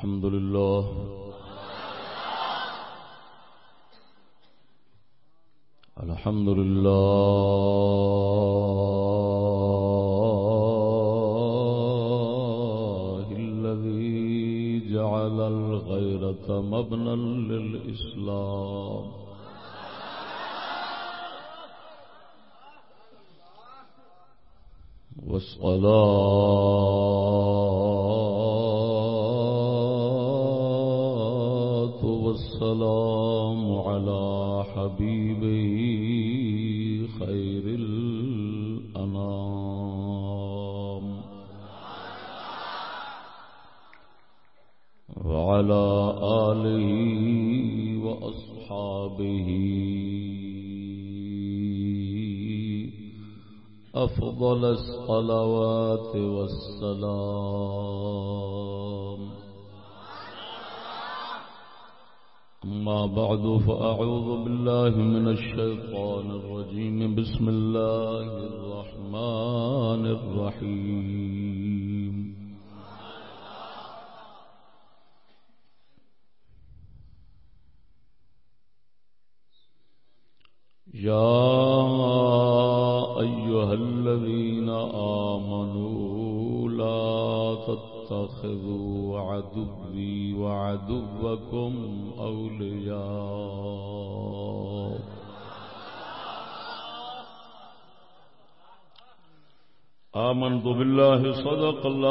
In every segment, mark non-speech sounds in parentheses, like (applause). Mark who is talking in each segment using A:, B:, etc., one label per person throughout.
A: الحمد لله. الحمد لله الذي جعل الغيرة مبنى للإسلام. والصلاة بعد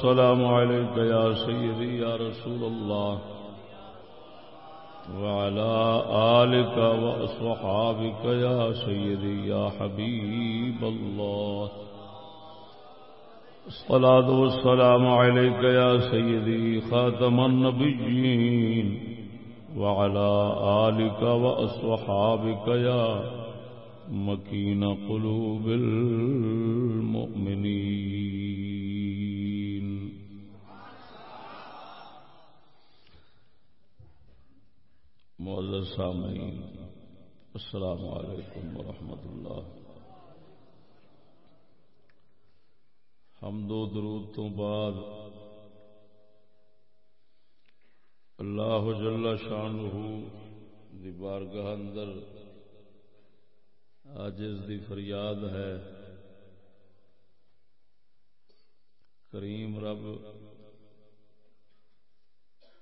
A: الصلاة والسلام عليك يا سيدي يا رسول الله وعلى آلك وأصحابك يا سيدي يا حبيب الله الصلاة والسلام عليك يا سيدي خاتم النبيين وعلى آلك وأصحابك يا مكين قلوب المؤمنين معزز سامعين السلام عليكم ورحمة الله حمد و درود تو بعد اللہ جل شانہ دی بارگاہ اندر عاجز دی فریاد ہے۔ کریم رب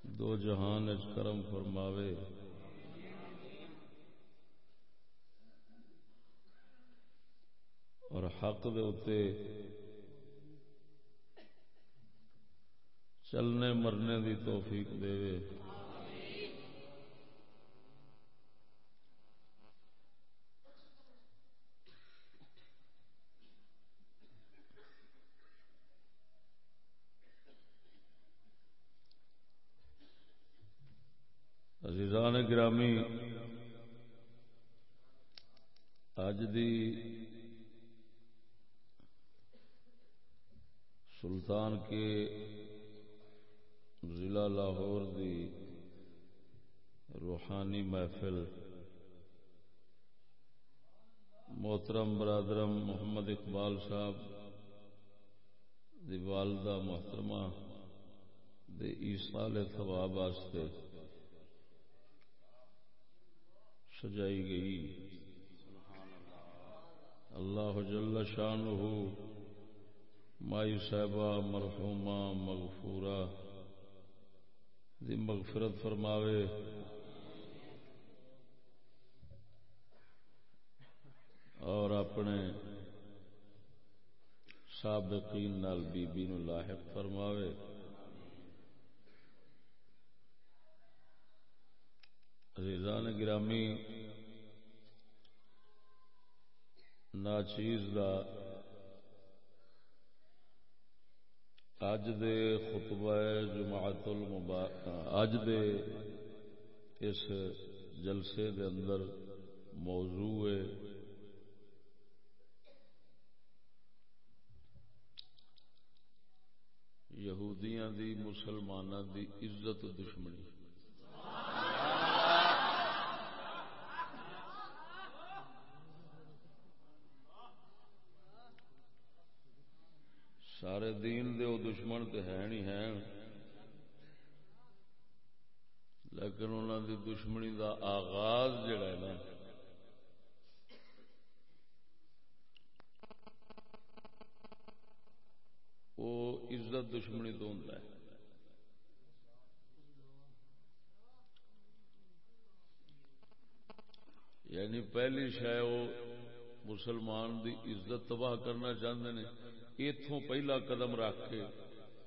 A: دو جہان اچ کرم فرماوے۔ اور حق دے اتے چلنے مرنے دی توفیق دے۔ عزیزان گرامی اج دی سلطان کے ضلع لاہور دی روحانی محفل محترم برادرم محمد اقبال صاحب دی والدہ محترمہ دے ایسال ثواب واسطے سجائی گئی۔ اللہ جل شانہ مائی صاحبہ مرحومہ مغفورہ دی مغفرت فرماوے۔ اور اپنے سابقین نال بی بی نو لاحق فرماوے۔ عزیزان گرامی، ناچیز دا اج دے خطبہ جماعت المبارک اج دے اس جلسے دے اندر موضوع ہے یہودیاں دی مسلمانوں دی عزت دشمنی سارے دین دے وہ دشمن تو ہے نہیں ہے لیکن انہوں دی دشمنی دا آغاز جڑا ہے نا۔ وہ عزت دشمنی تو ہوں یعنی پہلی شاید وہ مسلمان دی عزت تباہ کرنا چاہتے ہیں اتوں پہلا قدم رکھ کے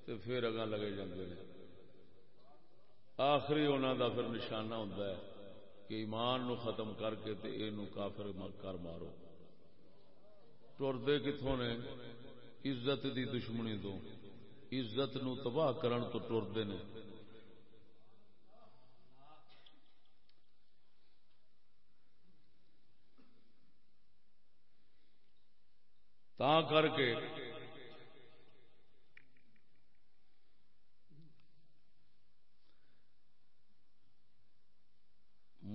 A: تے پھر اگاں لگے جاندے ہیں آخری انہوں دا پھر نشانہ ہوتا ہے کہ ایمان نو ختم کر کے تے اے نو کافر کر مارو۔ ٹردے کتوں نے؟ عزت دی دشمنی تو عزت نو تباہ کرن تو ٹردے نے۔ تا کر کے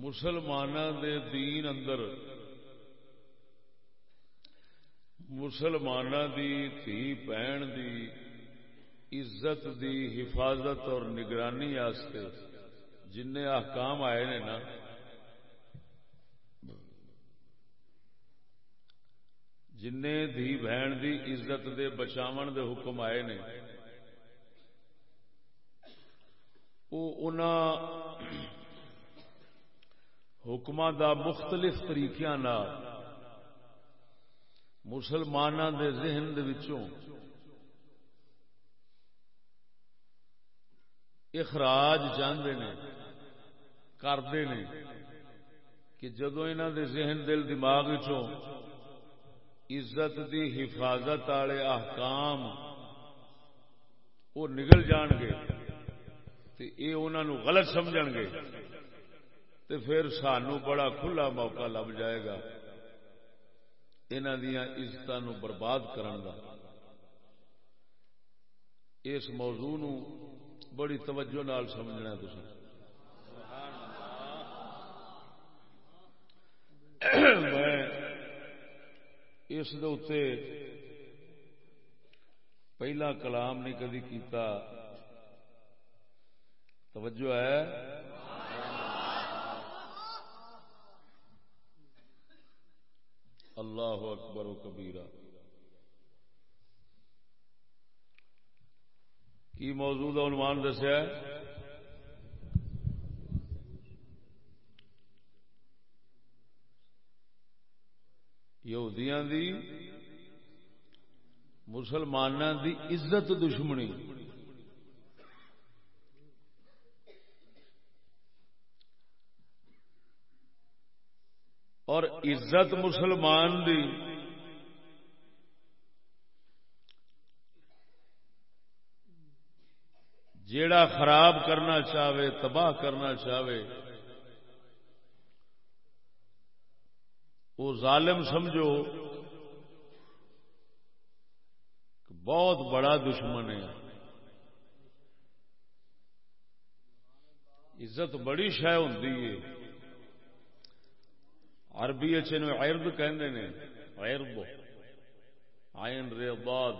A: مسلمانوں دے دین اندر مسلمانوں دی تھی بہن دی عزت دی حفاظت اور نگرانی آستے جن احکام آئے نے نا جن دھی بہن دی عزت دے بچاون دے حکم آئے نے وہ حکم دا مختلف طریقے مسلمانوں دے ذہن دے وچوں اخراج چاہتے ہیں کرتے ہیں کہ جدو انہوں دے ذہن دل دماغ چوں عزت دی حفاظت والے احکام وہ نکل جان گے تو یہ انہوں غلط سمجھ گے۔ تو پھر سانو بڑا کھلا موقع لب جائے گا۔ دیا عزت برباد کرن دا۔ اس موضوع نو بڑی توجہ نال سمجھنا تھی میں اس پہلا کلام نہیں کدی کیتا۔ توجہ ہے۔ اللہ اکبر و کبیرہ۔ کی موجود عنوان دسیا یہودیاں دی مسلمانوں دی عزت دشمنی۔ اور عزت مسلمان دی۔ جیڑا خراب کرنا چاہے تباہ کرنا چاہے وہ ظالم سمجھو بہت بڑا دشمن ہے۔ عزت بڑی شہ ہوں عربی ارد کہ آئن ریباد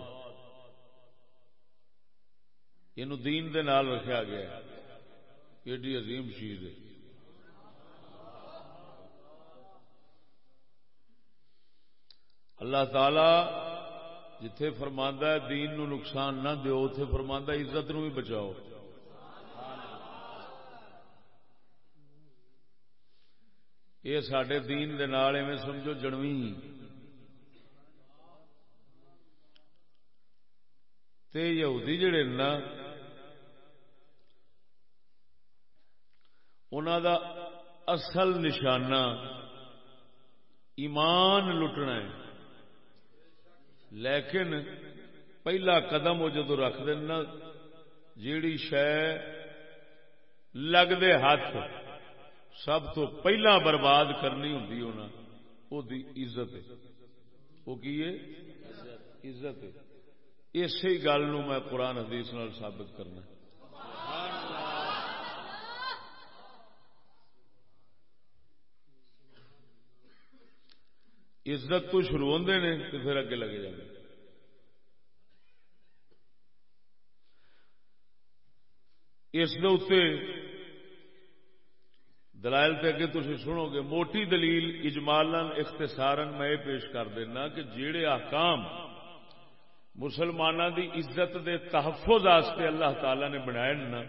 A: یہ دین دے نال رکھا گیا ایڈی عظیم چیز ہے۔ اللہ تعالی جتھے فرماندہ ہے دین نو نقصان نہ دیو اتے فرماندہ عزت نو بھی بچاؤ۔ یہ سڈے دین دے نال ایویں سمجھو جنوی تے یہودی جڑے نا انہوں دا اصل نشانہ ایمان لٹنا ہے۔ لیکن پہلا قدم وہ جدو رکھ دینا جیڑی شہ لگتے ہاتھ سب تو پہلا برباد کرنی ہوں وہ عزت ہے۔ وہ کی ہے؟ عزت اسی گل میں قرآن حدیث نال ثابت کرنا عزت تو شروع ہوتے ہیں تو پھر اگے لگے جائیں اس دے دلائل تے اگے تھی سنو گے، موٹی دلیل اجمال اختصارن میں پیش کر دینا کہ جیڑے احکام مسلمانوں دی عزت دے تحفظ آستے اللہ تعالی نے بنائے نا،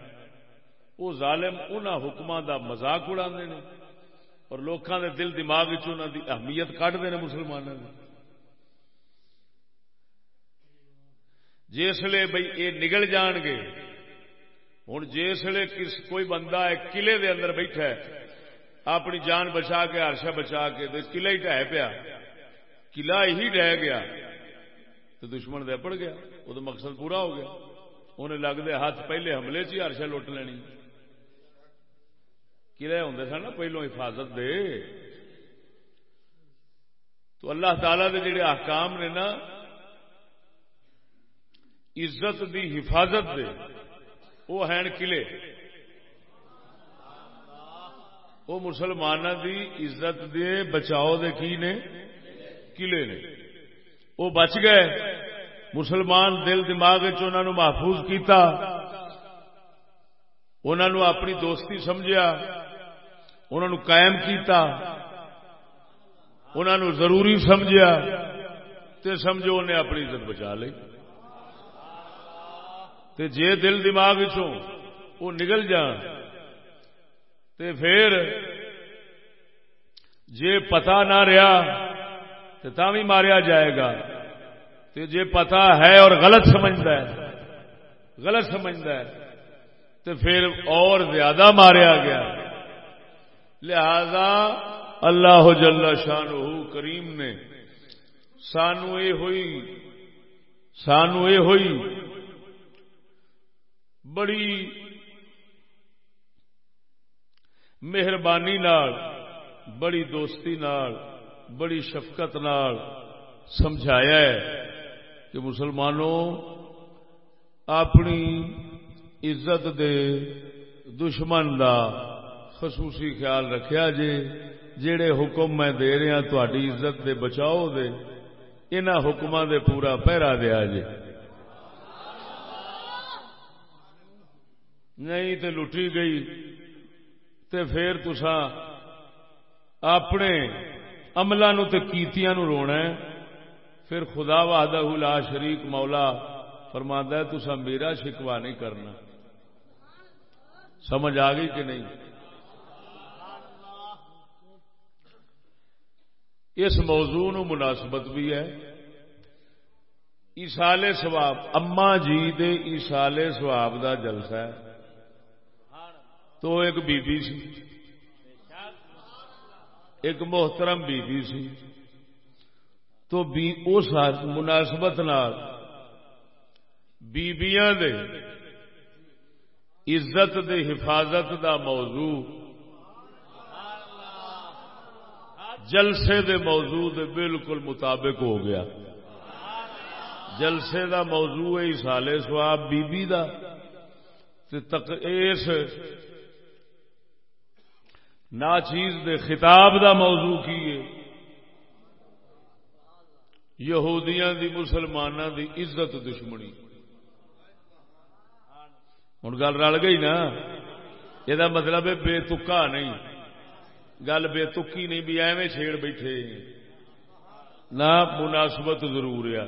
A: وہ ظالم ان حکمان دا مزاق اڑا نے اور لوگوں دے دل دماغ دی اہمیت کھتے ہیں مسلمانوں کی جسے بھائی یہ نگل جان گے ہوں جسے کوئی بندہ ہے قلعے دے اندر بیٹھا ہے اپنی جان بچا کے ہرشا بچا کے قلعہ ہی ڈہ پیا۔ قلعہ ہی ڈہ گیا۔ تو دشمن دے پڑ گیا۔ وہ تو مقصد پورا ہو گیا۔ انہیں لگتے ہاتھ پہلے حملے چ ہرشا لٹ لینی۔ قلعے ہوں سن نا پہلو حفاظت دے۔ تو اللہ تعالی دے جڑے احکام نے نا، عزت دی حفاظت دے۔ وہ ہیں قلعے۔ وہ مسلمانوں دی عزت دے بچاؤ دے کی نے؟ قلعے نے۔ وہ بچ گئے۔ مسلمان دل دماغ چ محفوظ کیتا۔ انہوں اپنی دوستی سمجھا انہوں قائم کیتا۔ انہوں ضروری سمجھا تے سمجھو انہیں اپنی عزت بچا لی تے جے دل دماغ چوں وہ نکل جان تے پھر جے پتا نہ رہا تو تا بھی ماریا جائے گا۔ تے جے پتا ہے اور غلط سمجھتا ہے، غلط سمجھتا ہے تو پھر اور زیادہ ماریا گیا۔ لہذا اللہ جل شان کریم نے سانو یہ ہوئی، سانو یہ ہوئی، بڑی مہربانی نال، بڑی دوستی نال، بڑی شفقت نال سمجھایا ہے کہ مسلمانوں اپنی عزت دے دشمن دا خصوصی خیال رکھیا جے جڑے حکم میں دے رہا ہاں تھی عزت دے بچاؤ دے ان حکم دے پورا پہرا دیا جے۔ نہیں تے لٹی گئی۔ تے پھر تسا اپنے عملوں نو تے کیتیاں نو رونا ہے۔ پھر خدا وحدہ لا شریک مولا فرماندا ہے تسا میرا شکوا نہیں کرنا۔ سمجھ آ گئی کہ نہیں؟ اس موضوع نو مناسبت بھی ہے۔ ایسال سواب اما جی دے ایسال سواب دا جلسہ ہے۔ تو ایک بی بی سی۔ ایک محترم بی بی سی۔ تو اس مناسبت نال بیبیاں دے عزت دے حفاظت دا موضوع، جلسے دے موضوع دے بالکل مطابق ہو گیا۔ جلسے دا موضوع ہے سالے سواب بی بی دا اس نا چیز دے خطاب دا موضوع کی یہودیاں دی مسلمانوں دی عزت دشمنی۔ ہوں گل رل گئی نا؟ یہ مطلب ہے بے تکا نہیں۔ گل بے تکی نہیں بھی ایویں چھیڑ بیٹھے نہ مناسبت ضرور ہے۔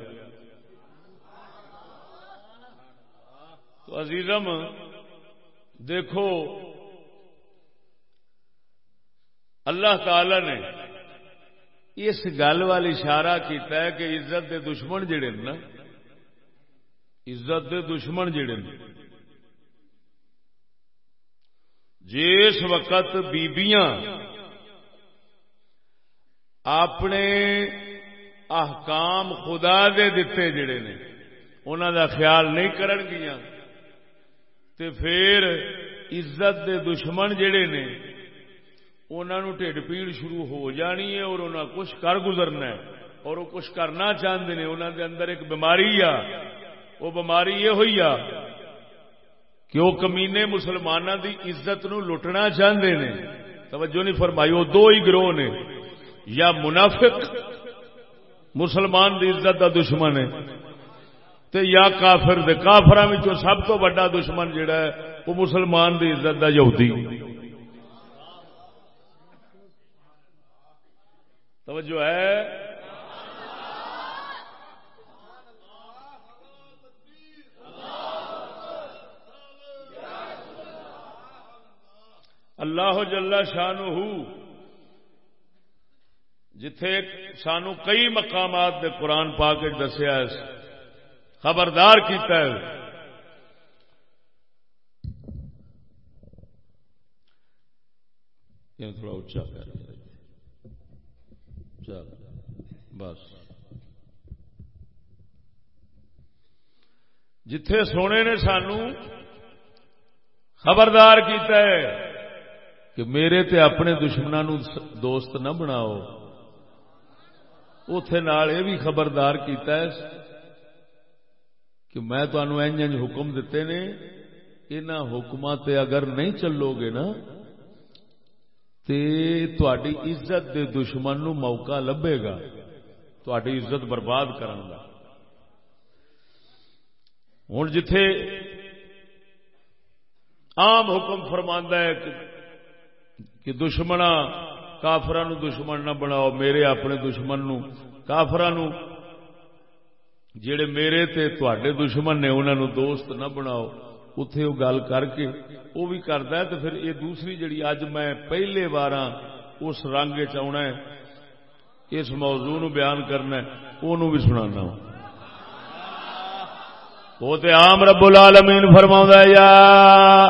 A: تو عزیزم، دیکھو اللہ تعالی نے اس گل وال اشارہ کیتا ہے کہ عزت دے دشمن جڑے نا، عزت دے دشمن جڑے جس وقت بیبیاں اپنے احکام خدا دے دتے جڑے نے انہوں دا خیال نہیں کرن گیا تے پھر عزت دے دشمن جڑے نے انہوں ٹھڈ پیڑ شروع ہو جانی ہے اور انہیں کچھ کر گزرنا ہے اور وہ کچھ کرنا چاہتے ہیں انہوں دے اندر ایک بیماری آ، وہ بیماری یہ ہوئی آ کہ وہ کمینے مسلمانوں دی عزت نو لٹنا چاہتے ہیں توجہ نہیں فرمائی، وہ دو ہی گروہ نے۔ یا منافق مسلمان دی عزت دا دشمن ہے، تے یا کافر دے۔ کافر سب تو بڑا دشمن جڑا ہے، وہ مسلمان دی عزت دا یہودی۔ توجہ ہے؟ اللہ جل شان جتھے سانو کئی مقامات دے قرآن پا کے دسیا خبردار کیتا ہے۔ تھوڑا اچا کر بس۔ جتھے سونے نے سانو خبردار کیتا ہے کہ میرے تے اپنے دشمنوں دوست نہ بناؤ اتے یہ بھی خبردار کیتا ہے کہ میں تمہیں حکم دیتے نے ان حکمات اگر نہیں چلو گے نا تھی عزت دے دشمن نو موقع لبے گا تھی عزت برباد کرنا ہوں جتھے عام حکم فرما ہے کہ دشمنا کافران دشمن نہ بناؤ، میرے اپنے دشمن نو کافران جڑے میرے تے دشمن نے انہوں دوست نہ بناؤ۔ اتے وہ گل کر کے وہ بھی کرتا ہے تو پھر یہ دوسری جڑی اج میں پہلے بار اس رنگ چنا اس موضوع نو بیان کرنا وہ بھی سنا وہ تو عام رب العالمین فرما یا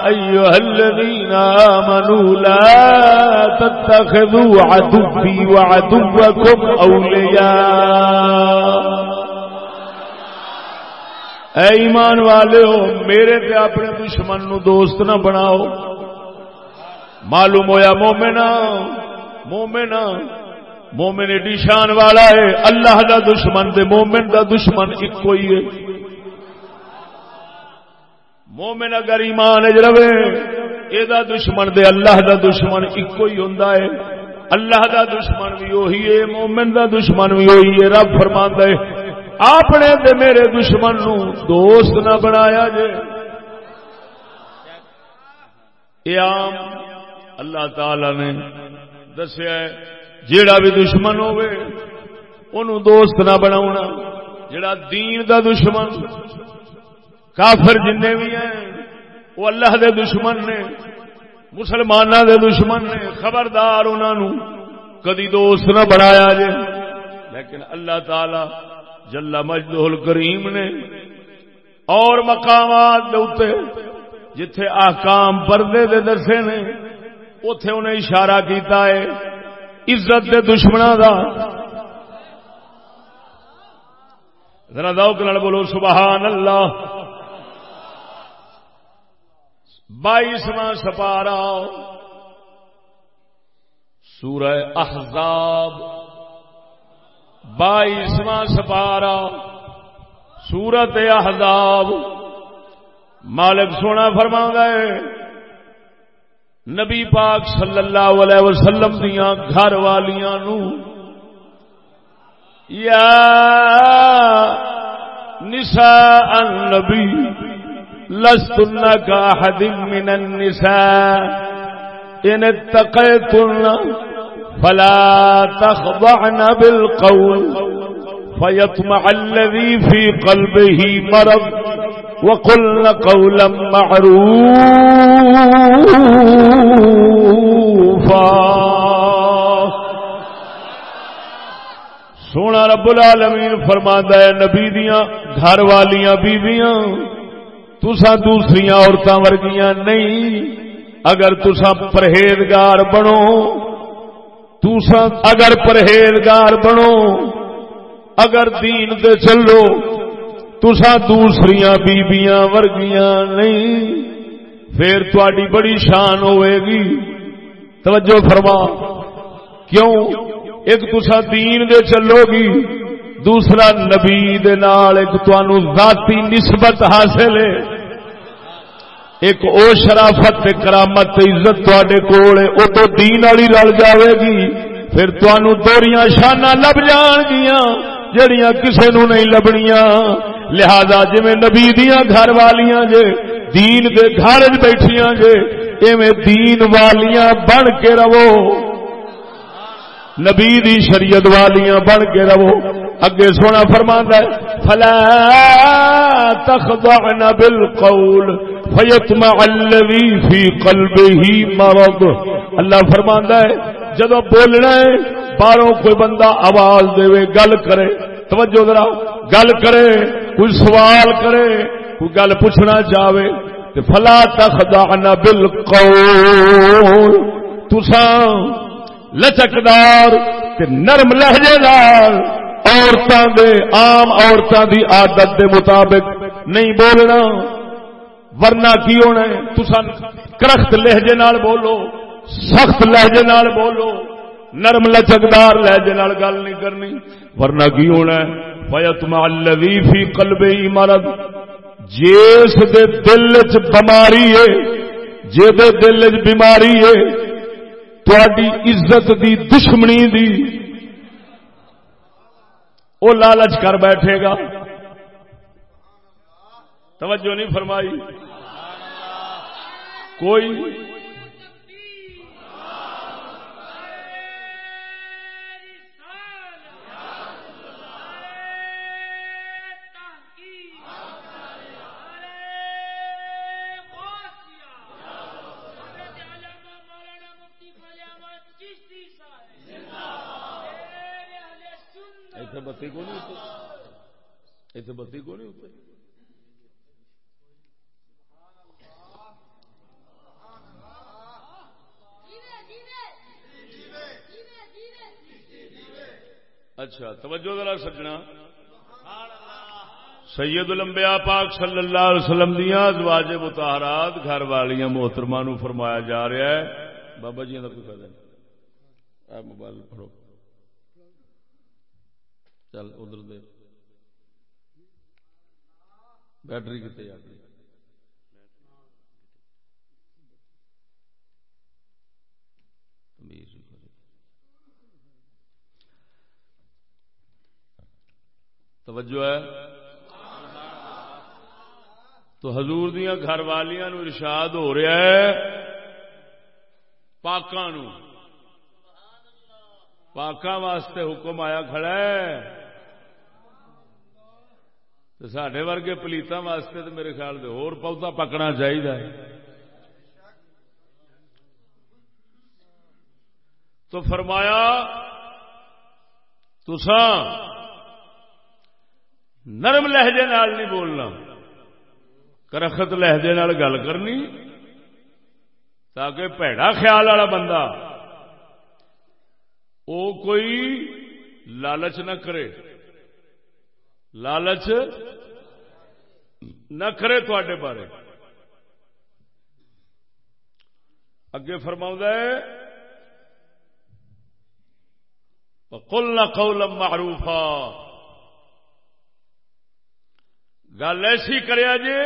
A: ایوہ الذین آمنوا لا تتخذوا عدوی وعدوکم اولیاء اے ایمان والے ہو، میرے تے اپنے دشمن نو دوست نہ بناؤ۔ معلوم ہویا مومنا مومنا مومن ایڈی شان والا ہے۔ اللہ دا دشمن دے مومن دا دشمن ایک کوئی ہے۔ مومن اگر ایمان اج رہے، اے دا دشمن دے اللہ دا دشمن ایک کوئی ہوندا ہے۔ اللہ دا دشمن بھی وہی ہے، مومن دا دشمن بھی وہی ہے۔ رب فرماندا ہے اپنے دے میرے دشمن نو دوست نہ بنایا جے۔ یہ عام اللہ تعالی نے دسیا جیڑا بھی دشمن ہوئے انہوں دوست نہ بنا جڑا دین دا دشمن، کافر جن بھی ہیں، وہ اللہ دے دشمن نے مسلمانوں دے دشمن نے، خبردار انہوں کدی دوست نہ بنایا جے۔ لیکن اللہ تعالی جلا مجدہ کریم نے اور مقامات جتھے آکام پردے دے درسے نے اتے انہیں اشارہ کیتا ہے، عزت دے دشمنوں کا ذرا دوک نال بولو سبحان اللہ بائیسواں سپارا۔ سورہ احزاب۔ بائیسواں سپارا سورت احزاب۔ مالک سونا فرما گئے نبی پاک صلی اللہ علیہ وسلم دیا گھر والیاں نو، یا نساء النبی، لستن کا حد من النساء، ان اتقیتن۔ فلا تخضعن بالقول فيطمع الذي في قلبه مرض وقلن قولا معروفا. سونا رب العالمین فرما ہے، نبی دیا گھر والیاں، بیویاں تسا دوسری عورتوں ورگیاں نہیں۔ اگر تسا پرہیزگار بنو اگر پرہیزگار بنو، اگر دین دے چلو، تسا دوسری بیبیاں ورگیاں نہیں، پھر تاری بڑی شان ہوئے گی۔ توجہ فرما۔ کیوں؟ ایک تسا دین دے چلو گی، دوسرا نبی دے نال ایک ذاتی نسبت حاصل ہے۔ ایک او شرافت کرامت عزت تے کول ہے، او تو دین والی رل جاوے گی۔ پھر تانوں دوریاں شاناں لب جان گیاں، جڑیاں کسے نو نہیں لبنیاں۔ لہذا جی نبی دیاں گھر والیاں جے، دین دے گھر بیٹھیاں جے، ایویں دین والیاں بن کے رہو۔ نبی دی شریعت والیاں بن کے رہو۔ اگے سونا فرما فلا تخضعن بالقول فیتمع الذی فی قلبه مرض۔ اللہ فرما ہے، جدو بولنا ہے، باہروں کوئی بندہ آواز دے گل کرے۔ توجہ ذرا، گل کرے، کوئی سوال کرے، کوئی گل پوچھنا چاہے فلا تخضعن بالقول۔ تساں لچکدار نرم لہجے دار عورتوں دے عام عورتوں دی عادت دے مطابق نہیں بولنا۔ ورنہ کی ہونا ہے؟ تسا کرخت لہجے نال بولو، سخت لہجے نال بولو، نرم لچکدار لہجے نال گل نہیں کرنی۔ ورنہ کی ہونا ہے؟ فیتما الذی فی قلبی مرض۔ جس دے دل چ بیماری ہے جے دے دل چ بیماری ہے تھوڑی عزت دی دشمنی دی وہ لالچ کر بیٹھے گا۔ توجہ نہیں فرمائی۔ کوئی بتی کو نہیں اتنے اتنے بتی کو نہیں اتنے اچھا توجہ ذرا سجنا۔ سید الانبیاء پاک صلی اللہ علیہ وسلم دیا ازواج متحرات گھر والیاں محترمہ فرمایا جا رہا ہے۔ بابا جی کا کوئی فائدہ نہیں۔ موبائل پڑھو۔ چل ادھر دے بیٹری کتنے آ گئی توجہ ہے تو حضور دیا گھر والیاں نو ارشاد ہو رہا ہے پاکاں نو پاکاں واسطے حکم آیا کھڑا ہے سڈے ورگے پلیتوں واسطے تو میرے خیال سے ہور پودا پکنا چاہیے تو فرمایا تسا نرم لہجے نال نہیں بولنا۔ کرخت لہجے نال گل کرنی تاکہ پیڑا خیال والا بندہ وہ کوئی لالچ نہ کرے۔ لالچ نہ کرے تھوڑے بارے۔ اگے فرما ہے کل نہ قول معروفا۔ گل ایسی کریا جے،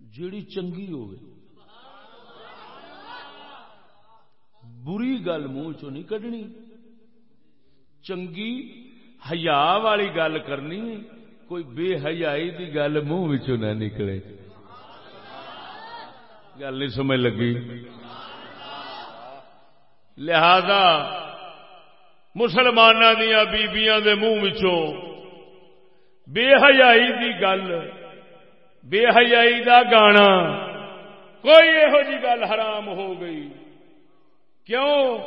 A: جیڑی چنگی ہوگی بری گل منہ چ نہیں کڈنی۔ چنگی ہیا والی گل کرنی کوئی بے حیائی دی گل منہ نہ نکلے۔ گل نہیں سمجھ لگی۔ لہذا مسلمان دیا بیبیاں دے منہ بے حیائی دی گل، بے حیائی دا گانا کوئی یہو جی گل حرام ہو گئی۔ کیوں؟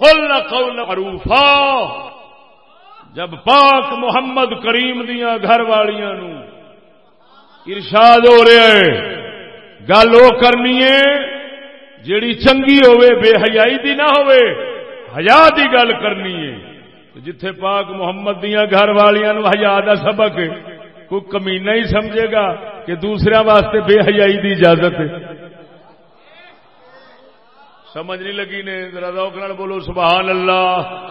A: قل قول معروفا. جب پاک محمد کریم دیا گھر والیاں نو ارشاد ہو رہا ہے، گل وہ کرنی ہے جیڑی چنگی ہوے بے حیائی دی نہ ہوے حیا دی گل کرنی ہے۔ جتھے پاک محمد دیا گھر والیاں نو حیا دا سبق کوئی کمینہ ہی سمجھے گا کہ دوسرے واسطے بے حیائی دی اجازت ہے۔ سمجھ نہیں لگی نے، ذرا بولو، سبحان اللہ۔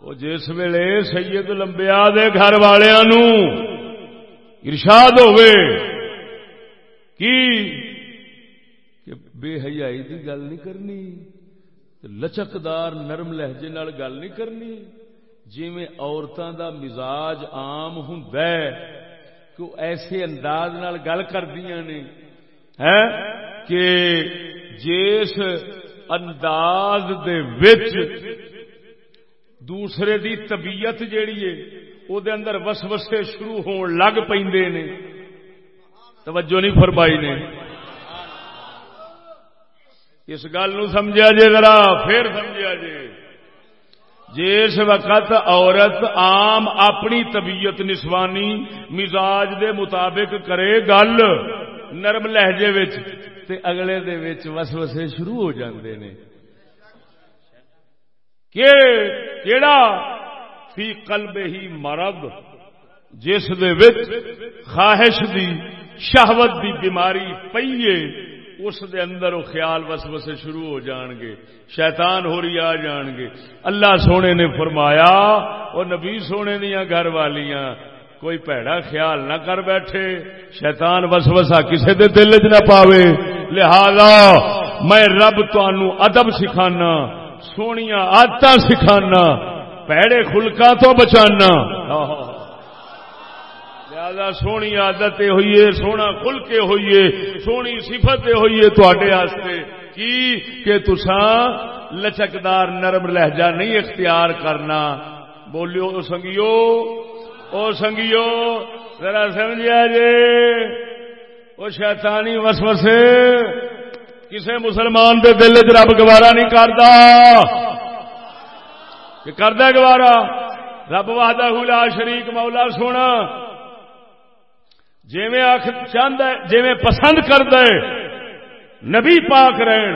A: وہ جس ویلے سید لمبیا دے گھر والوں ارشاد ہوئے، کی؟ کہ بے حیائی کی گل نہیں کرنی لچکدار نرم لہجے گل نہیں کرنی۔ جی عورتوں دا مزاج عام ہوں کہ ایسے انداز گل کردیا نے۔ کہ جس انداز دے وچ دوسرے دی طبیعت جیڑی ہے، او دے اندر وسوسے شروع ہون لگ پے نے۔ توجہ نہیں فرمائی نے۔ اس گل نو سمجھا جے ذرا، پھر سمجھا جے۔ جس وقت عورت عام اپنی طبیعت نسوانی مزاج دے مطابق کرے گل نرم لہجے وچ تے اگلے دے وچ وسوسے شروع ہو جاندے نے۔ کہ کیڑا فی قلب ہی مرض، جس دے وچ خواہش دی، شہوت دی بیماری پئیے اس دے اندر وہ خیال وسوسے شروع ہو جان گے، شیطان ہو رہی آ جان گے۔ اللہ سونے نے فرمایا وہ نبی سونے دیا گھر والیاں کوئی پیڑا خیال نہ کر بیٹھے، شیطان وسوسا کسے دے دل چ نہ پاوے۔ لہذا میں رب تنوع ادب سکھانا سونیا آدت سکھانا، پیڑے خلکا تو بچانا۔ لہذا سونی عادت ہوئیے سونا کھل کے ہوئیے سونی سفت ہوئیے تھوڑے کی؟ کہ تسان لچکدار، نرم لہجہ نہیں اختیار کرنا۔ بولو سنگیو او سنگیو، ذرا سمجھا جے۔ وہ شیطانی وسوسے۔ کسے مسلمان دے دل چ رب گوارا نہیں کرتا کہ کردا گوارا؟ رب وحدہ لا شریک، مولا سونا۔ جی آخ چاہتا ہے جی پسند کرتا ہے، نبی پاک رہن۔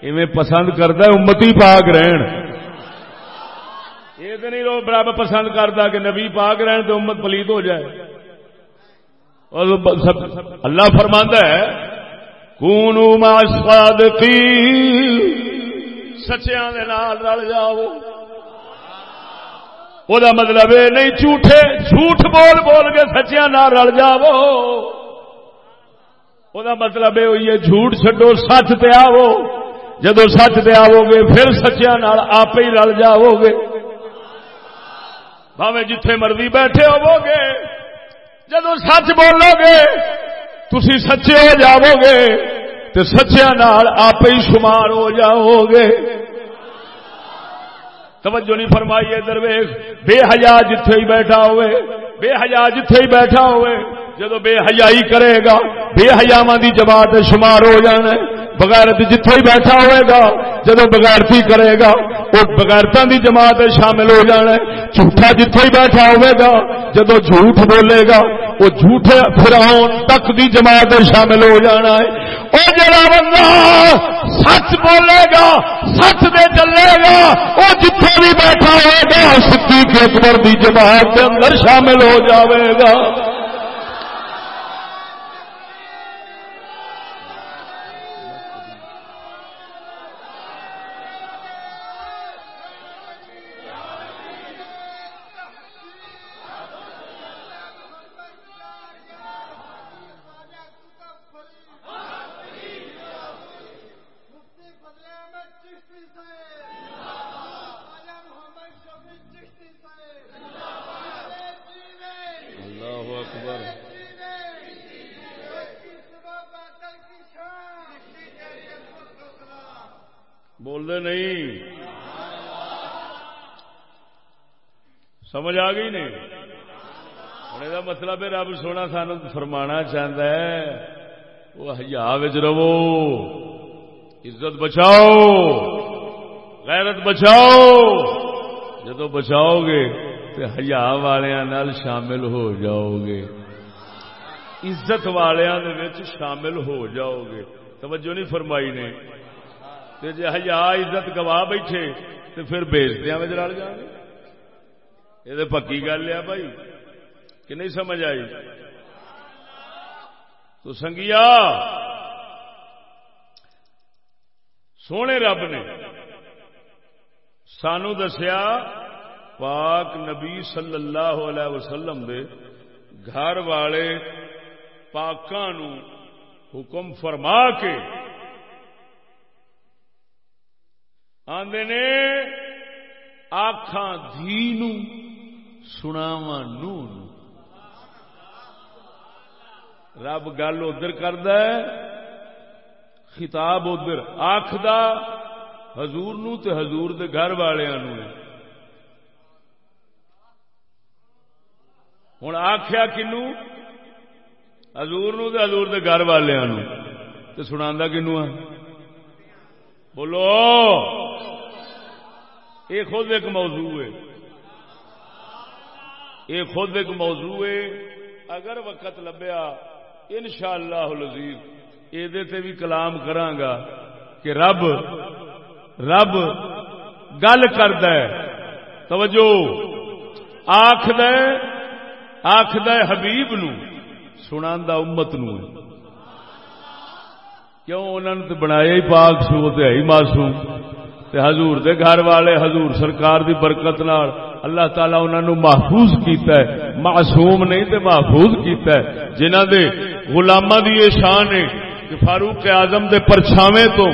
A: ایویں پسند کرتا ہے، امتی پاک رہن۔ یہ تو نہیں لوگ برابر پسند کرتا کہ نبی پاک رہن تو امت پلیت ہو جائے۔ اللہ فرماندہ ہے کون صادقی سچیاں رل جاؤ۔ وہ مطلب یہ نہیں جھوٹے، جھوٹ بول بول کے سچیا رل جاو وہ مطلب یہ ہوئی ہے جھوٹ چڈو سچ تے آو جدو سچ تے آو گے، پھر سچیا آپ ہی رل جاو گے۔ بھاوے جتھے مرضی بیٹھے ہوو گے جدو سچ بولو گے تھی سچے ہو جاو گے تو سچیا آپ ہی شمار ہو جاؤ گے توجہ نہیں فرمائی درویش بے حیا جتھے ہی بیٹھا ہوئے بے حیا جتھے ہی بیٹھا ہوئے جدو بے حیائی کرے گا، بے حیاواں دی جماعت شمار ہو جانا ہے، بغیرت جتھے ہی بیٹھا ہوئے گا، جدو بغیرتی کرے گا وہ بغیرتا دی جماعت شامل ہو جانا ہے، جھوٹا جتھے ہی بیٹھا ہوئے گا، جدو جھوٹ بولے گا وہ جھوٹے فراؤن تک دی جماعت شامل ہو جانا ہے۔ وہ جڑا بندہ سچ بولے گا، سچ دے چلے گا وہ جتھے بھی بیٹھا ہوئے گا سکی کے اکبر دی جماعت کے اندر شامل ہو جاوے گا۔ سمجھ آ گئی نہیں؟ ہوں یہ مطلب ہے رب سونا سان فرمانا چاہتا ہے، وہ ہزار رہو، عزت بچاؤ، غیرت بچاؤ۔ جدو بچاؤ گے تو ہزار والوں شامل ہو جاؤ گے۔ عزت والوں شامل ہو جاؤ گے۔ توجہ نہیں فرمائی نے؟ جی ہزار عزت گوا بیٹھے تو پھر بےزدیا میں رل جاؤ گے یہ تو پکی گل ہے بھائی۔ کہ نہیں سمجھ آئی؟ تو سنگیا، سونے رب نے سانو دسیا، پاک نبی صلی اللہ علیہ وسلم دے گھر والے پاکاں نو حکم فرما کے آدھے نے آخان دھی سناوا نو رب گل ادھر کرد خطاب ادھر آخد ہزور نزور دے گھر والوں ہوں آخیا کنو ہزور نزور دے گھر والوں تو سنا کنو ہے؟ بولو۔ یہ خود ایک موضوع ہے۔ یہ خود ایک موضوع ہے۔ اگر وقت لبیا ان شاء اللہ لذیذ یہ بھی کلام کرانگا کہ رب رب گل کرد توجہ۔ آخد آخد حبیب نو سنا امت نو کیوں انہوں نے بنایا ہی پاک سو ہی معصوم؟ تے حضور دے گھر والے، حضور سرکار دی برکت نال اللہ تعالی انہوں نے محفوظ کیتا ہے۔ معصوم نہیں تے محفوظ کیتا ہے۔ جنہ دے غلامہ دی یہ شان ہے کہ فاروق اعظم دے پرچھاویں تو،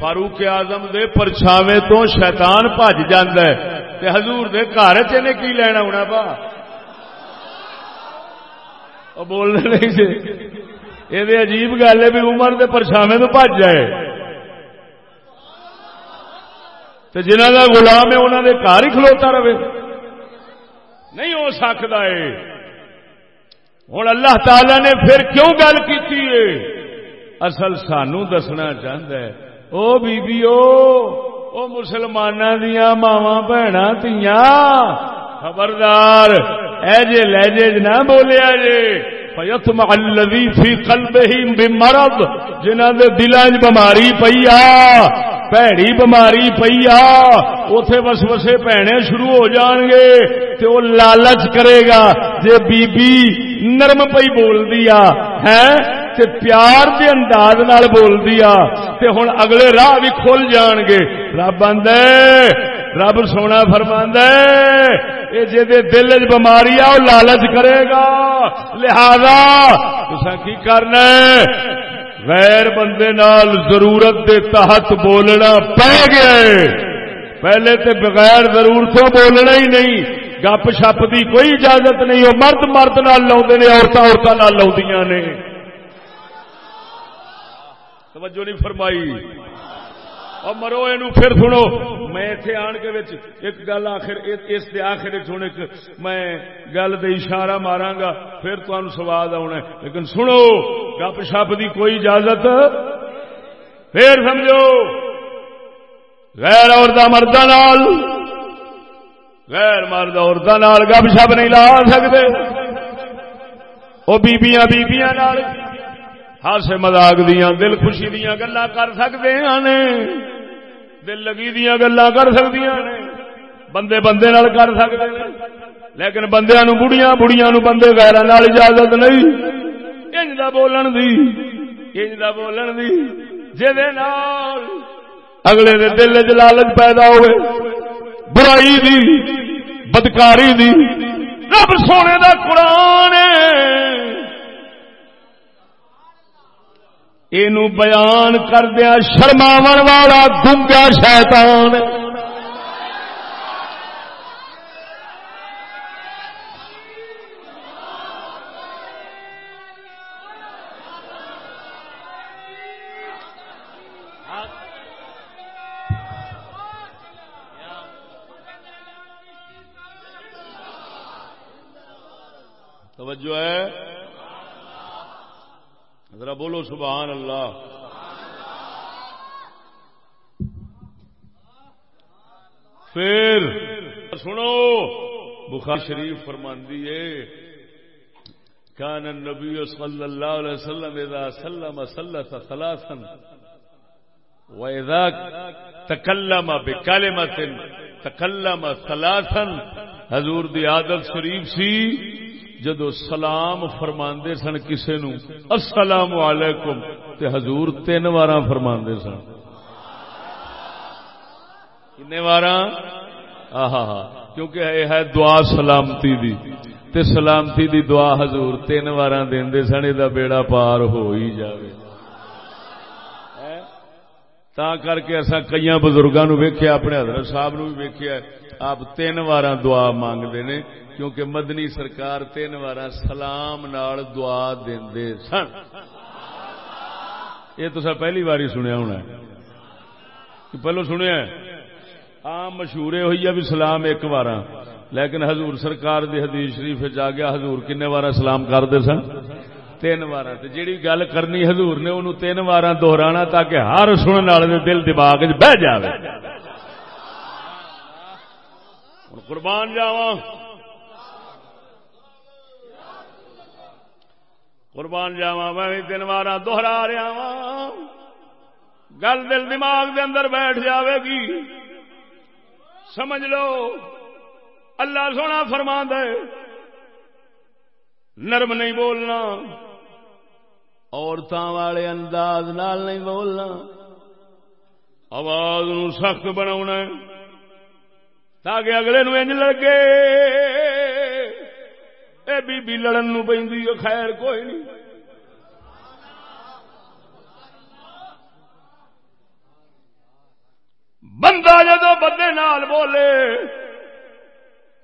A: فاروق اعظم دے پرچھاویں تو شیطان بھج جاندا ہے۔ تے حضور دے گھر چ نے کی لینا ہونا با او بولنے نہیں جی یہ عجیب گل ہے بھی عمر دے پرچھاویں تو بھج جائے۔ تو جنہ کا گلام ہے انہوں نے گھر ہی کھلوتا رہے۔ نہیں ہو سکتا ہے۔ ہوں اللہ تعالی نے پھر کیوں گل کی اصل سانو دسنا چاہتا ہے۔ او بی بی او او مسلمانوں دیا ماوا بھن تیا خبردار۔ اے جے لے نہ بولیا جے فیتم الذی فی قلبہم بمرض جنہاں دے دلاں وچ بیماری پئی آ پیڑی بماری پی آتے بس وسے پینے شروع ہو جان گے، تے وہ لالچ کرے گا جے بی بی نرم پئی بول دیا ہے تے پیار دے انداز نال بول دیا تے ہن اگلے راہ بھی کھل جان گے۔ رب آندے رب سونا فرماندے اے جے دل وچ بیماری آ لالچ کرے گا۔ لہذا تساں کی کرنا غیر بندے نال ضرورت دے تحت بولنا پہ گیا پہلے تے بغیر ضرورتوں بولنا ہی نہیں۔ گپ شپ دی کوئی اجازت نہیں وہ مرد مرد نال لاؤ نے عورتیں عورتوں لاؤ نے۔ توجہ نہیں فرمائی۔ اور مرو یہ پھر سنو۔ میں اتنے آن کے ایک گل آخر اس کے آخر سن میں گل دے اشارہ مارا گا پھر تمہیں سواد آنا لیکن سنو، گپ شپ کی کوئی اجازت؟ پھر سمجھو۔ غیر عورت مرد غیر مرد عورت گپ شپ نہیں لا سکتے۔ وہ بیبیاں بیبیاں ہاسے مزاق دیا دل خوشی دیا گلا کر سکتے ہیں دل لگی دیا گلا کر سکتی بندے بندے نال کر سکتے لیکن بندیا نو بڑھیا بڑھیا نو بندے غیر اجازت نہیں۔ انج دا بولن دی، انج دا بولن دی۔ جے نال اگلے دے دل چ لالچ پیدا ہوئے، برائی دی، بدکاری دی۔ رب سونے دا قرآن یہ بیان کردیا شرماو والا گنگا شیطان۔ توجہ ہے؟ ذرا بولو سبحان اللہ۔ پھر سنو بخار شریف فرماندی ہے، کان النبی صلی اللہ علیہ وسلم اذا سلم سلس ثلاثا واذا تکلم بکلمه تکلم ثلاثا، حضور دی عادت شریف سی۔ جدو سلام فرما سن کسی نو، السلام علیکم، تے حضور تین وار فرما سن۔ کنے وار کیونکہ یہ ہے دعا سلامتی دی۔ تے سلامتی دی دعا حضور تین وار دے سنے دا بیڑا پار ہو ہی جاوے۔ تا کر کے اصا کئی بزرگوں ویکیا اپنے حضرت صاحب نو بھی ویکیا آپ تین وار دعا مانگتے نے۔ کیونکہ مدنی سرکار تین وار سلام نال دعا دے سن۔ یہ تو سب پہلی بار سنیا ہونا پہلو سنیا آم مشہور ہوئی ہے بھی سلام ایک بار لیکن حضور سرکار دی حدیث شریف جا گیا، حضور کنے بار سلام کرتے سن؟ تین بار جیڑی گل کرنی حضور نے انہوں تین بار دہرانا تاکہ ہر سننے والے دل دماغ بہ جائے قربان جاوا قربان جاوا میں بھی تین بار دوہرا رہا وا گل دل دماغ دے اندر بیٹھ جاوے گی۔ سمجھ لو، اللہ سونا فرما دے نرم نہیں بولنا عورتوں والے انداز نال نہیں بولنا۔ آواز سخت بنا تاکہ اگلے نو انج لگے اے بی بی لڑن نو پہ خیر کوئی نہیں۔ بندہ جدو بندے نال بولے،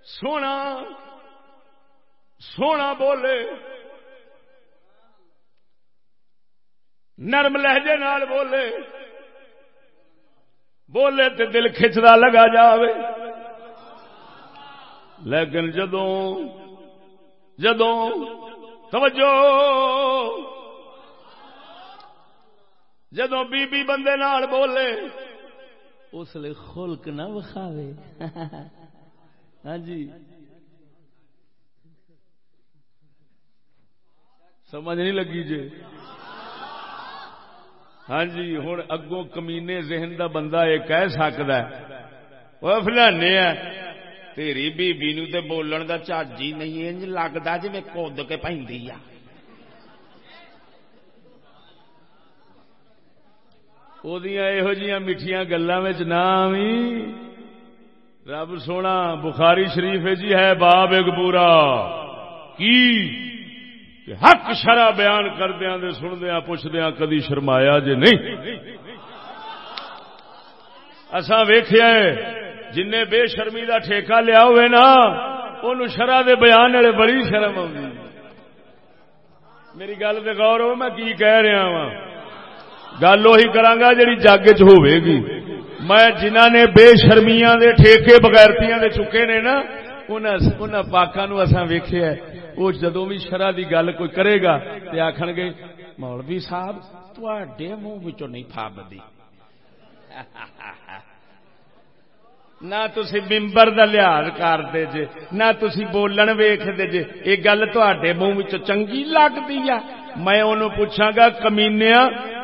A: سونا سونا بولے۔ نرم لہجے نال بولے۔ بولے تے دل کھچتا لگا جاوے۔ لیکن جدوں جدوں، توجہ۔ جدوں بی بی بندے نال بولے، اس لیے خلق نہ وکھاوے۔ (laughs) ہاں جی۔ سمجھ نہیں لگی جی۔ ہاں جی ہوں اگوں کمینے ذہن دا بندہ یہ کہہ سکتا ہے۔ وہ فلانے تیری بیبی نو تے بولن دا چاجی نہیں انج لگتا جی میں کود کے پہنتی آ یہ میٹھیا گلوں میں نام رب سونا بخاری شریف جی ہے باب ایک پورا کی کہ حق شرا بیان کردیا سندیا پوچھدیا کدی شرمایا جی نہیں اصا ویخیا جن بے شرمی کا ٹھیکہ لیا ہوئے نا ان شرح دے بیان والے بڑی شرم آ میری گل تو غور ہو، میں کی کہہ رہا وا گل اہی کرا جی جگ چ گی۔ میں جنہ نے بے شرمیاں دے ٹھیکے بغیرتیاں دے چکے نے نا ان پاکوں نو اصا ویخیا وہ جدو بھی شرح کی گل کوئی کرے گا تو آخ گے، مولوی صاحب تے منہ نہیں فابدی (laughs) نہ تسی ممبر دا لحاظ کرتے جے نہ تسی بولن ویختے جے یہ گل تے منہ چنگی لگتی ہے میں انہوں پوچھا گا کمینیا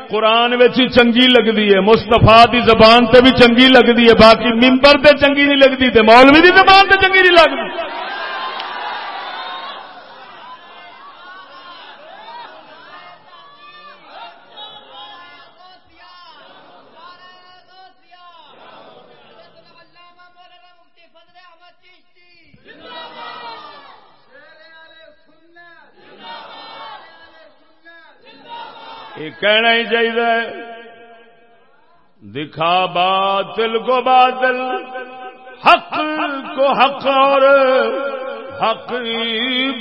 A: قرآن چنگی لگتی ہے مستفا دی زبان تے بھی چنگی لگتی ہے باقی ممبر تے چنگی نہیں لگتی تے مولوی دی زبان تے چنگی نہیں کہنا ہی چاہیے۔ دکھا باطل کو باطل، حق کو حق، اور حق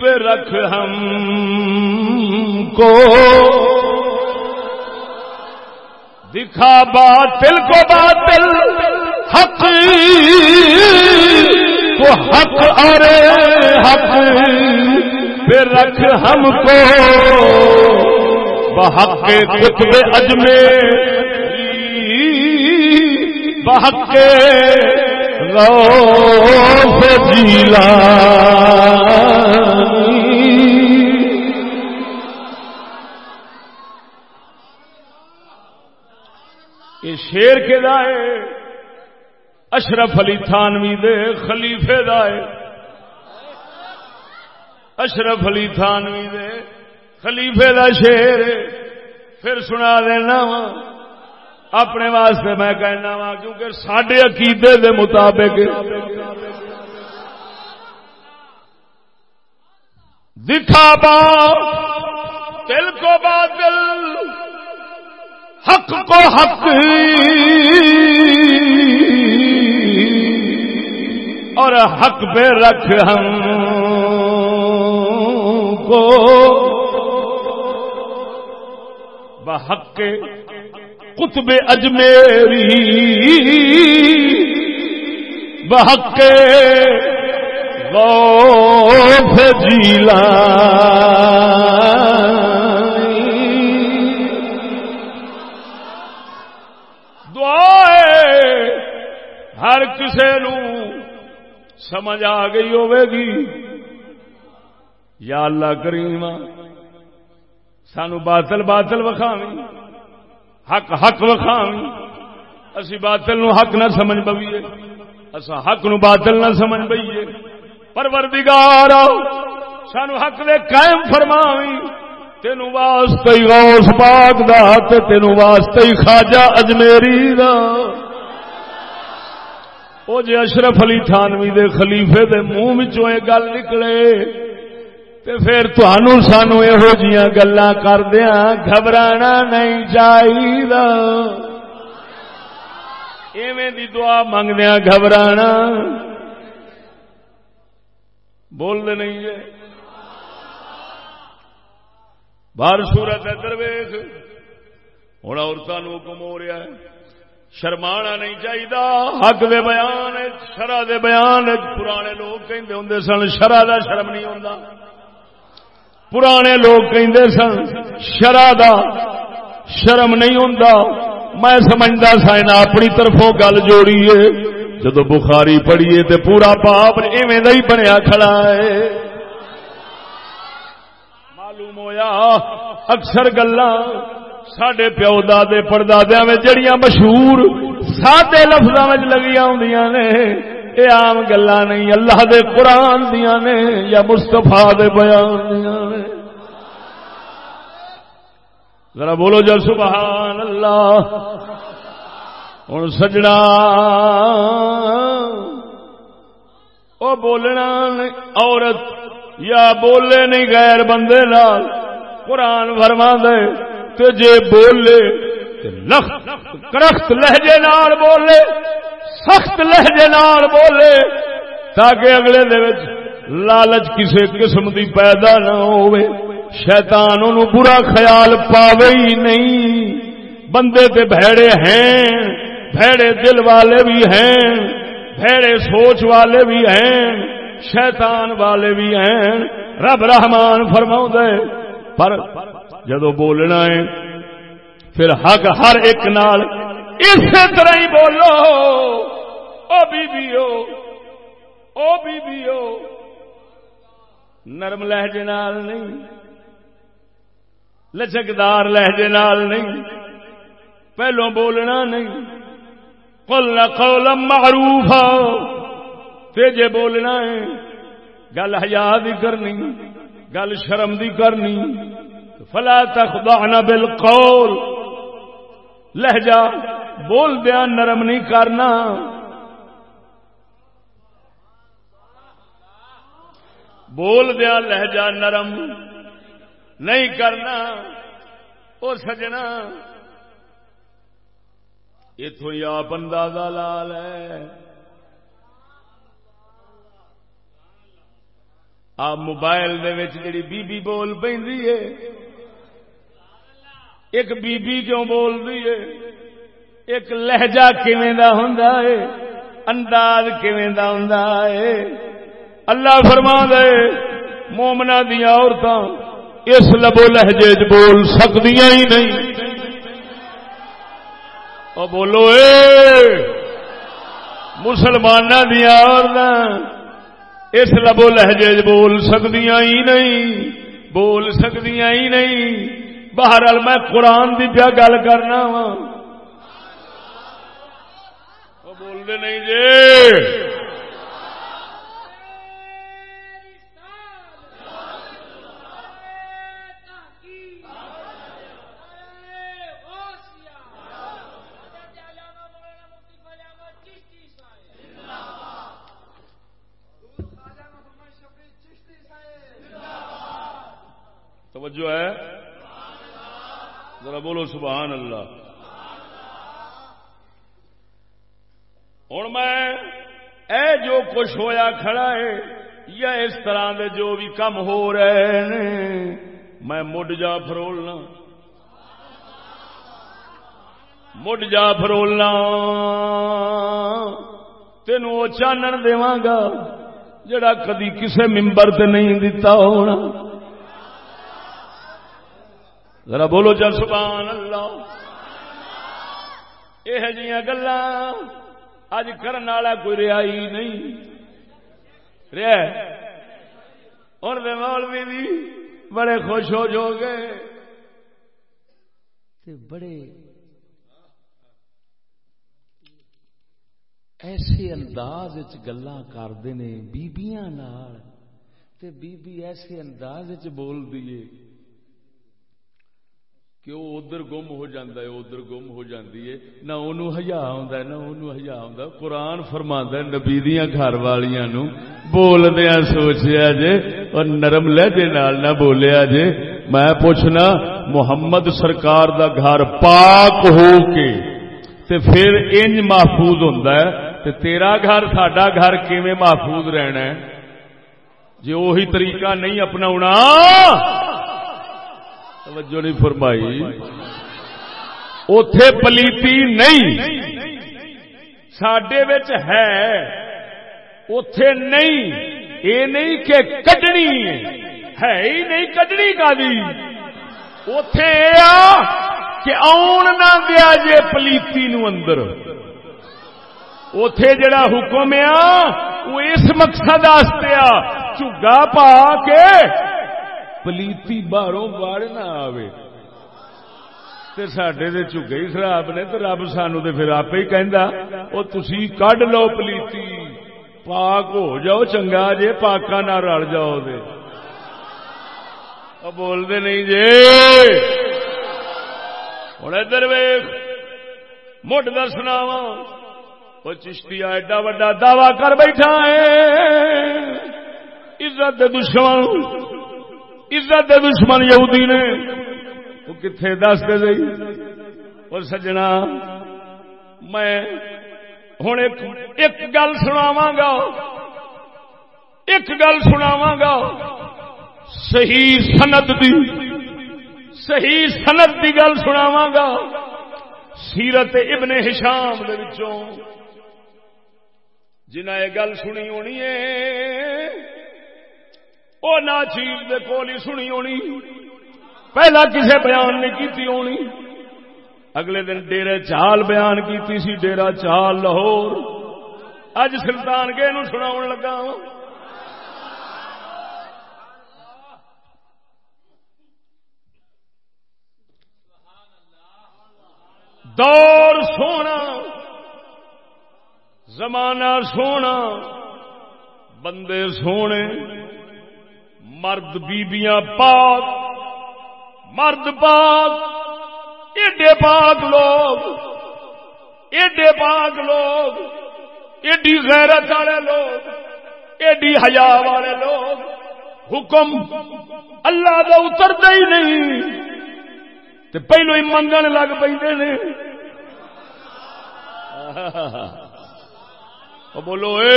A: بے رکھ ہم کو۔ دکھا باطل کو باطل، حق کو حق، اور حق بے رکھ ہم کو۔ بحق قطب اجمیر بحق غوث جیلا یہ شیر کے دائے، اشرف علی تھانوی دے خلیفے دائے۔ اشرف علی تھانوی دے خلیفے دا شیر پھر سنا دینا وا۔ اپنے واسطے میں کہنا وا، کیونکہ سڈے عقیدے دے مطابق دکھا با دل کو بادل حق کو حق۔ اور حق پہ رکھ ہم کو۔ بحق قطب اجمیری بحق غوث جیلا دعا ہر کسی نو سمجھ آ گئی ہوے گی۔ یا اللہ کریم سانو باطل باطل وکھاویں۔ حق حق وکھاویں۔ اسی باطل نو حق نہ سمجھ پویے اسا حق نو باطل نہ سمجھ پئیے۔ پروردگار، سانو حق دے قائم فرماویں۔ تینو واسطے غوث پاک دا تے تینو واسطے خواجہ اجمیری دا۔ او جے اشرف علی تھانوی دے خلیفے دے منہ وچوں اے گل نکلے۔ تے پھر تانوں سانو یہو جیاں گلاں کردیاں گھبرانا نہیں چاہیے ایویں دی دعا منگدیا گھبرانا۔ بول دے نہیں جے۔ باہر سورت ادھر ویخ ہوں عورتوں حکم ہو رہا ہے۔ شرمانا نہیں چاہیے حق دے بیان شرح دے بیان پرانے لوگ کہندے ہوں سن، شرح دا شرم نہیں ہوتا پرانے لوگ کہندے سن شرح دا شرم نہیں ہوتا میں سمجھتا سا اپنی طرفوں گل جوڑیے۔ جدو بخاری پڑھیے تے پورا پاپ ایویں ہی بنیا کھڑا ہے۔ معلوم ہویا، اکثر گلا سڈے پیو دے پردادیا جڑیاں مشہور سادے لفظوں میں لگی آدیاں نے۔ یہ آم گلا نہیں اللہ دے قرآن دیا نے یا مستفا دے بیان دیا نے۔ ذرا بولو جب سبحان اللہ۔ ہوں سجنا او بولنا عورت یا بولے نہیں غیر بندے لال قرآن فرما دے تے جے بولے کرخت لہجے نال بولے۔ سخت لہجے نال بولے، تاکہ اگلے دے وچ لالچ کسی قسم دی پیدا نہ ہوئے۔ شیطان انہوں برا خیال پاوے ہی نہیں۔ بندے تے بھڑے ہیں بھڑے دل والے بھی ہیں بھڑے سوچ والے بھی ہیں، شیطان والے بھی ہیں۔ رب رحمان فرما دے پر جدو بولنا ہے، پھر حق ہر ایک نال اسی طرح ہی بولو۔ او بی بی او بی بی نرم لہجے نال نہیں، لچکدار لہجے نال نہیں، پہلو بولنا نہیں۔ قلنا قولا معروفا تیجے بولنا ہے، گل حیا دی کرنی، گل شرم دی کرنی، فلا تخضعن بالقول۔ لہجہ بول دیا، نرم نہیں کرنا۔ بول دیا، لہجہ نرم نہیں کرنا۔ وہ سجنا اتو ہی آپ اندازہ لال ہے آپ موبائل جڑی بی بی بول پہ ایک بی بی کیوں بول رہی ہے؟ ایک لہجہ کیویں دا ہوندا ہے انداز کیویں دا ہوندا ہے اللہ فرما دے مومنا دیا عورتاں اس لبو لہجے چ بول سکدیاں ہی نہیں۔ او بولو اے مسلمان دیا عورتاں اس لبو لہجے چ بول سکدیاں ہی نہیں۔ بول سکدیاں ہی نہیں۔ بہرحال میں قرآن کی پیا گل کرنا وا بولتے نہیں جی۔ توجہ ہے۔ ذرا بولو سبحان اللہ۔ ہوں میں اے جو کچھ ہویا کھڑا ہے، یا اس طرح دے جو بھی کم ہو رہے ہیں میں مڈ جا فرولنا مڈ جا فرولنا تینوں وہ چانن گا، جڑا کدی کسے ممبر تے نہیں دتا ہونا۔ ذرا بولو چل سبحان اللہ۔ یہ جی گلا اج کرنے والا کوئی ریائی نہیں اور مولوی بھی بڑے خوش ہو جو گے بڑے ایسے انداز گلا کرتے ہیں بیبیاں بی ایسے انداز بول دیے کہ وہ ادھر گم ہو جاتا ہے، ادھر گم ہو جاتی ہے۔ نہ انہوں ہزا آ نہ انہوں ہزا آ قرآن فرما نبی دیا گھر والیا نو بولدیا سوچیا جے اور نرم لہجے نال نہ بولیا جے۔ میں پوچھنا، محمد سرکار دا گھر پاک ہو کے تے پھر انج محفوظ ہوتا ہے تے تیرا گھر ساڈا گھر کیویں محفوظ رہنا ہے؟ جی وہی طریقہ نہیں اپنا توجہ نہیں فرمائی۔ اتے پلیتی نہیں۔ سڈے ہے۔ اتے نہیں۔ یہ نہیں کہ کڈنی ہے۔ ہی نہیں کڈنی کا دی اتے کہ آن نہ دیا جے پلیتی نو اندر۔ اتے جڑا حکم آ وہ اس مقصد آ، چگا پا کے پلیتی باہروں باڑ نہ آئے سڈے تو چگے ہی خراب نے تو رب سانو تو پھر آپ ہی کہہ وہ تھی کڈ لو پلیتی، پاک ہو جاؤ چنگا جے پاکا نہ رل جاؤ دے۔ بولتے نہیں جی ہوں ادھر ویخ مٹ دسنا وا وہ چشتی ایڈا وا دعوی کر بیٹھا ہے۔ عزت دشمن۔ عزت دے دشمن یہودی نے۔ وہ کتنے دس دے اور سجنا، میں ہوں ایک گل سناوا گا۔ ایک گل سناوا گا۔ صحیح سند دی، صحیح سند دی گل سناوا گا۔ سیرت ابن ہشام جنہیں یہ گل سنی ہونی ہے وہ نہ چیز کول ہی سنی ہونی۔ پہلا کسے بیان نہیں کی ہونی۔ اگلے دن ڈیرے چال بیان کی سی، ڈیرا چال لاہور۔ اج سلطان کے نو سنا لگا ہاں۔ دور سونا، زمانہ سونا، بندے سونے۔ مرد بیبیاں پاک، مرد پاک، ایڈے پاک لوگ، ایڈے پاک لوگ، ایڈی غیرت والے لوگ، ایڈی حیا والے لوگ، حکم اللہ کا اترتا ہی نہیں۔ تو پہلو ہی منگن لگ پہ (laughs) بولو، اے!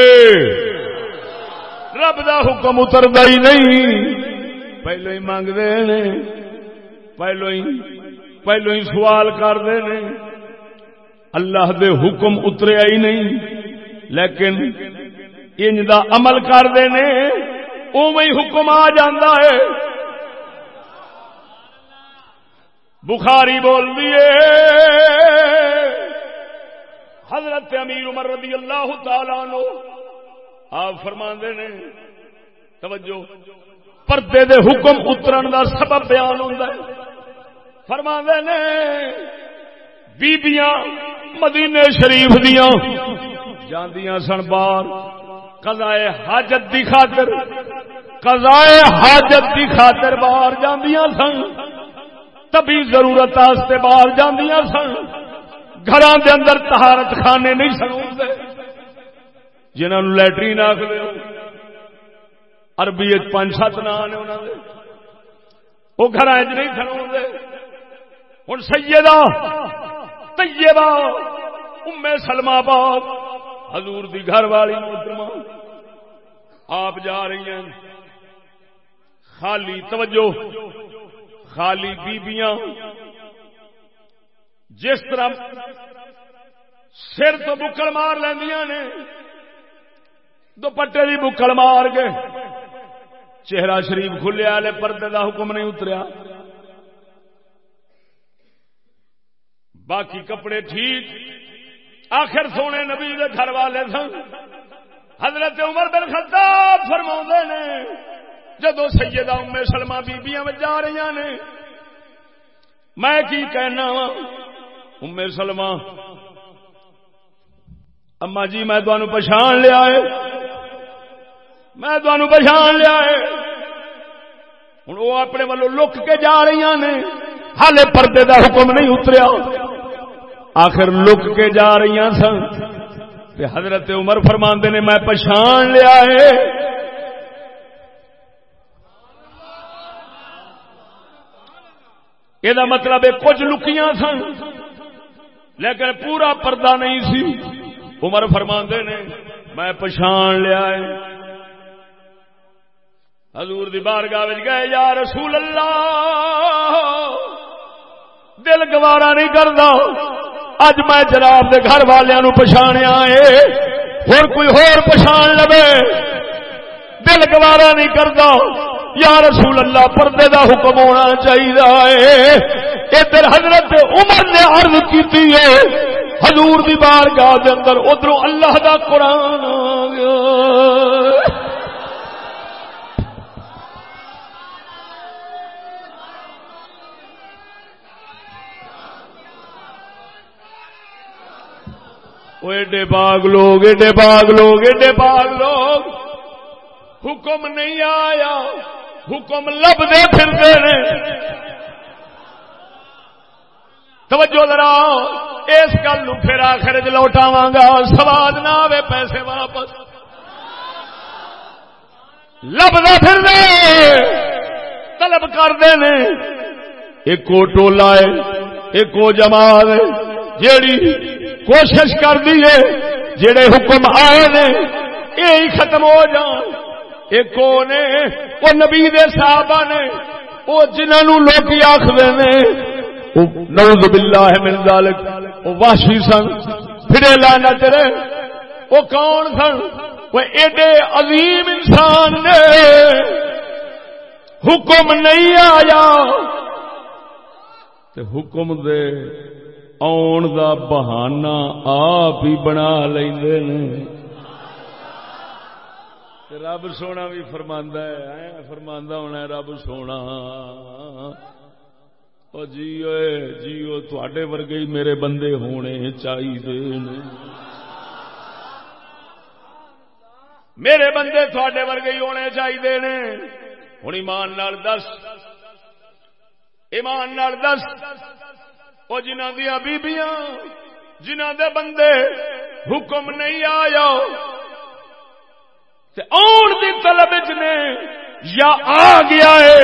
A: رب دا حکم اترتا ہی نہیں۔ پہلو ہی منگتے ہیں پہلو ہی پہلو ہی سوال کرتے ہیں اللہ دے حکم اتریا ہی نہیں، لیکن ان دا عمل کرتے ہیں اوی حکم آ جاندہ ہے۔ بخاری بول دیے حضرت امیر عمر رضی اللہ تعالی نو آپ فرما نے، توجہ، پردے دے حکم اترن دا سبب بیان ہوتا ہے۔ فرما نے، بیبیاں مدینے شریف دیاں جاندیاں سن بار قضائے حاجت دی خاطر، قضائے حاجت دی خاطر باہر جاندیاں سن۔ تبھی ضرورت آستے باہر جاندیاں سن۔ گھراں دے اندر طہارت خانے نہیں سن ہوندے جنہوں لٹرین آخر عربی پانچ سات نام نے وہ گھر نہیں کھڑو ہوں سیدہ، طیبہ، ام سلمہ پاک حضور دی گھر والی محترمہ، آپ جا رہی ہیں۔ خالی توجہ، خالی بیبیاں۔ جس طرح سر تو بکل مار لیندیاں نے دوپٹے کی بکل مار کے چہرہ شریف کھلیا والے پردے کا حکم نہیں اتریا۔ باقی کپڑے ٹھیک۔ آخر سونے نبی کے گھر والے سن۔ حضرت عمر بن خطاب فرما نے، جدو سیدہ ام سلمہ بیبیاں جا رہی نے، میں کی کہنا وا، ام سلمہ اما جی میں تمہیں پچھان لیا ہے۔ میں تمہیں پچھان لیا ہے۔ ہوں وہ اپنے والو لک کے جا رہی نے۔ ہالے پردے دا حکم نہیں اتریا۔ آخر لک کے جا رہی سن۔ حضرت عمر فرماندے نے، میں پچھان لیا ہے۔ یہ مطلب ہے کچھ لکیاں سن۔ لیکن پورا پردہ نہیں سی۔ عمر فرماندے نے، میں پچھان لیا ہے۔ حضور دی بارگاہ گئے، یا رسول اللہ، دل گوارا نہیں کرتا اج میں جناب دے گھر والوں پچھاڑیا ہے ہر کوئی ہور پچھان لو دل گوارا نہیں کرتا یا رسول اللہ، پردے دا حکم ہونا چاہیے ادھر حضرت عمر نے عرض کی حضور دی بار گاہ اندر ادھر اللہ دا قرآن آ گیا۔ وہ ایڈے باغ لوگ ایڈے باغ لوگ ایڈے باغ لوگ حکم نہیں آیا حکم لبتے پھر توجہ ذرا اس گل پھر آخر چ لوٹاوا گا سواد نہ آئے پیسے واپس لبدا پھر دے طلب کرتے ہیں ایک کو ٹولا ہے ایک کو جماعت جیڑی کوشش کر دیے جڑے حکم آئے نے یہ ختم ہو جان۔ ایک نے وہ نبی دے صحابہ نے وہ جنہوں لوگ آخر نے نوز باللہ من ذالک وہ واشی سن، پھرے لانا تیرے وہ کون سن؟ وہ ایڈے عظیم انسان نے۔ حکم نہیں آیا۔ حکم دے آن دا بہانا آپ ہی بنا لیں رب سونا بھی فرماندہ ہے فرماندہ ہونا ہے رب سونا او جیو جیو تھوڑے ورگے ہی میرے بندے ہونے چاہیے میرے بندے تھوڑے ورگے ہی ہونے چاہیے ہوں ایمان نال دس ایمان نال دس وہ جنہ دیا بیبیاں جنہ دے بندے حکم نہیں آیا آن دی طلب نے یا آ گیا ہے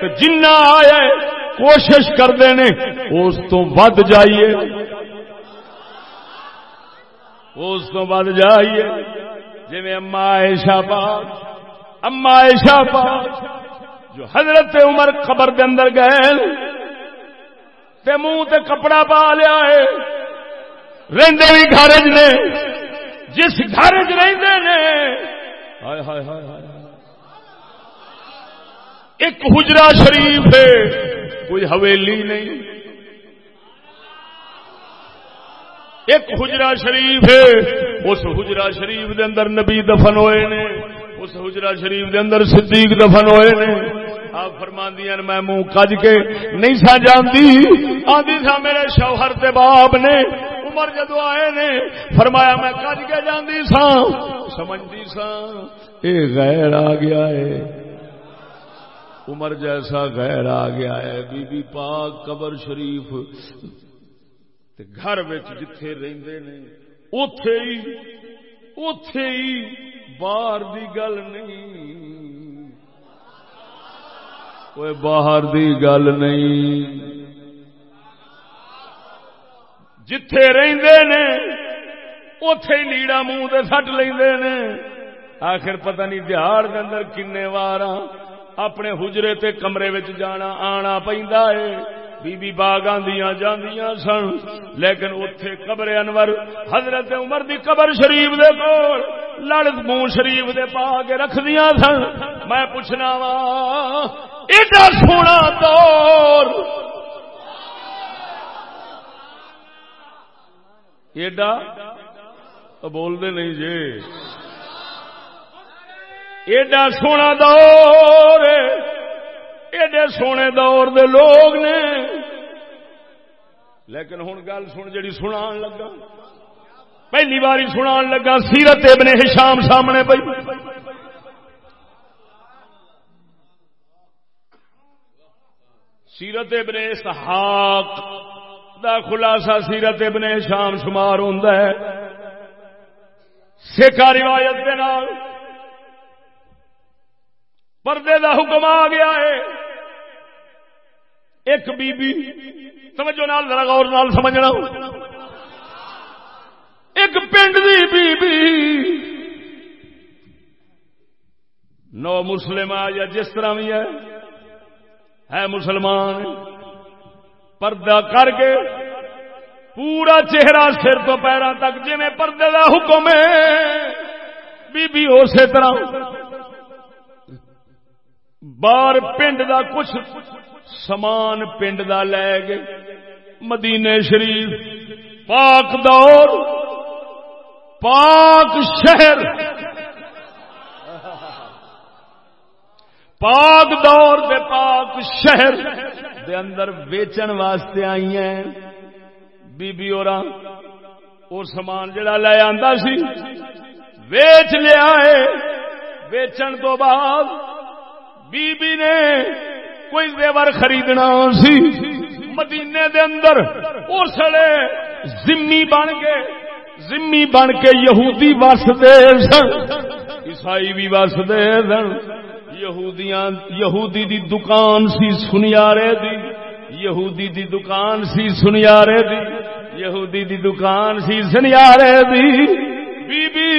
A: تو جنہ آیا ہے، کوشش کرتے ہیں اس تو ود جائیے۔ اس تو ود جائیے۔ جی اما عائشہ پاک اما عائشہ پاک، جو حضرت عمر قبر کے اندر گئے تے منہ تے کپڑا پا لیا ہے۔ رہندے بھی گھر نے۔ جس گھر رہندے نے۔ ہائے ہائے ہائے ہائے ایک حجرا شریف ہے۔ کوئی حویلی نہیں۔ ایک حجرا شریف ہے۔ اس حجرا شریف دے اندر نبی دفن ہوئے نے۔ اس حجرا شریف دے اندر صدیق دفن ہوئے نے۔ آپ فرما دیا میں منہ کج کے نہیں سا جانتی آدھی سا میرے شوہر تے باپ نے۔ عمر جدو آئے نے، فرمایا میں کج کے جاندی سا۔ سمجھتی سا، اے غیر آ گیا ہے۔ عمر جیسا غیر آ گیا ہے بی بی پاک قبر شریف۔ تے گھر جتھے رہندے نے اتے ہی اتے ہی باہر دی گل نہیں۔ کوئی باہر دی گل نہیں جتھے رہندے نے اتے ہی لیڑا منہ دے سٹ لیندے نے آخر پتہ نہیں دہاڑ کے اندر کنے وار اپنے حجرے تے کمرے وچ جانا آنا پیندا ہے بی بی باغ آندیاں جاندیاں سن لیکن اتے قبر انور حضرت عمر دی قبر شریف دے کول لڑ منہ شریف دے پا کے رکھ دیا سن میں پوچھنا وا ایڈا سونا دور۔ ایڈا؟ بول دے نہیں جی۔ ایڈا سونا دور ایڈے سونے دور دے لوگ نے۔ لیکن ہوں گل سن جڑی سنا لگا۔ پہلی باری سنا لگا سیرت ابن ہشام سامنے پی سیرت ابن اسحاق دا خلاصہ سیرت ابن ہشام شمار ہوں سکھا روایت کے نال پردے دا حکم آ گیا ہے۔ ایک بی بی توجہ نال ذرا غور نال سمجھنا۔ ایک پنڈ دی بی بی نو مسلم یا جس طرح بھی ہے ہے مسلمان، پردہ کر کے پورا چہرہ سر تو پیروں تک جی پردے کا حکم ہے، بی بی اسی طرح۔ بار پنڈ دا کچھ سمان پنڈ دا لے گئے۔ مدینے شریف، پاک دور، پاک شہر۔ پاک دور دے پاک شہر دے اندر ویچن واسطے آئی ہیں۔ بی بی اور وہ سامان جڑا لے آندا سی، ویچ لیا ہے ویچن تو بعد بی بی نے کوئی زیور خریدنا سی۔ مدینے دے اندر اس زمی بن کے زمی بن کے یہودی وس سن، عیسائی بھی وس سن۔ یہودیاں یہودی دی دکان سی سنیارے دی، یہودی دی دکان سی سنیارے دی، یہودی دی دکان سی سنیارے دی۔ بی بی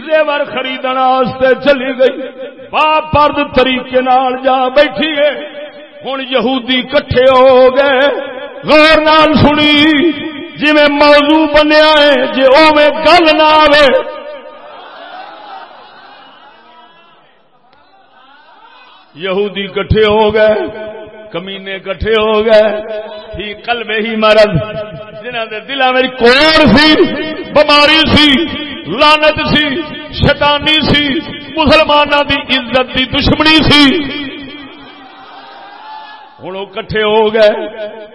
A: زیور خریدنا چلی گئی۔ باپ پرد طریقے نال جا بیٹھی ہے۔ ہوں یہودی کٹھے ہو گئے۔ غور نال سنی۔ جی میں موضوع بنیا ہے جی او میں گل نہ آئے یہودی کٹھے ہو گئے، کمینے کٹھے ہو گئے، ہی کلبے ہی مرد جنہ دے دلوں میں کوڑ سی بماری سی لانت سی، شیطانی سی مسلمانوں دی عزت دی دشمنی سی۔ ہوں وہ کٹھے ہو گئے،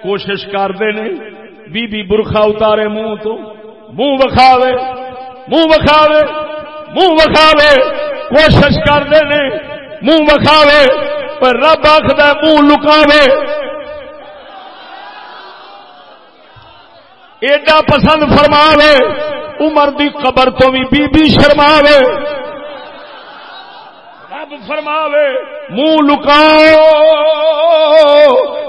A: کوشش کرتے نے بی بی برخا اتارے منہ تو، منہ وکھاوے منہ وکھاوے منہ وکھاوے، کوشش کرتے نے۔ منہ وکھاوے پر رب آخد منہ لکاوے۔ ایڈا پسند فرماوے، عمر دی قبر تو بھی بی بی شرماوے۔ رب فرماوے، منہ لکاؤ۔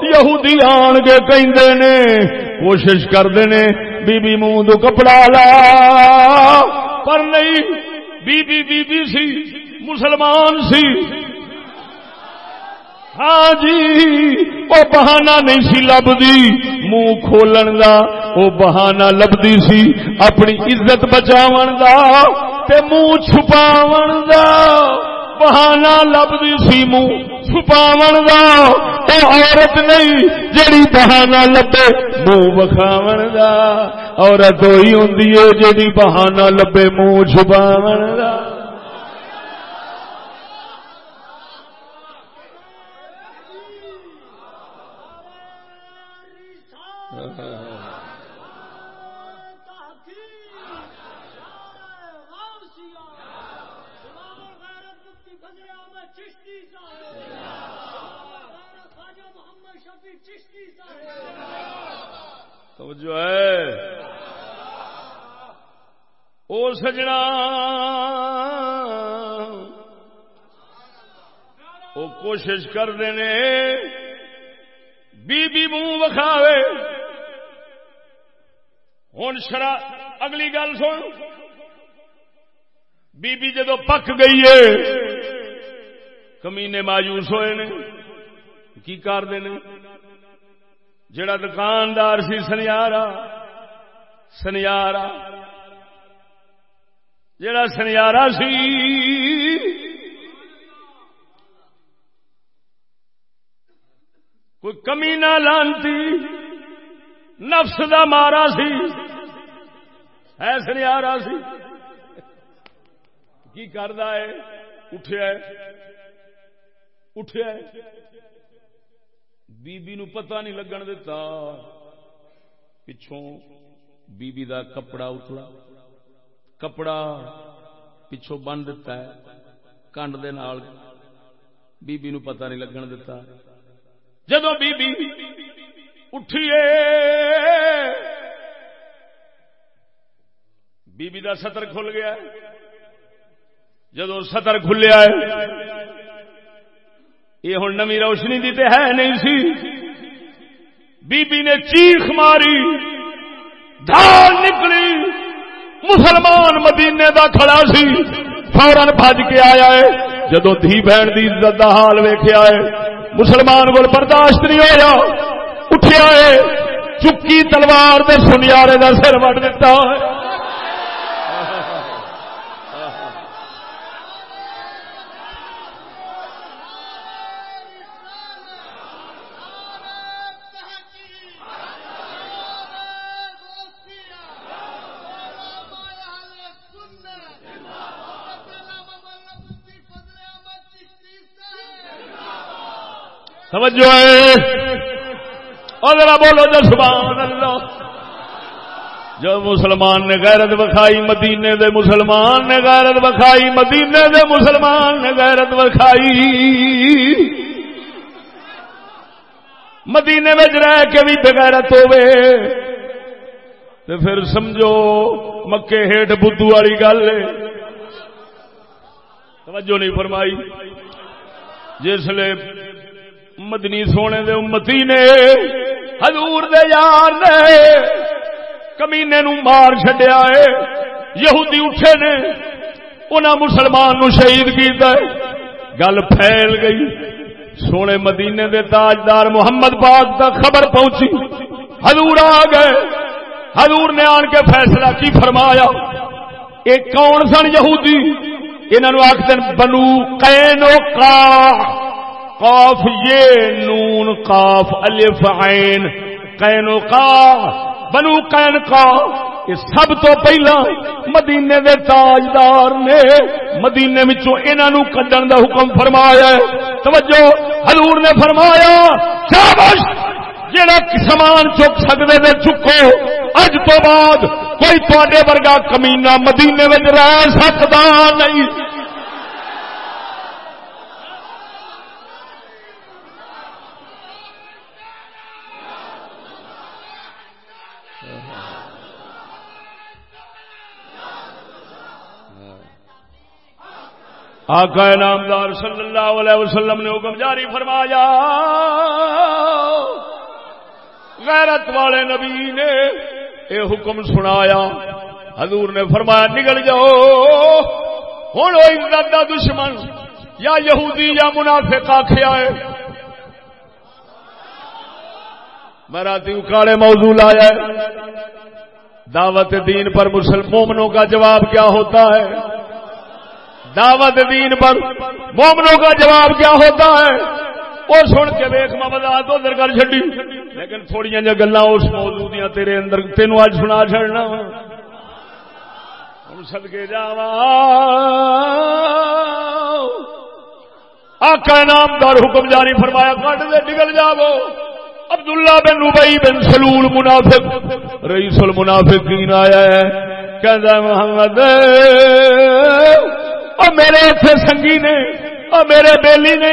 A: یہودی آن کے کہندے نے، کوشش کرتے نے بی بی منہ دو کپڑا لا۔ پر نہیں بی بی بی بی سی۔ مسلمان سی۔ ہاں جی وہ بہانا نہیں سی لبدی منہ کھولن دا، وہ بہانا لبدی سی۔ اپنی عزت بچاون دا تے منہ چھپاون دا۔ بہانا لبدی سی، منہ چھپاون دا۔ اے عورت نہیں جڑی بہانا لبے، منہ بکھاون دا۔ عورت وہی ہوندی ہے جڑی بہانا لبے، منہ چھپاون دا۔ جو ہے او سجنا وہ کوشش کرتے بی بی منہ وکھاوے۔ ہوں شرا اگلی گل سن۔ بی بی جدو پک گئی ہے، کمینے مایوس ہوئے نے۔ کی کرتے ہیں جڑا دکاندار سی، سنیارا سنیارا۔ جڑا سنیارا سی۔ کوئی کمی نہ لانتی، نفس دا مارا سی۔ ہے سنیارا سی۔ کی کردا ہے؟ اٹھیا اٹھیا بی بی نو پتہ نہیں لگن دیتا۔ پچھوں بی بی دا کپڑا اتلا کپڑا پچھوں بن دیتا ہے۔ کنڈ دے نال بی بی نو پتہ نہیں لگن دیتا۔ جدو بی بی اٹھیے بی بی دا سطر کھل گیا۔ جدو سطر کھلیا ہے یہ ہوں نمی روشنی دی تے ہے نہیں سی۔ بی بی نے چیخ ماری۔ دھال نکلی۔ مسلمان مدینے دا کھڑا سی۔ فورن بج کے آیا ہے۔ جدو دھی بہن دی عزت دا حال ویخیا ہے۔ مسلمان کو برداشت نہیں ہوا اٹھیا ہے۔ چکی تلوار دے سنیارے دا سر وٹ دیتا ہے۔ توجہ اور ذرا بولو جو سبحان اللہ۔ جو مسلمان نے غیرت بکھائی مدینے دے، مسلمان نے غیرت بکھائی مدینے دے مسلمان نے غیرت بکھائی مدینے میں رہ کے بھی بغیرت ہوے تو پھر سمجھو، مکے ہیٹ بدھو والی گل توجہ نہیں فرمائی۔ جس مدنی سونے دے امتی نے، حضور دے یار نے کمینے نو مار چڈیا ہے، یہودی اٹھے نے، انہاں مسلمان نو شہید کیتا ہے۔ گل پھیل گئی۔ سونے مدینے دے تاجدار محمد پاک تک خبر پہنچی۔ حضور آ گئے۔ حضور نے آن کے فیصلہ کی فرمایا ایک کون سن یہودی؟ انہوں آخر بنو قینو کا قاف، یہ نون قاف، الف عین، قین کا بنو قین کا یہ سب تو پہلا مدینے دے تاجدار نے مدینے وچوں انہاں نو کڈن دا حکم فرمایا ہے۔ توجہ، حضور نے فرمایا، شاباش جڑا سامان چک سکدے تے چکو، اج تو بعد کوئی تواڈے ورگا کمینہ مدینے وچ رہ سکدا نہیں۔ آقا نامدار صلی اللہ علیہ وسلم نے حکم جاری فرمایا، غیرت والے نبی نے یہ حکم سنایا۔ حضور نے فرمایا نکل جاؤ، ہوں عزت کا دشمن، یا یہودی یا منافق آخیا ہے میں رات کالے موضوع لایا دعوت دین پر مسلمانوں کا جواب کیا ہوتا ہے؟ دعوت دین پر مومنوں کا جواب کیا ہوتا ہے؟ وہ سن کے ویخ محمد ادھر کر چڈی لیکن تھوڑی جی گلا اس موضوع دیا تیرے اندر تینوں اج سنا چڑنا ہوں سدکے جا آقا نام دار حکم جاری فرمایا، کٹ دے نکل جاو عبداللہ بن ربئی بن سلول منافق، رئیس المنافقین آیا ہے۔ کہتا محمد اور میرے اتنے سنگی نے اور میرے بیلی نے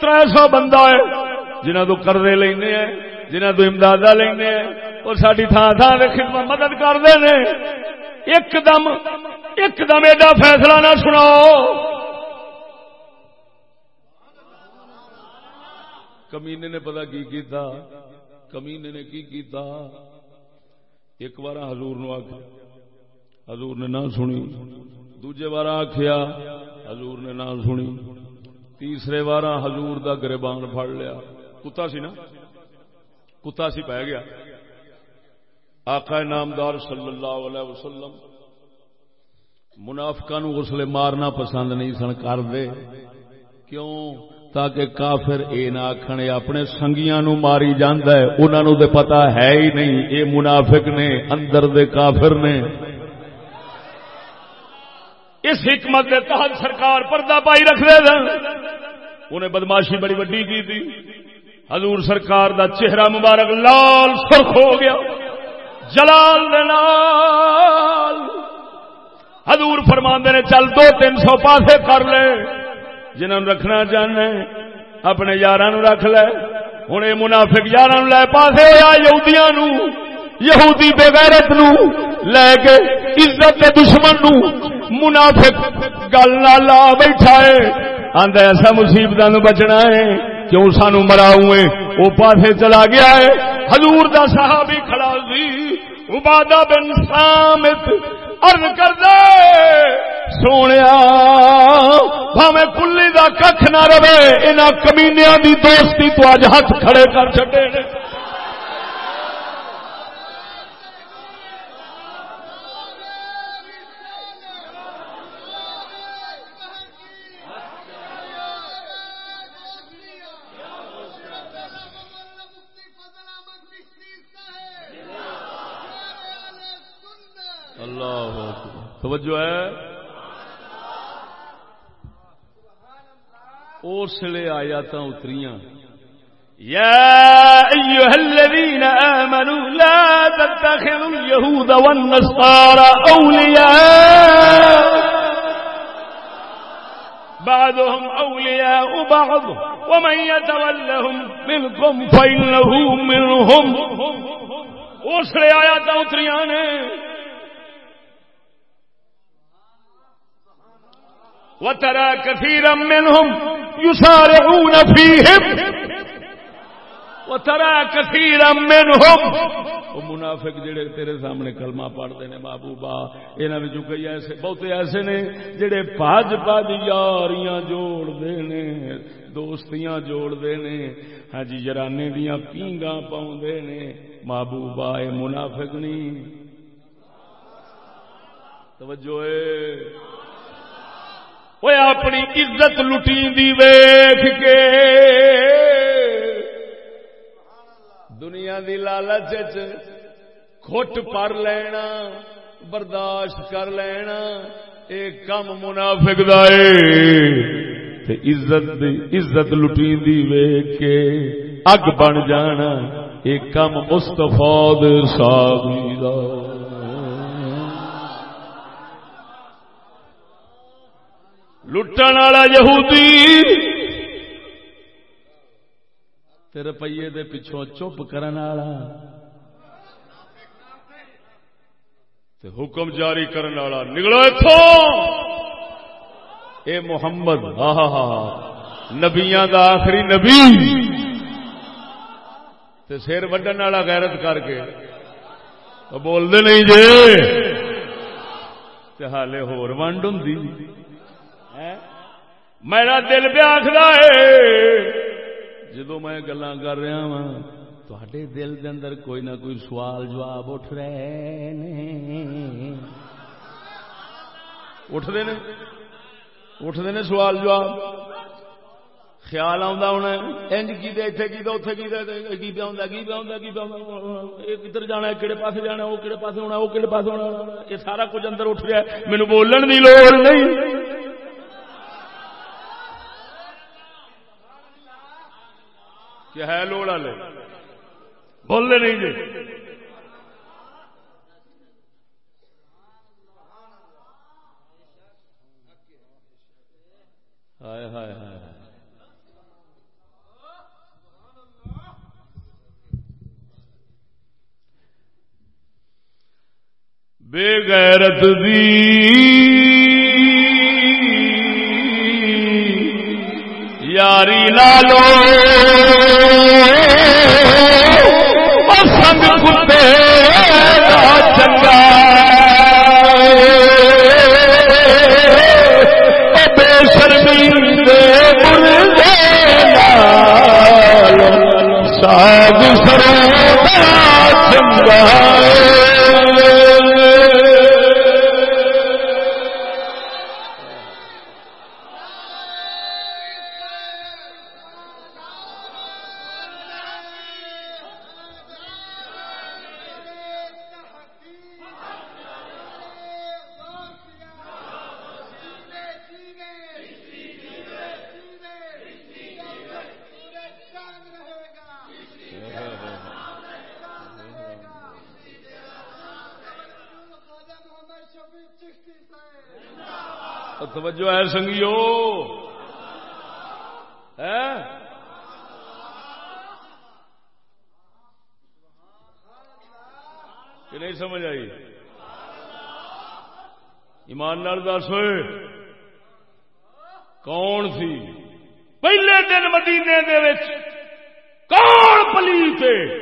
A: تر سو بندہ ہے جنہ تو کردے لینے ہیں جنہ تو امداد لینے ہیں، اور ساری تھان تھان خدمت مدد کرتے ہیں ایک دم ایک دم ایڈا فیصلہ نہ سناؤ۔ کمینے نے پتا کی کیتا؟ کمینے نے کی کیتا؟ ایک بار حضور نو آخ حضور نے نہ سنی۔ دوجے بار آخیا حضور نے نہ سنی۔ تیسرے بار حضور دا گربان پھڑ لیا۔ کتا سی نا؟ کتا سی پہ گیا۔ آقا نامدار صلی اللہ علیہ وسلم منافقہ نو غسلے مارنا پسند نہیں سن، کر دے۔ کیوں؟ تاکہ کافر اے نہ آخنے اپنے سنگیاں نو ماری جاندہ ہے، انہاں نو دے پتا ہے ہی نہیں، اے منافق نے، اندر دے کافر نے۔ اس حکمت دے تحت سرکار پردہ پائی رکھ دے انہیں بدماشی بڑی وڈی کی تھی۔ حضور سرکار دا چہرہ مبارک لال سرخ ہو گیا۔ جلال نال حضور فرماندے نے، چل دو تین سو پاسے کر لے۔ جنہوں رکھنا چاہنا اپنے یار رکھ لے۔ ہوں یہ منافق یار لے پاسے یا یہودیاں نو یہودی بغیرت نو لے کے عزت دشمن نو منافق گل نہ لا بیٹھا ہے۔ آدھا ایسا مصیبت نو بچنا ہے۔ کیوں سانو مراؤ وہ پاسے چلا گیا ہے۔ حضور دا صحابی کھڑا سی۔ عبادہ بن سامت ارد کر دے۔ سونے بھاوے کلی دا کھ نہ رہے ان کمینیا دی دوستی تو اج ہاتھ کھڑے کر چڈے توجہ ہے؟ اس لیے آیات اتری يا أيها الذين آمنوا لا تتخذوا اليهود والنصارى أولياء۔ بعضهم أولياء بعض۔ ومن يتولهم منكم فإنه منهم۔ اسرے آیات اتریاں نے۔ وترى كثيرا منهم يسارعون فيهم. وترى كثيرا منهم. وہ منافق جڑے تیرے سامنے کلمہ پڑھتے ہیں محبوبا انہاں وچوں کئی ایسے بہتے ایسے نے جڑے پاج پاج یاریاں جوڑ دے نے دوستیاں جوڑ دے نے ہاں جی جرانے دیاں پینگا پینگاں پاوندے نے محبوبا اے منافق نہیں۔ توجہ اے وہ اپنی عزت لٹی ویخ کے دنیا دی لالچ کھٹ پر لینا برداشت کر لینا ایک کم منافق عزت عزت لٹی ویخ کے اگ بن جانا ایک کم مستفا سا لٹن والا یہودی روپیے دے پچھوں چپ کرن والا حکم جاری کرن والا نکلو اتوں اے محمد ہاں ہاں نبیا دا آخری نبی تے سر وڈن والا غیرت کر کے بولتے نہیں جی ہالے ہور ونڈ ہوں میرا دل پہ آخر جدو میں گلا کر رہا وا تے دل کے اندر کوئی نہ کوئی سوال جواب اٹھ رہے اٹھتے ہیں اٹھتے ہیں سوال جواب۔ خیال آتا ہونا انج کی اتنے کی اتنے کی کی پیا کی پیا کی یہ کدھر جانا کہڑے پاس جانا وہ کہڑے پاس ہونا وہ کہڑے پاس ہونا یہ سارا کچھ اندر اٹھ رہا ہے مینو بولن کی لوڑ نہیں۔ کہ ہے لوڑا لے بولنے نہیں جی۔ ہائے ہائے ہائے۔ بے غیرت دی یاری نالو سنگ کتے چنگا۔ بے شرمی ساگ سر چنگا۔ توجہ ہے سنگیو۔ کہ نہیں سمجھ آئی؟ ایمان نال دس ہوئے۔ کون سی پہلے دن مدینے دے وچ کون پلی تھے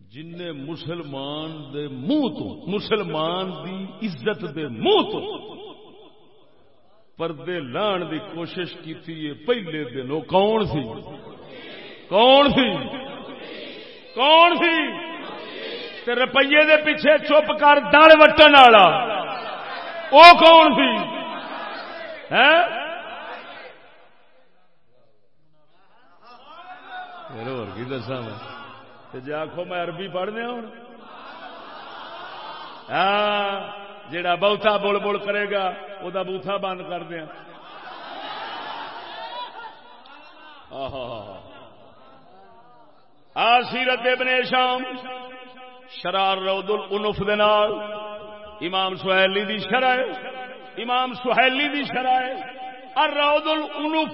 A: جن مسلمان دے منہ تو، مسلمان دی عزت دے منہ تو۔ پردے لان دی کوشش کی تھی پہلے دنوں کون سی؟ کون سی؟ کون سی؟ تے روپیے دے پیچھے چپ کر دڑ وٹن والا۔ وہ کون سی؟ دسا میں؟ جی آخو میں عربی پڑھ دیا ہوں ہاں۔ جڑا بہتا بول بول کرے گا وہ بوتھا بند کر دیا۔ آ سیرت ابن شام، شرار رود الانف دنال امام سہیلی دی شرح امام سہیلی دی شرح اور رود الانف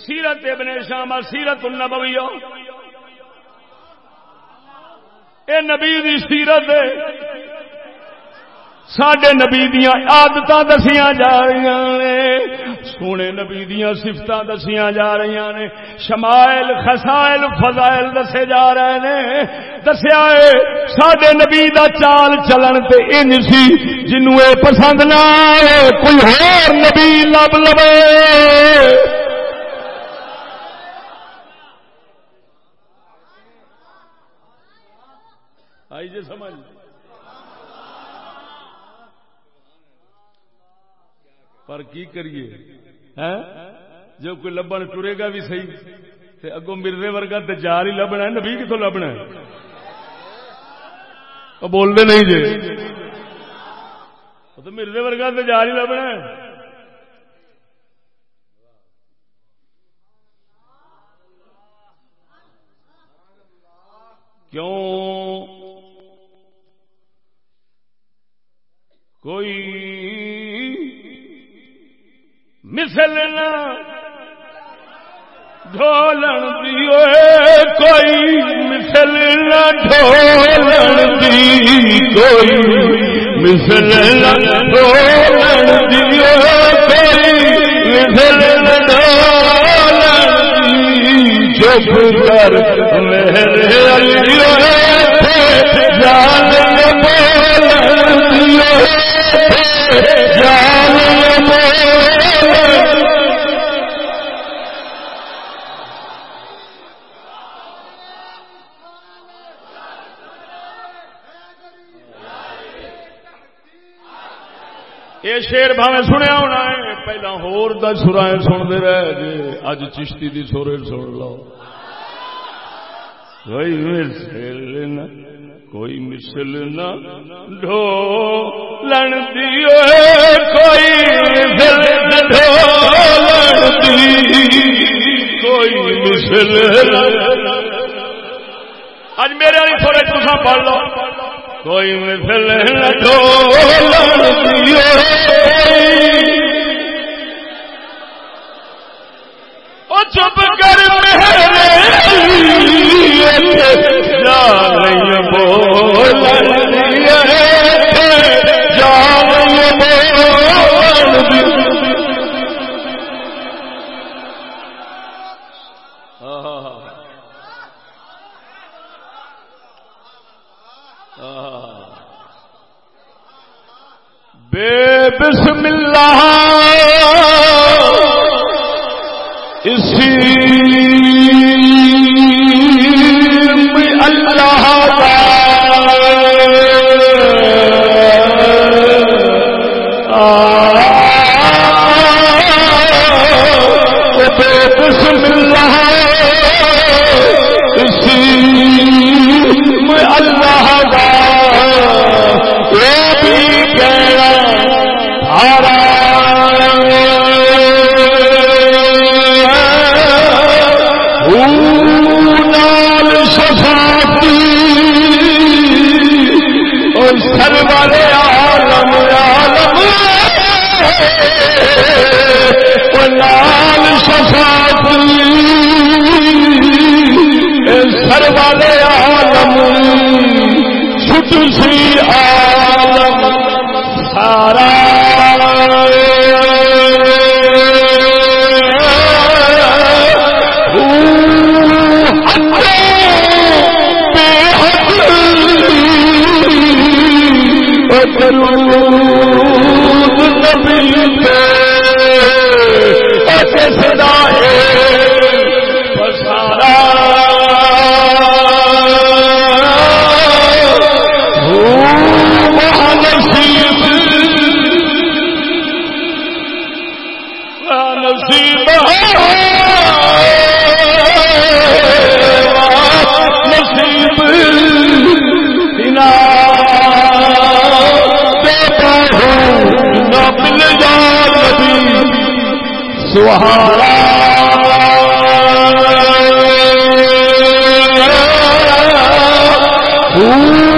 A: سیرت ابن شام سیرت النبوی اے نبی دی سیرت سڈے نبی دیا آدت دسیا جا رہی نے، سونے نبی دیا سفت دسیا جا رہی نے، شمائل، خسائل، فضائل دسے جا رہے نے۔ دسیا سڈے نبی دا چال چلن تے ان سی جنو اے پسند نہ آئے، کوئی ہور نبی لب لو آئی جی سمجھ۔ پر کی کریے؟ جو کوئی لبن ٹرے گا بھی صحیح اگوں مرنے ورگا تو جار ہی لبنا ہے، نبی کتوں لبنا ہے؟ بولتے نہیں جی۔ تو مرنے ورگا تو جار ہی لبنا ہے۔ کیوں؟ کوئی مسلنا ڈھولن دیو کوئی مسلنا ڈھولن دی، کوئی مسلنا ڈھولن دیو کوئی مسلنا ڈھولن دی۔ چپ کر میرے علیو جان بولن دیو جان یہ شیر بھاوے سنیا ہونا ہے۔ پہلا ہور دا سرائے سنتے رہے۔ جی اج چشتی دی سورے سن لو۔ کوئی مسل نہ، کوئی مسل نہ ڈھو لڑ دیو کوئی مسل ڈھو کوئی مسل اج میرے والی سورے تسا پڑھ لو۔ کوئی مثل چپ کر جان بول جان بول بسم اللہ سر والے عالم عالم لال شفاعت سر والے عالم چھٹ سی قلوب نبی کے ایسے سہارا خون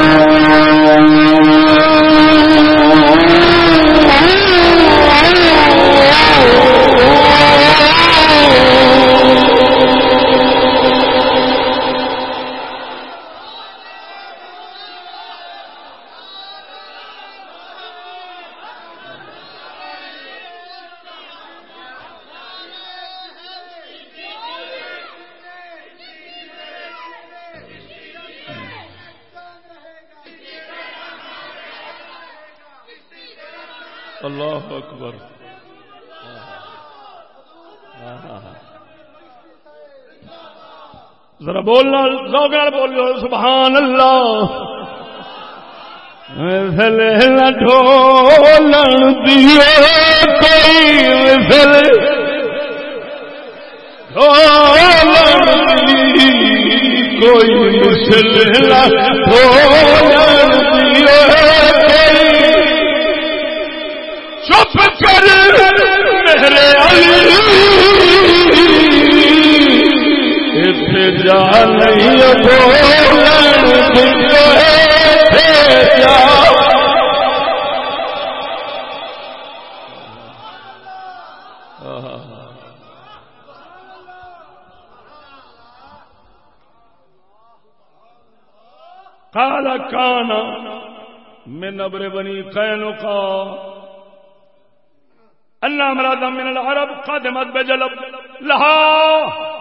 A: اللہ اکبر۔ ذرا بولنا لوگ بولو سبحان اللہ مثل ڈھولن دیو، کوئی مثل ڈھولن دی کوئی مثل ڈھولن کالا کانا میں نبر بنی کینو کا اللہ مراد من العرب قادمت بجلب. لہا.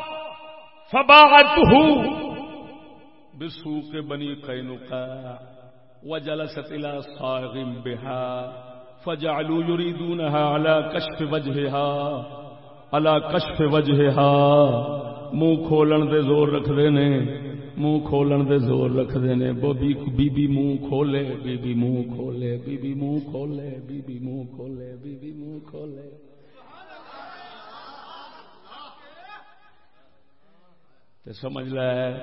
B: وجلست الى صاغ بها فجعلوا يريدونها على كشف وجهها، على كشف وجهها۔ منہ کھولن دے زور رکھ دے نے، منہ کھولن دے زور رکھ دے نے بی بی منہ کھولے بی بی منہ کھولے بی بی منہ کھولے بی بی منہ کھولے بی بی منہ کھولے۔ تے سمجھ لے،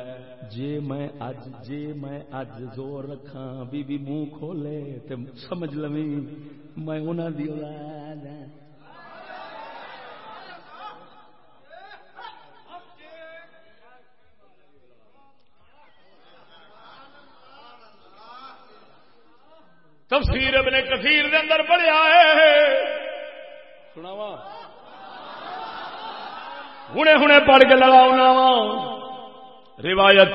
B: جے میں اج جے میں اج زور رکھا بی بی منہ کھولے تے سمجھ لویں، میں انہاں دی اولاد ہاں۔
A: تفسیر ابن کثیر دے اندر پڑھیا ہے۔ سناواں۔ ہنے ہنے پڑھ کے لگاؤ روایت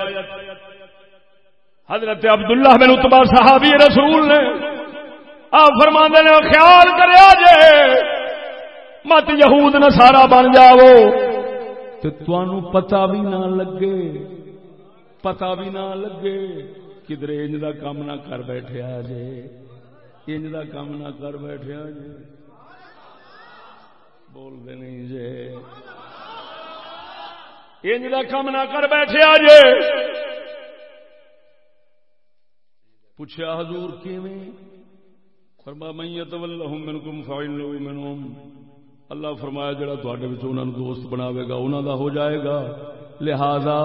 A: حضرت عبداللہ بن اتبا صحابی رسول نے آپ فرما نے خیال کریا جے مت یہود نہ سارا بن جاؤ تو پتا بھی نہ لگے پتا بھی نہ لگے کدھر انج کا کام نہ کر بیٹھے جے انج کا کام نہ کر بیٹھے جے بولتے نہیں جے انج کا کام نہ کر بیٹھے جے پوچھا حضور کیویں؟ فرما میں یتولہم منکم فاعلوا منہم. اللہ فرمایا، جڑا تواڈے وچ انہاں نوں دوست بناوے گا، انہاں دا ہو جائے گا۔ لہذا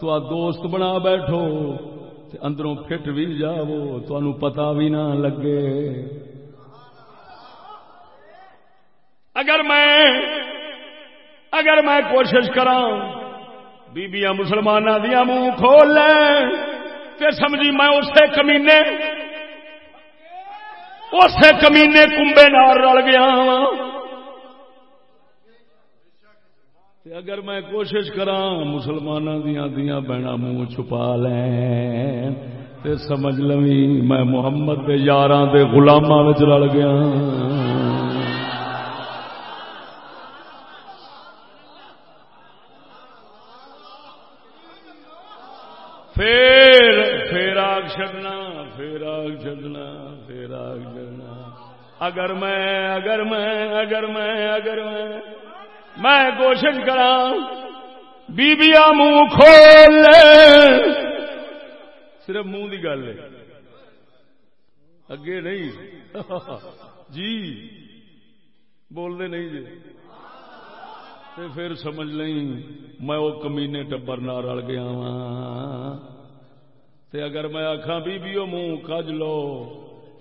A: تو دوست بنا بیٹھو تے اندروں پھٹ بھی جاو تانوں پتہ بھی نہ لگے۔ اگر میں اگر میں کوشش کراں، بیبیاں مسلماناں دیاں منہ کھول لیں، تے سمجھی میں اسے کمینے اسے کمینے کمبے نار رل گیا اگر میں کوشش کرا مسلمانوں دیا دیا بہنا منہ چھپا لیں، تے سمجھ لوی میں محمد کے یار کے گلاما رل گیا پھر پھر پھر آگ چڈنا پھر آگ چڈنا اگر میں اگر میں اگر میں اگر میں میں کوشش کرا بیبیا منہ کھول صرف منہ کی گل ہے۔ اگے نہیں۔ (laughs) جی بولتے نہیں جی۔ پھر سمجھ لیں، میں وہ کمینے ٹبر نہ رل گیا وا تے اگر میں آخا بیبیو منہ کج لو،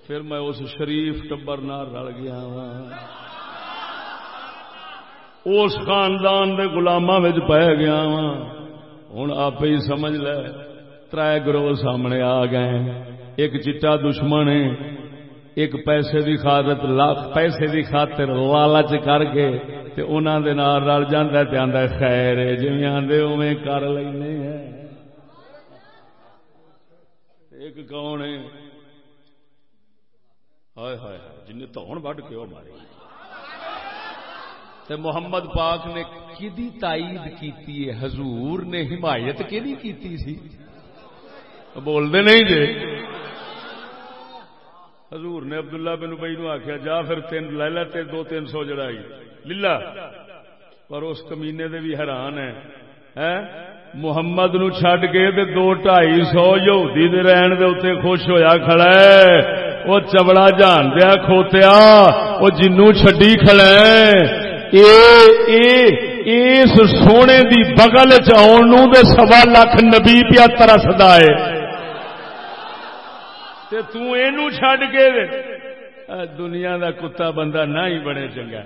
A: پھر میں اس شریف ٹبر نہ رل گیا ہاں۔ اس خاندان دے گلاما پی گیا ہاں۔ وا ہوں آپ ہی سمجھ لے تر گروہ سامنے آ گئے۔ ایک چٹا دشمن ہے، ایک پیسے دی خاطر لاکھ پیسے دی خاطر لالچ کر کے تے انہاں دے نال رل جاندا تے آندا خیر جویں آندے اوویں کر لینے ہیں۔ ایک کون ہے ہائے ہائے جن تو وڈ کے وہ مارے تے محمد پاک نے کدی تائید کیتی ہے حضور نے حمایت کدی کیتی سی بولتے نہیں جی حضور نے عبداللہ بن بئی نو آخیا جا پھر تین لے لے تے دو تین سو جڑائی للا پر اس کمینے دے بھی حیران ہے محمد نو چھڈ کے تے دو ٹائی سو یہودی دے رہن دے اتنے خوش ہویا کھڑا ہے۔ وہ چبڑا جان دیا کھوتیا، وہ جنو چڈی کھڑا ہے۔ اے اے اس سونے دی بغل چون دے سوا لاکھ نبی پیا ترسدا ہے۔ تے تو اینو چھڈ کے دنیا دا کتا بندہ نہ ہی بڑے چنگا۔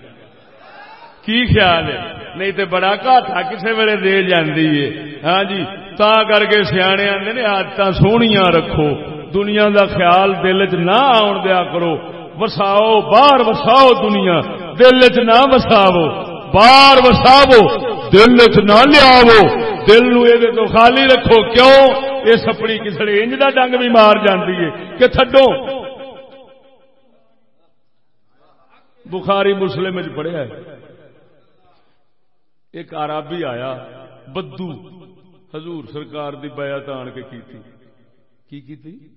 A: کی خیال ہے؟ نہیں تے بڑا گھاٹا کسے ویلے دے جاندی ہے۔ ہاں جی تا کر کے سیانے آدھے نے آدت سوہنیاں رکھو۔ دنیا دا خیال دل چ نہ آن دیا کرو۔ وساؤ، باہر وساؤ دنیا۔ دل چ نہ وساو باہر وساو دل چ نہ لیاو دل نو یہ تو خالی رکھو۔ کیوں؟ یہ سپڑی کسڑے انج دا ڈنگ بھی مار جاندی ہے۔ کہ تھڈو۔ بخاری مسلم پڑھیا ہے۔ ایک عربی آیا، بدو، حضور سرکار دی بیعت آن کے کی تھی کی کی تھی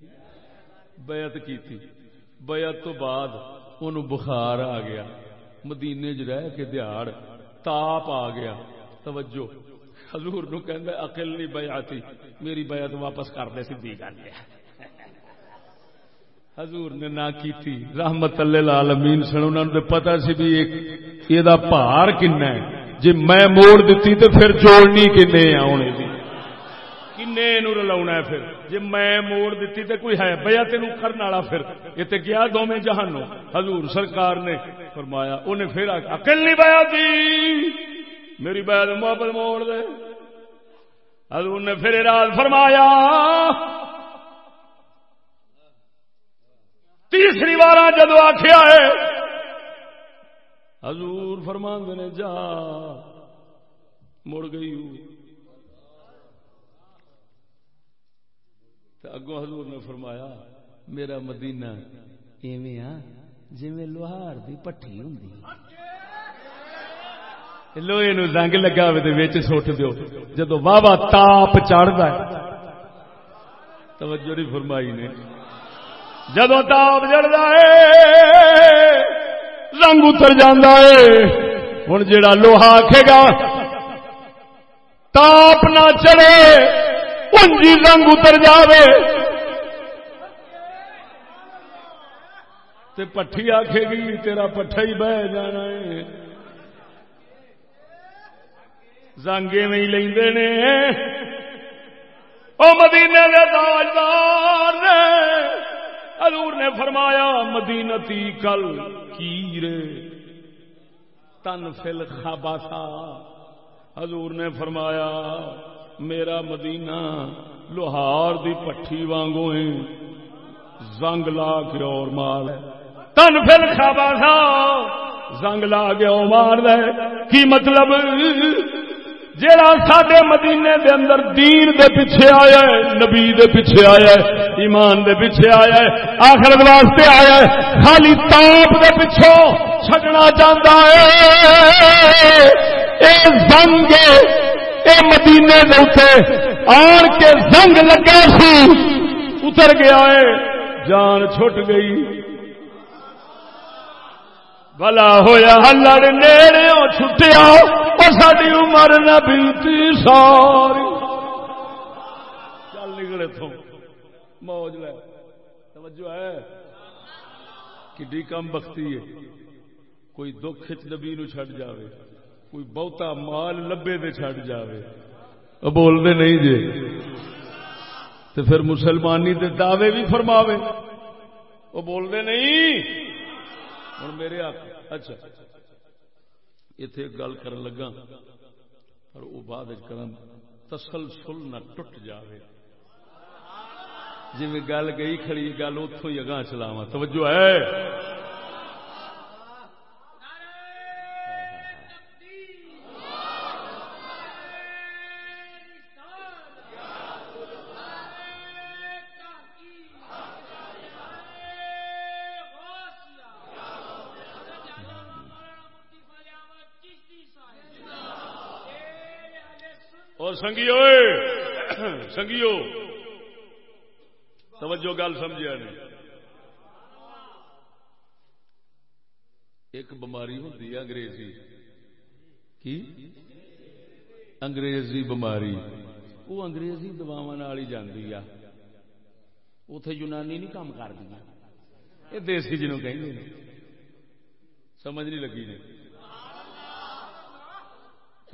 A: بیعت کی تھی بیعت تو بعد انہوں بخار آ گیا۔ مدینے چ رہ کے دیہڑ تاپ آ گیا۔ توجہ۔ حضور نو کہندا عقل نہیں بیعتی میری بیعت واپس کر دے، سیدھی گل ہے۔ حضور نے نہ کی تھی رحمت اللہ العالمین، سن انہوں نے پتہ سی بھی ایک، یہ بھار کنا ہے۔ جی میں موڑ دیتی تو پھر جوڑنی کن آنے کی کن رلا پھر؟ جی میں موڑ دیتی تو کوئی ہے بیا تین کرنے والا پھر؟ یہ تو گیا دونوں جہانوں۔ حضور سرکار نے فرمایا انہیں پھر اکل نہیں پایا تھی میری بیا محبت موڑ دے۔ حضور نے پھر اراد فرمایا، تیسری بار جدو آخیا ہے حضور فرمان نے، جا۔ مڑ گئی اگوں حضور نے فرمایا، میرا مدینہ ایویں آ جی لوہار دی پٹھی ہوں لوہے نو زنگ لگا ہوئے سٹ دو جدو واہ واہ تاپ چڑھتا توجہ نہیں فرمائی نے۔ جدو تاپ جڑتا ہے رنگ اتر جانا ہے۔ ہوں جڑا لوہا آخے گا، تاپ نہ چڑھے انجی رنگ اتر جاوے۔ تے پٹھی آخے گی، تیرا پٹھا ہی بہ جانا ہے۔ زانگے میں ہی لیندے نے۔ او مدینے دے تاجدار نے۔ حضور نے فرمایا مدینتی کل کیرے تن فل خابا تھا حضور نے فرمایا، میرا مدینہ لوہار دی پٹھی وانگو ہے۔ زنگ لا کے اور مار تن فل خابا تھا زنگ لا کے اور مار دے کی مطلب؟ جڑا سڈے مدینے دے اندر دین دے پیچھے آیا ہے، نبی دے پیچھے آیا ہے، ایمان دے پیچھے آیا ہے، آخرت واسطے آیا ہے، خالی تاپ دے پیچھوں چھڈنا چاہتا ہے۔ اے زنگ، اے مدینے دے اتنے آن کے زنگ لگا سی، اتر گیا ہے، جان چھٹ گئی۔ بلا ہویا ہلڑ نیڑے چھٹیا اور ساری عمر نہ بیتی ساری چل نکلے تھو موج لے توجہ ہے کہ کم بختی ہے کوئی دکھ چ نبی نو چھڑ جاوے کوئی بہتا مال لبے دے چھڑ جاوے وہ بول دے نہیں جے تو پھر مسلمانی دے دعوے بھی فرماوے وہ بول دے نہیں ہوں میرے آپ اچھا۔ اتے گل کر لگا، پر وہ بعد کرم تسلسل نہ ٹوٹ جاوے۔ جی میں گل گئی کھڑی، گل اتوں ہی اگاں چلاوا توجہ ہے۔ سنگیو سنگیو توجہ گل سمجھا نہیں ایک بماری ہوتی ہے انگریزی کی انگریزی بماری وہ انگریزی دوا ہی جاتی اتے یونانی نہیں کام کر دیا یہ دیسی جنوں کہ سمجھ نہیں لگی نہیں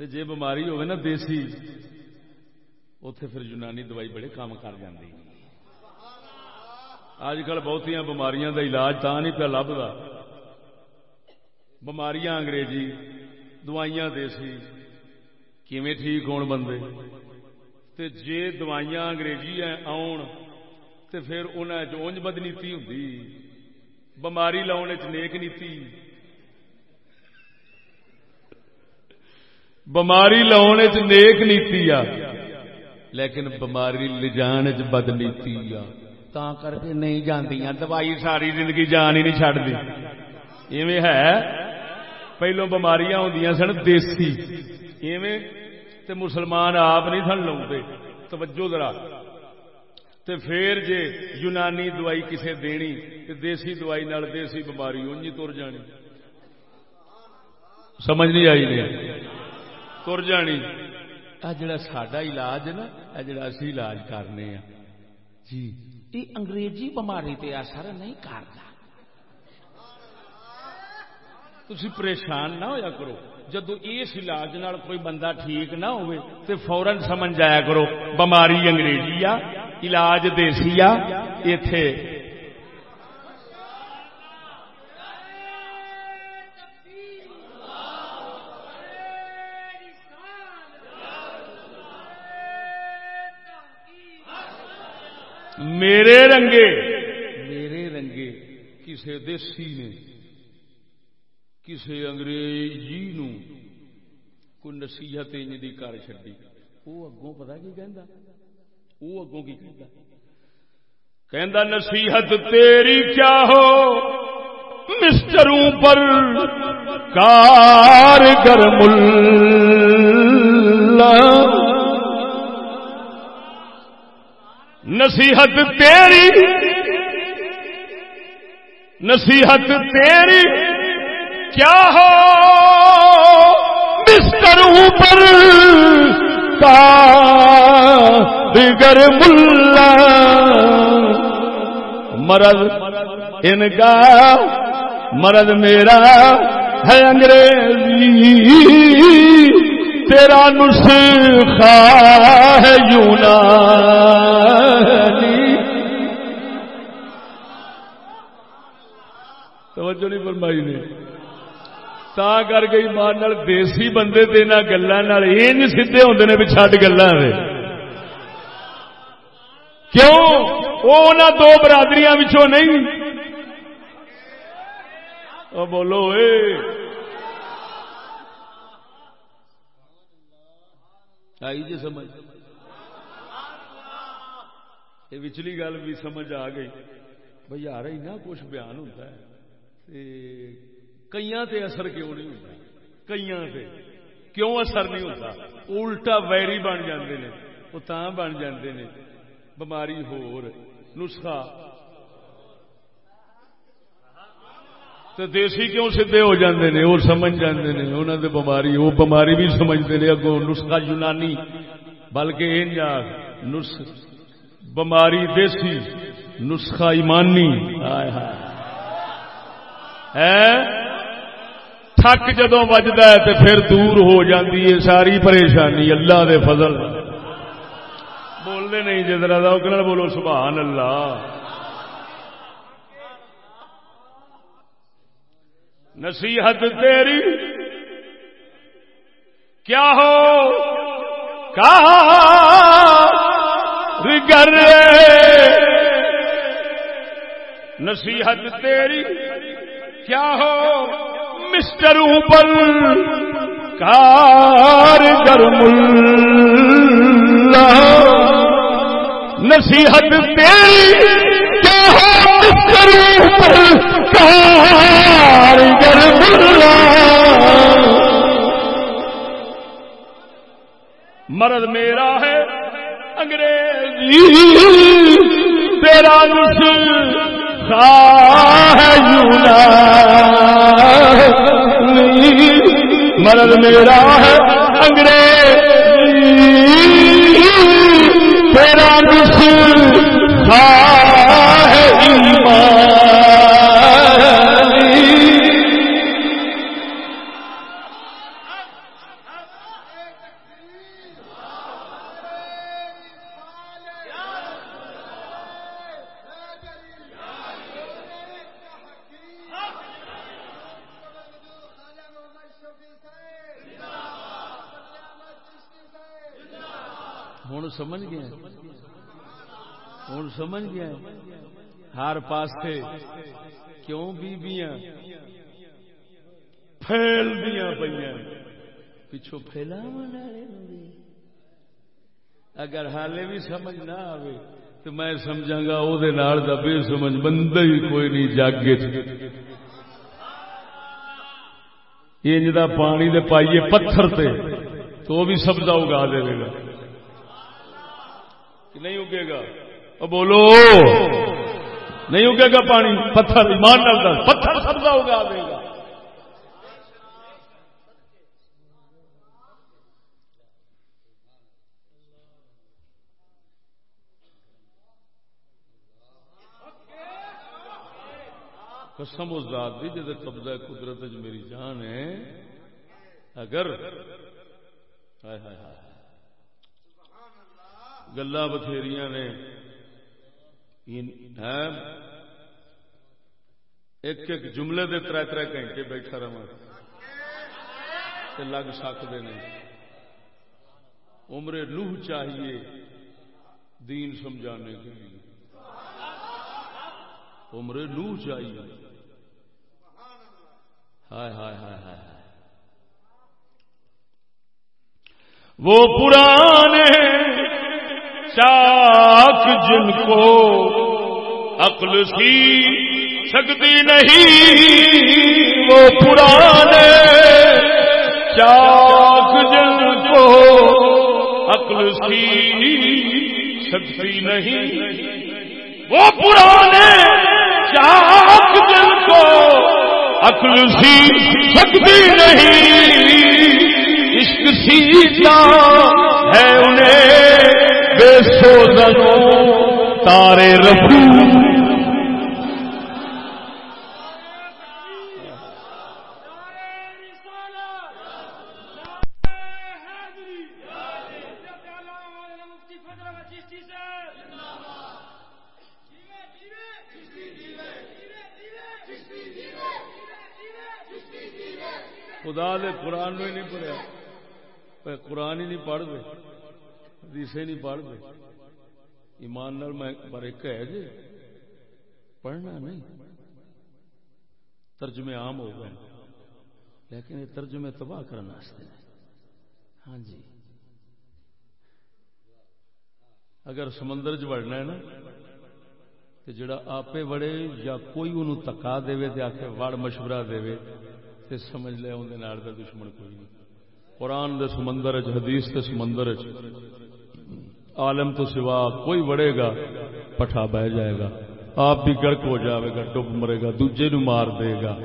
A: جی بماری ہوگی نا دیسی اتے پھر یونانی دوائی بڑے کام کر جاتی اج کل بہت بماریاں دا علاج تا نہیں پہ لبا بماریاں انگریزی دوائیاں دیسی۔ کیویں ٹھیک ہون بندے؟ تے جے دوائیاں انگریزی آن تے پھر انہیں چونج بدنیتی ہوں بماری لاؤن چ نیک نیتی۔ بماری لاؤن چ نیک نیتی آ۔ لیکن بماری لجان چ بد نیتی آ۔ تا کر کے نہیں جاندی دوائی ساری زندگی جان ہی نہیں چڈتی ایویں ہے۔ پہلو بماریاں ہوں سن دیسی۔ ایویں تے مسلمان آپ نہیں سن لوگ توجہ ذرا۔ تے پھر جے یونانی دوائی کسے دینی، تے دیسی دوائی نال دیسی بماری اونجی تر جانی۔ سمجھ نہیں آئی نہیں تر جانی۔ آ جڑا ساڈا علاج ہے نا آ جڑا اسی علاج کرنے ہیں۔ جی۔ یہ انگریزی بماری تے اثر نہیں کرتا۔ تھی پریشان نہ ہویا کرو۔ جدو اس علاج نال کوئی بندہ ٹھیک نہ ہوئے تے فورن سمجھ جایا کرو بماری انگریزی آ علاج دیسی آ ایتھے میرے رنگے۔ میرے رنگے کسے دیسی نے، کسے انگریزی نو کوئی نصیحت دی کر چڈی وہ اگوں پتا کی کہندا؟ وہ اگوں کی کہندا؟ کہندا، نصیحت تیری کیا ہو؟ مسٹروں پر کار ملا۔ نصیحت تیری نصیحت تیری کیا ہو بستر اوپر کا دیگر ملا مرض ان کا مرض میرا ہے انگریزی تیرا نسخہ ہے یونانی۔ توجہ نہیں فرمائی نے۔ تا کر گئی مان دیسی بندے تے نہ گلوں یہ سیدے ہوتے ہیں بھی چڈ گلا کیوں؟ وہ دو برادریاں نہیں۔ او بولو اے۔ آئی جی سمجھ۔ یہ وچلی گل بھی سمجھ آ گئی۔ بھائی یار اینا کچھ بیان ہوتا ہے کئی تے اثر کیوں نہیں ہوتا کئی تے۔ کیوں اثر نہیں ہوتا الٹا ویری بن جاندے نے، وہ تاں بن جاندے نے۔ بیماری ہور، نسخہ۔ تو دیسی کیوں سیدے ہو جاندے نے؟ وہ سمجھ جاندے نے۔ انہوں نے بماری وہ بماری بھی سمجھتے ہیں اگو نسخہ یونانی، بلکہ جا نس بماری دیسی، نسخہ ایمانی۔ تھک جدو بجتا ہے تو پھر دور ہو جاتی ہے۔ ساری پریشانی اللہ دے فضل۔ بولنے نہیں جدرا بولو، سبحان اللہ۔ نصیحت تیری؟ کیا ہو؟ گر نصیحت تیری؟ کیا ہو؟ مسٹر اوپر کار گرم نصیحت تیری؟ کیا ہو مسٹر اوپر مرد میرا ہے انگریزی تیرا ہے یونا مرد میرا ہے انگریزی تیرا ہے سمجھ گیا ہر پاس کیوں بیبیاں؟ پھیل دیا پہ پچھو پھیلا اگر حالے بھی سمجھ نہ آئے تو میں سمجھا گا وہ بے سمجھ بندہ ہی کوئی نہیں جاگے انج پانی دے پائیے پتھر تے تو وہ بھی سبزہ اگا دے گا کہ نہیں اگے گا؟ بولو۔ نہیں اگے گا پانی، پتھر، ایمان ڈالتا پتھر سبزہ اگا دے گا۔ قسم اس ذات دی جب قبضہ قدرت میری جان ہے۔ اگر۔ ہائے ہائے ہائے۔ گلا بتھیری نے۔ یعنی ہاں، ایک ایک جملے دے تر تر گھنٹے بیٹھا رہا لگ سکتے ہیں عمر لوہ چاہیے دین سمجھانے کے لیے۔ عمر لوہ چاہیے۔ ہائے ہائے ہائے ہائے۔ وہ پرانے چاک جن کو عقل سی سکتی نہیں، وہ پرانے چاک جن کو عقل سی سکتی نہیں۔ وہ پرانے چاک دل کو عقل سی سکتی نہیں۔ عشق سیتا ہے انہیں۔ بے سوزنوں تارے رفو خدا دے قرآن ہی نہیں پڑھیا۔ قرآن ہی نہیں پڑھ دے حدیثیں نہیں پڑھ دے۔ ایمان نال میں پر ایک ہے جی۔ پڑھنا نہیں۔ ترجمے عام ہو گئے۔ لیکن یہ ترجمے تباہ کرنے ہاں جی۔ اگر سمندر چڑنا ہے نا تو جڑا آپ وڑے یا کوئی انہوں تکا دے تے آ کے وڑ مشورہ دے تے سمجھ لے اندر کا دشمن کوئی نہیں۔ قرآن دے سمندر چ حدیث دے سمندر چ عالم تو سوا کوئی وڑے گا، پٹھا بہ جائے گا۔ آپ بھی گرک ہو جاوے گا، ڈب مرے گا، دوجے نو مار دے گا۔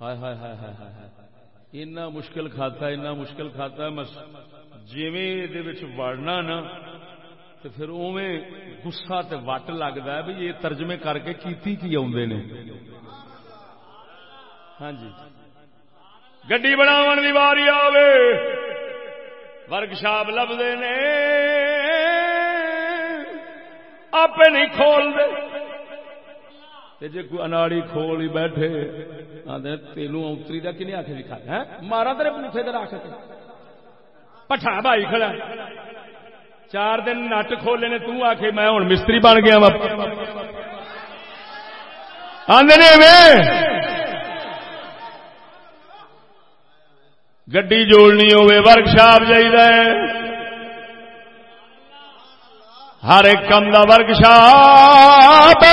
A: ہائے ہائے ہائے ہائے ہائے اتنا مشکل کھاتا ہے اتنا مشکل کھاتا ہے میں جیویں وڑنا نا تو پھر اویں گسا تے وٹ لگتا ہے بھی یہ ترجمے کر کے کیتی کی آدھے نے۔ ہاں جی۔ گڈی بناو کی واری آوے۔ ورکشاپ لبتے نے آپ نہیں کھول دے جی کوئی اناڑی کھول ہی بیٹھے آدھے تینوں اتری کا کنہیں آخ دکھا ہے مارا تیرے پوچھے در آخ پٹھا بھائی کھڑا چار دن نٹ کھولے نے تو آ میں ہوں مستری بن گیا گڈی جوڑنی ہوے چاہیے ہر ایک کم کا ورک شاپ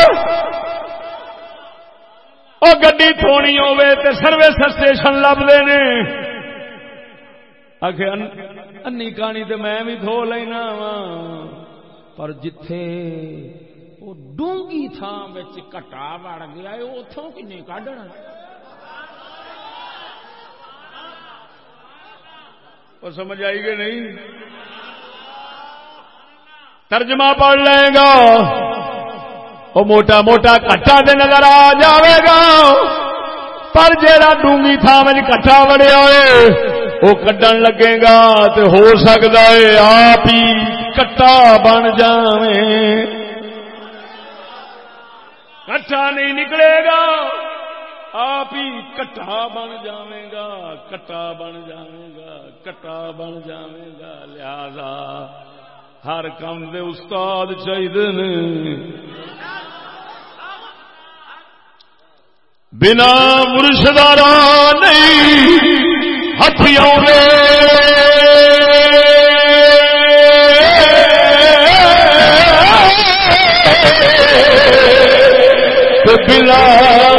A: وہ گڈی تھونی ہوے تے سروس اسٹیشن لبتے نے۔ انی کانی تے میں بھی دھو لینا وا۔ پر جتھے وہ ڈونگی تھان کٹا بڑ گیا اتوں کن کھنا اور سمجھ آئی گی نہیں؟ ترجمہ پڑھ لے گا۔ وہ موٹا موٹا کٹا دے نظر آ جاوے گا۔ پر جا ڈونگی تھان کٹا بڑے ہوئے، وہ کڈن لگے گا تو ہو سکتا ہے آپ ہی کٹا بن کٹا نہیں نکلے گا۔ آپ ہی کٹا بن جائے گا کٹا بن جائے گا کٹا بن جائے گا، لہذا ہر کام دے استاد چاہیے بنا مرشدارا نہیں ہاتھیوں میں بلا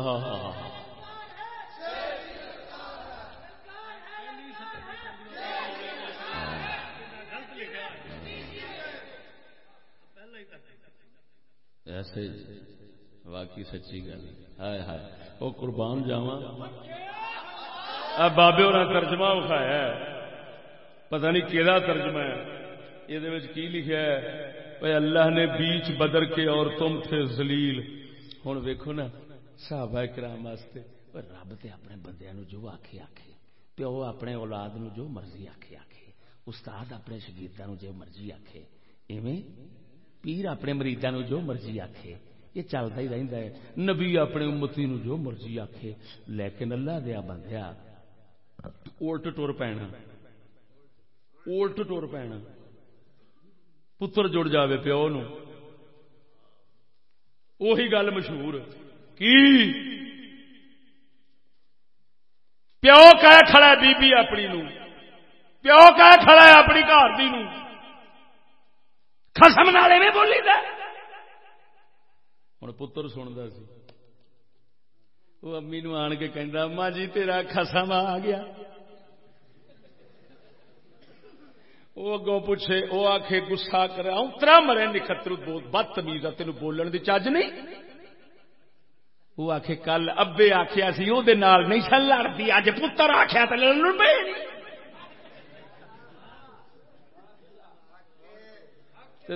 A: ہاں ہاں ہاں ایسے واقعی سچی گل۔ ہائے ہائے۔ وہ قربان جاوا بابے اور ترجمہ اٹھایا پتہ نہیں کہڑا ترجمہ ہے۔ یہ کی لکھا ہے؟ اللہ نے بیچ بدر کے اور تم تھے زلیل۔ ہوں ویکو نا۔ صحابہ کرام واسطے۔ رب تے اپنے بندیاں نو جو آکھے آکھے، پیو اپنے اولاد نو جو مرضی آکھے آکھے، استاد اپنے شگیرداں نو جو مرضی آکھے، ایویں پیر اپنے مریداں نو جو مرضی آکھے، یہ چلتا ہی رہتا ہے۔ نبی اپنے امتی نو جو مرضی آکھے، لیکن اللہ دیا بندیا، الٹ ٹر پینا۔ الٹ ٹر پینا۔ پتر جڑ جاوے پیو نو۔ وہی گل مشہور۔ ہے کی؟ پیو کہ کھڑا ہے بی بی اپنی نو پیو کہ کھڑا ہے اپنی گھر دی نو خسم نالے میں بولی دا ہوں پتر سنتا سی۔ وہ امی نو آن کے کہہ اما جی تیرا خسم آ گیا۔ وہ اگوں پوچھے وہ آخ گسا کر اترا مرے نکھتر بہت بدتمیز تین بولن دی چج نہیں۔ وہ آخ کل ابے آخیا سی وہ نہیں سن لڑتی، اج پتر آخیا تو لڑ پے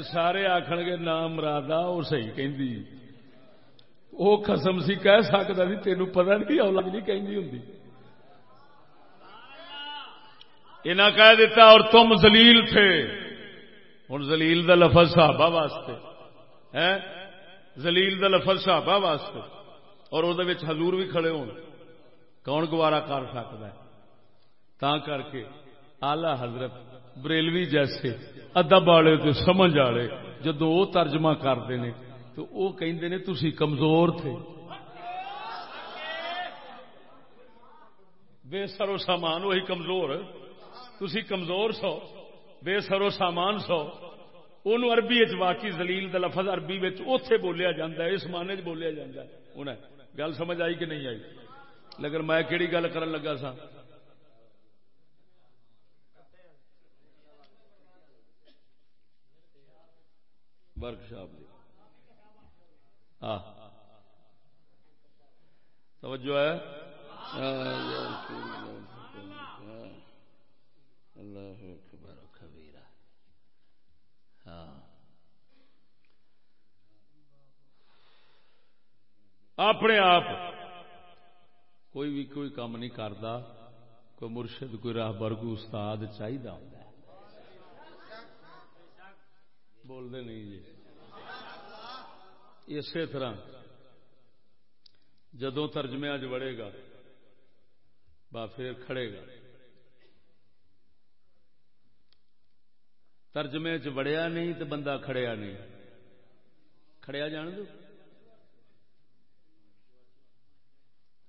A: سارے آخر گے نام مرادہ وہ صحیح کہ وہ قسم سی کہہ سکتا سی تینوں پتا نہیں، اولاد نہیں کہیں ہوں انہیں کہہ دیتا اور تم زلیل تھے۔ ہوں زلیل دا لفظ صحابہ واسطے۔ ہے زلیل دا لفظ صحابہ واسطے۔ اور وہ حضور بھی کھڑے ہو کون گوارا کر سکتا ہے؟ تا کر کے آلہ حضرت بریلوی جیسے ادب والے تو سمجھ والے جدو وہ ترجمہ کرتے ہیں تو وہ کہتے ہیں تھی کمزور تھے۔ بے سرو سامان وہی کمزور۔ تھی کمزور سو، بے سرو سامان سو۔ ان عربی واقعی زلیل دا لفظ عربی اتے بولیا جا ہے، اس معنی چ بولیا جا انہیں گل سمجھ آئی کہ نہیں آئی؟ لیکن میں کہڑی گل کرن لگا سا ورک جی۔ توجہ ہے؟ اللہ ہاں اپنے آپ۔ کوئی بھی کوئی کام نہیں کرتا، کوئی مرشد، کوئی راہ کوئی استاد چاہیے بولتے نہیں جی۔ اسی طرح جدو ترجمے اج بڑھے گا با پھر کھڑے گا۔ ترجمے چ وڑیا نہیں تو بندہ کھڑیا نہیں۔ کھڑیا جان دو۔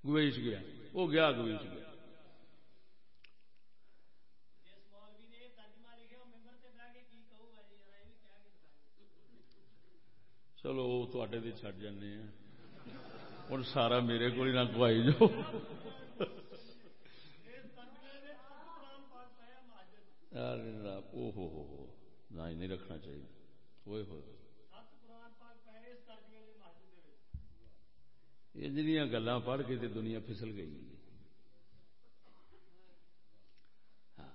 A: گویش گیا، وہ گیا گویش گیا۔ چلو، وہ تے چڈ جانے ہوں سارا میرے کو نہ گوائی جو۔ ہو نہیں رکھنا چاہیے۔ وہ یہ جنیا گلا پڑھ کے دنیا پھسل گئی۔ ہاں۔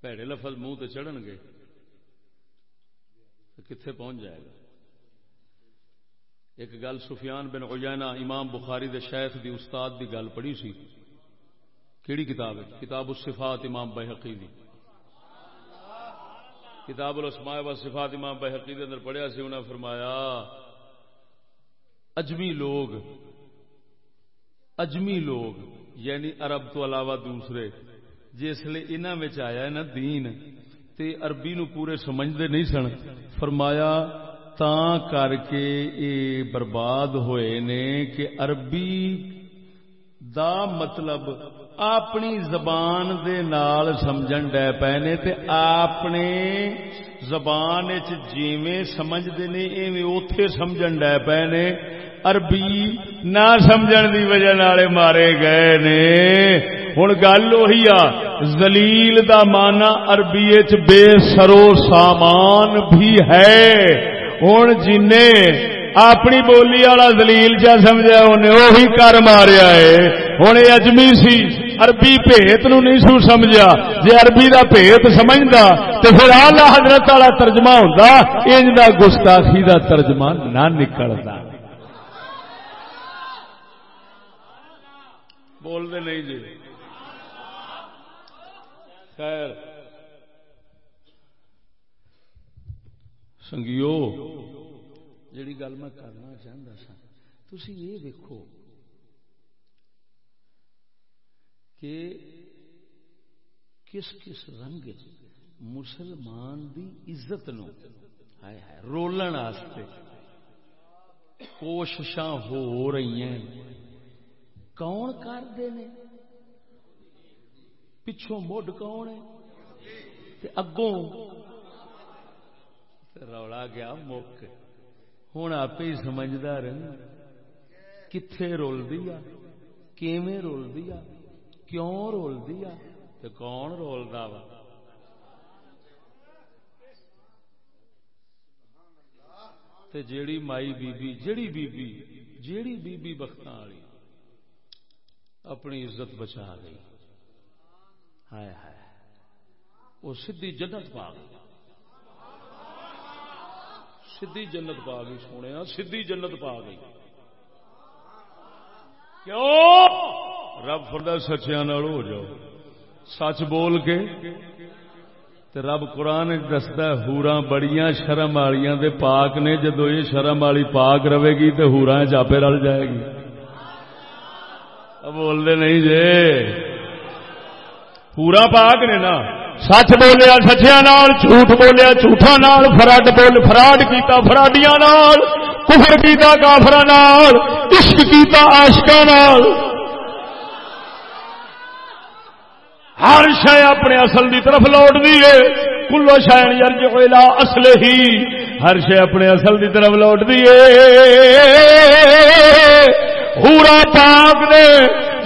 A: پیڑے لفظ منہ تو چڑھن گے کتنے پہنچ جائے گا۔ ایک گل سفیان بن عیینہ امام بخاری دے شیخ دی استاد دی گل پڑھی سی۔ کیڑی کتاب ہے؟ کتاب الصفات امام بحقی دی۔ کتاب الاسماء و صفات امام بحقی دے اندر پڑھیا سی، انہاں فرمایا اجمی لوگ اجمی لوگ یعنی عرب تو علاوہ دوسرے، جس انہوں آیا ہے نا دین، تے عربی نو پورے سمجھتے نہیں سن۔ فرمایا تا کر کے اے برباد ہوئے نے کہ عربی دا مطلب اپنی زبان دے نال سمجھن ڈے پے نے تے اپنے زبان جیویں سمجھتے نے، ایویں اوتھے سمجھن ڈے پے نے۔ عربی نہ سمجھن دی وجہ نالے مارے گئے نے۔ ہوں گل اہی آ زلیل دا مانا عربی بے سرو سامان بھی ہے۔ ہوں جن اپنی بولی والا دلیل جا سمجھا انہیں وہی کر ماریا ہے۔ ہوں یہ اجمی سی، عربی بھیت نو نہیں سو سمجھا۔ جی عربی دا بھیت سمجھدا تو پھر آلہ حضرت والا ترجمہ ہوں انج دا گستاخی دا ترجمہ نہ نکلتا بولتے نہیں جی۔ خیر۔ سنگیو۔ جڑی گل میں کرنا چاہتا سا تھی یہ دیکھو کہ کس کس رنگ مسلمان دی عزت نو رولن کوشش ہو رہی ہیں۔ کون کرتے ہیں؟ پچھوں مڈ کون ہے؟ اگوں رولا گیا مک۔ ہوں آپ ہی سمجھدار کتنے رول دیا کیویں رول دیا کیوں رول دیا کون رولتا وا؟ تے جیڑی مائی بی بی جیڑی بی بی جیڑی بی بی بختاں والی اپنی عزت بچا گئی۔ ہائے ہائے۔ وہ سدھی جنت پا گئی۔ سدھی جنت پا گئی سونے سدھی جنت پا گئی۔ کیوں؟ رب فردا سچیا ہو جاؤ۔ سچ بول کے رب قرآن دستا ہورا بڑی شرم والیاں دے پاک نے، جدو یہ شرم والی پاک رہے گی تو ہورا چاپے رل جائے گی۔ بولتے نہیں جے۔ پورا پاک نے نا۔ سچ بولیا سچیا نال، جھوٹ بولیا جھوٹا نال، فراڈ بول، فراڈ کیتا فراڈیاں نال، کفر کیتا کافر نال، عشق کیتا عاشقاں نال۔ ہر شہ اپنے اصل دی طرف لوٹ دیے کلو شاید یرج ہوئے اصل ہی ہر شہ اپنے اصل دی طرف لوٹ دیے ہورا پاک نے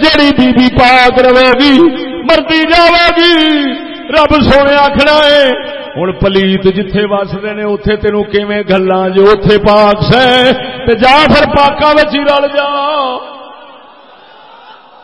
A: جڑی بی بی پاک رہے گی، مرتی جاوے گی۔ رب سونے آخنا ہے ہوں پلیت جتھے وستے نے اتے تینوں کیون گلا جو اتے پاک سے جا پھر پاکا بچی رل جا۔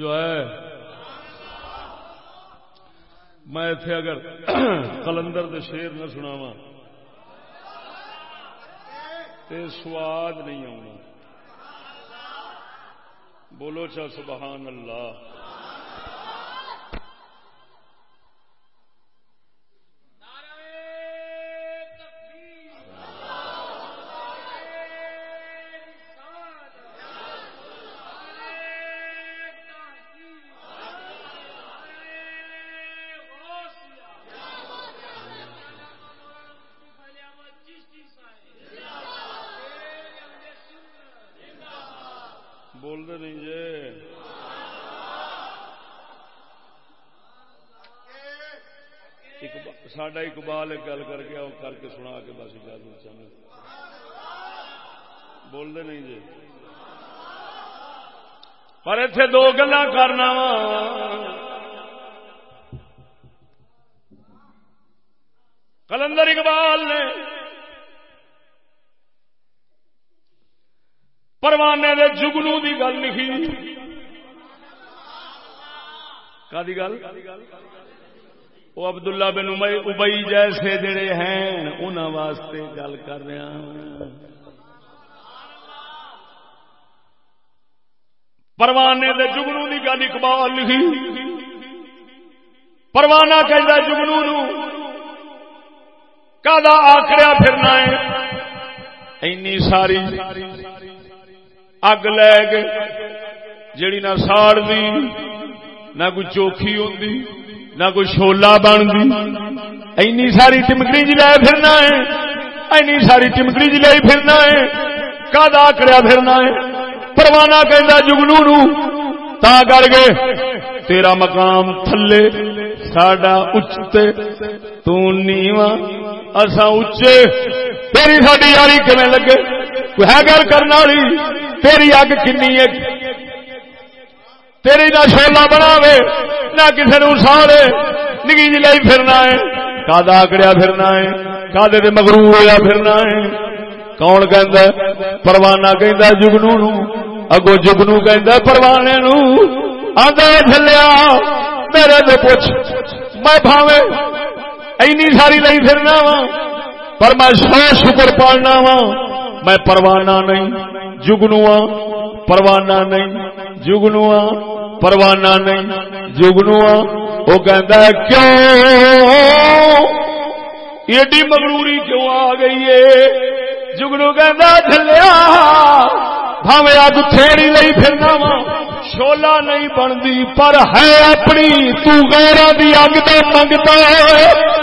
A: جو ہے، میں اتے اگر (clears throat) کلندر دے شیر نہ سناوا تے سواد نہیں آنا بولو چا سبحان اللہ۔ ساڈا اقبال ایک گل کر کے وہ کر کے سنا کے بس اجازت چاہیے بولتے نہیں جی۔ پر اتنے دو گلا کرنا وا۔ کلندر اقبال نے پروانے دے جگنو دی گل لکھی۔ کا گل؟ وہ عبداللہ بن ابئی جیسے جڑے ہیں ان واسطے گل کر رہا ہوں پروانے دے جگنو کی گل اقبال لکھی پروانہ کہ جگنو نو۔ کا آکڑیا پھرنا ہے؟ اینی ساری اگ لے گئے جیڑی نہ ساڑ دی، نہ کوئی چوکھی ہوندی۔ نہ کوئی شولا بن گئی اینی ساری چمکڑی جی لائے پھرنا ہے۔ اینی ساری چمکڑی جی لائی پھرنا ہے۔ کا کریا پھرنا ہے۔ پروانہ کہہ جگنو نو۔ تا کر گئے۔ تیرا مقام تھلے۔ ساڈا اچتے۔ تو نیواں۔ اصا اچے۔ تیری ساری یاری کمیں لگے؟ ہے گل کرنے والی؟ تیری اگ کنی ہے؟ تیری نہ شولا بنا نہ کسی نے ساڑے، نگی جی لائی پھرنا ہے کا آکڑیا پھرنا ہے کا مگرو ہوا پھرنا ہے۔ کون کہ پروانہ کہ جگنو نو اگو جگنو کہ پروانے نو آدھا چلیا میرے تو پوچھ، میں بھاوے، اینی ساری لائی پھرنا وا، پر میں سو شکر پالنا وا۔ میں پروانہ نہیں جگنو پروانہ نہیں جگنو پروانہ نہیں جگنو وہ کہتا ہے، کیوں؟ ایڈی مغروری کیوں آ گئی ہے؟ جگنو کہتا چلیا بھاوے اگ تھیڑی نہیں پھرنا وا۔ شولا نہیں بنتی، پر ہے اپنی، تو غیرہ دی اگ تو منگتا ہے۔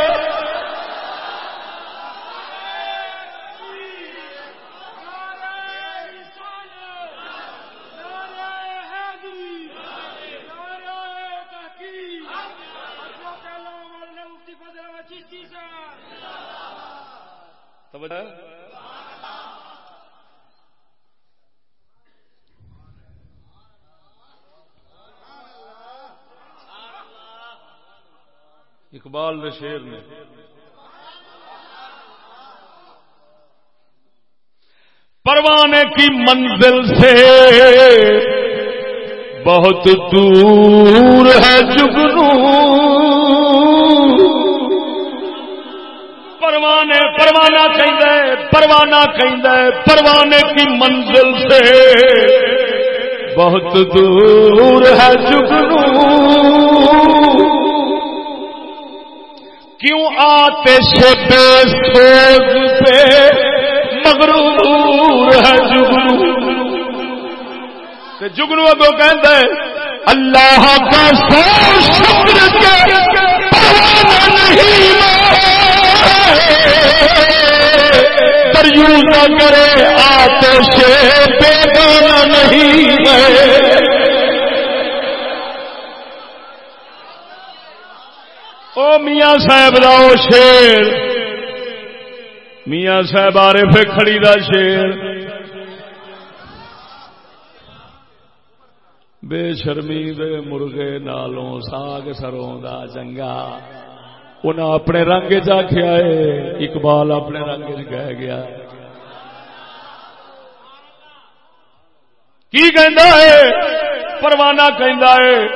A: اقبال نے شیر نے۔ پروانے کی منزل سے بہت دور ہے جگنو پروانے پروانہ کہیں پروانہ کہیں پروانے کی منزل سے۔ بہت دور ہے جگنو کیوں آتے سے بے سوز پہ مغرور ہے جگنو جگنو اگو کہ اللہ کا سو شکر نہیں تریوز کرے آتے سے بے گانا نہیں ہے میاں صاحب راؤ شیر۔ میاں صاحب آ رہے کھڑی دا شیر۔ بے شرمی دے مرغے نالوں ساگ سروں دا چنگا انہیں اپنے رنگ چکھیا ہے، اقبال اپنے رنگ چ کہہ گیا۔ کی کہندا ہے؟ پروانہ کہندا ہے۔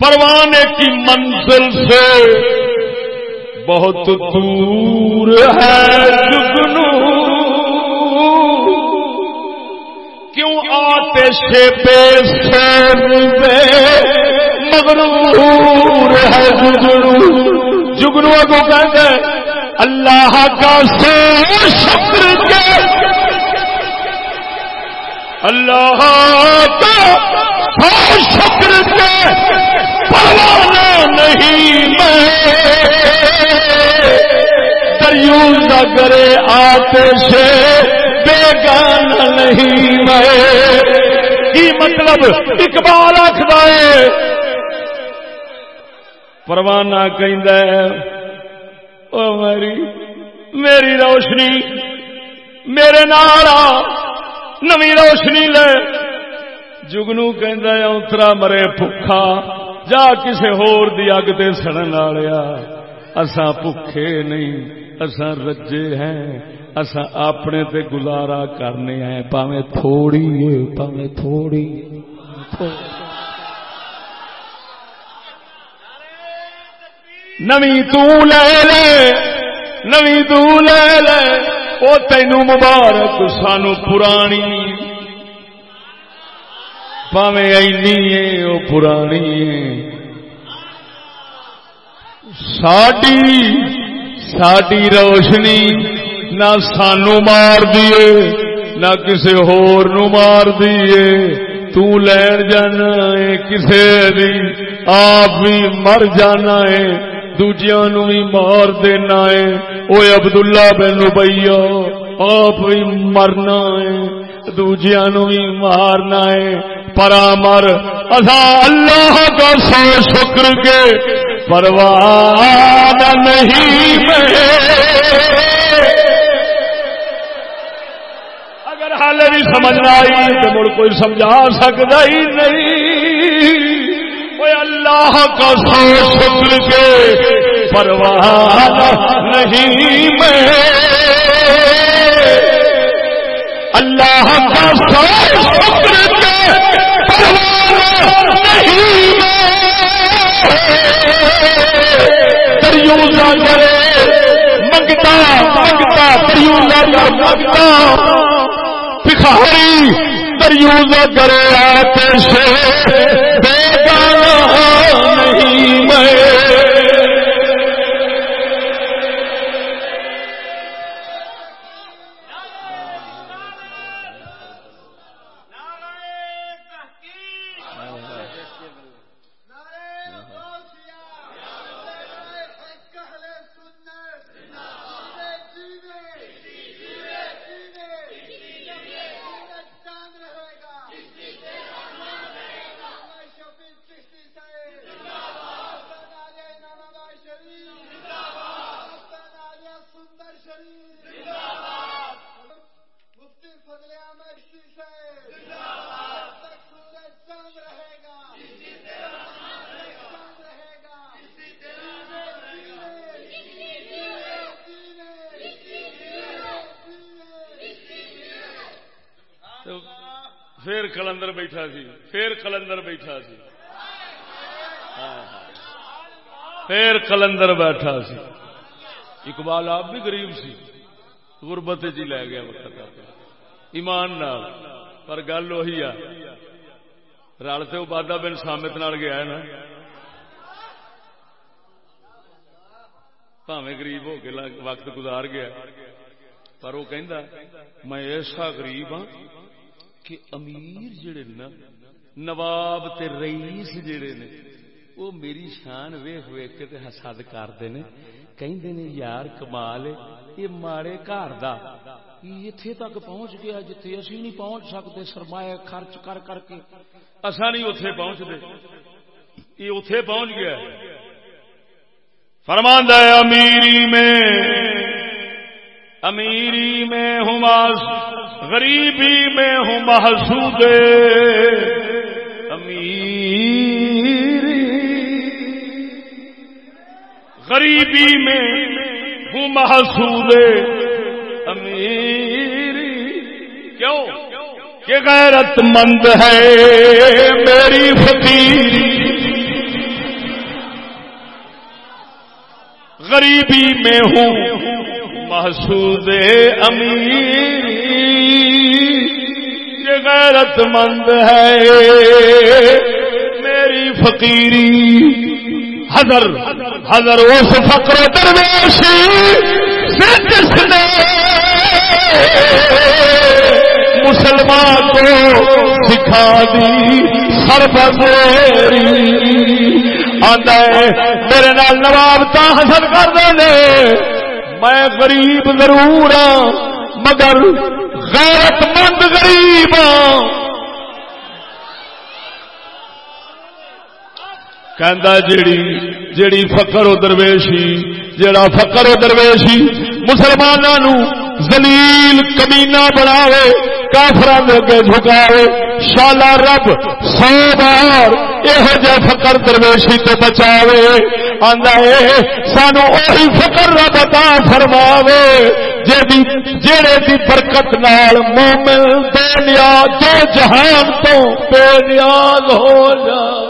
A: پروانے کی منزل سے بہت دور ہے جگنو۔ کیوں آتے سے بے مغرور ہے جگنو۔ جگنو کو کہتے اللہ کا سو شکر کے اللہ کا سو شکر کے نہیں میں نہ کرے آتے سے بے گانا نہیں میں کی مطلب اقبال آخر ہے۔ پروانہ کہ میری میری روشنی، میرے نارا نمی روشنی لے۔ جگنو کہ اترا مرے بکھا جا کسی ہور دی اگ تے سڑن والیا اساں بھوکے نہیں، اساں رجے ہیں۔ اساں اپنے تے گزارا کرنے ہیں۔ پاویں تھوڑی پاویں تھوڑی نوی تو لے لے، نوی تو لے لے۔ او تینو مبارک سانو پرانی۔ پاویں اینی وہ پرانی ساڈی ساڈی روشنی نہ سانو مار دیے نہ کسی ہور نو مار دیے تو لین جانا ہے، کسے دی آپ بھی مر جانا ہے۔ دوجیاں نو بھی مار دینا ہے ابد اللہ بن ابیا آپ بھی مرنا ہے دوجیاں نو بھی مارنا ہے پرامر اصا اللہ کا سو شکر کے پرواد نہیں میں اگر حال بھی سمجھ آئی تو مڑ کوئی سمجھا سکتا ہی نہیں اللہ کا سو شکر کے پرواہ نہیں میں۔ اللہ کا سو شکر کے پرواہ نہیں میں۔ کرے منگتا منگتا پریوزا کر منگتا بخاری دریوز کرے آتے بے گانا نہیں میں بیٹھا سی، پھر کلندر بیٹھا سی۔ ہاں، ہاں۔ پھر کلندر بیٹھا سی۔ اقبال آپ بھی غریب سی۔ غربت جی لے گیا وقت ایمان نال۔ پر گل وہی آ۔ رل سے بادہ بن سامت نال گیا ہے نا۔ پاوے غریب ہو کے وقت گزار گیا۔ پر وہ کہ میں ایسا غریب ہاں کہ امیر جڑے نا، نواب تے رئیس جڑے نے، وہ میری شان ویخ ویخ کے حسد کرتے نے، کہندے نے، یار کمال یہ ماڑے گھر دا اتے تک پہنچ گیا جتھے اسی نہیں پہنچ سکتے، سرمایہ خرچ کر کر کے۔ اصا نہیں اتے پہنچتے، یہ اتے پہنچ گیا فرماندہ امیری میں امیری میں ہوں غریبی میں ہوں محسود امیری، غریبی میں ہوں محسود امیری، کیوں؟ کہ غیرت مند ہے میری فقیری غریبی میں ہوں محسود امیر یہ غیرت مند ہے۔ میری فقیری حضر حضر اس فقر درویشی جس نے مسلمان کو سکھا دی سربری میرے نال نواب تا حسن کر دے۔ میں غریب ضرور ہاں مگر غیرت مند غریب ہاں۔ جیڑی جیڑی فقر و درویشی، جیڑا فقر و درویشی مسلمانوں زلیل کمینا بناوے، کافران اگے جھکاوے۔ شالا رب سو بار یہ جہ فقر درویشی تو بچاوے۔ آندا ہے سانو اوہی فقر رب عطا فرماوے۔ جڑے دی برکت نال مومن بے نیاز جو جہان تو بے نیاز ہو جائے۔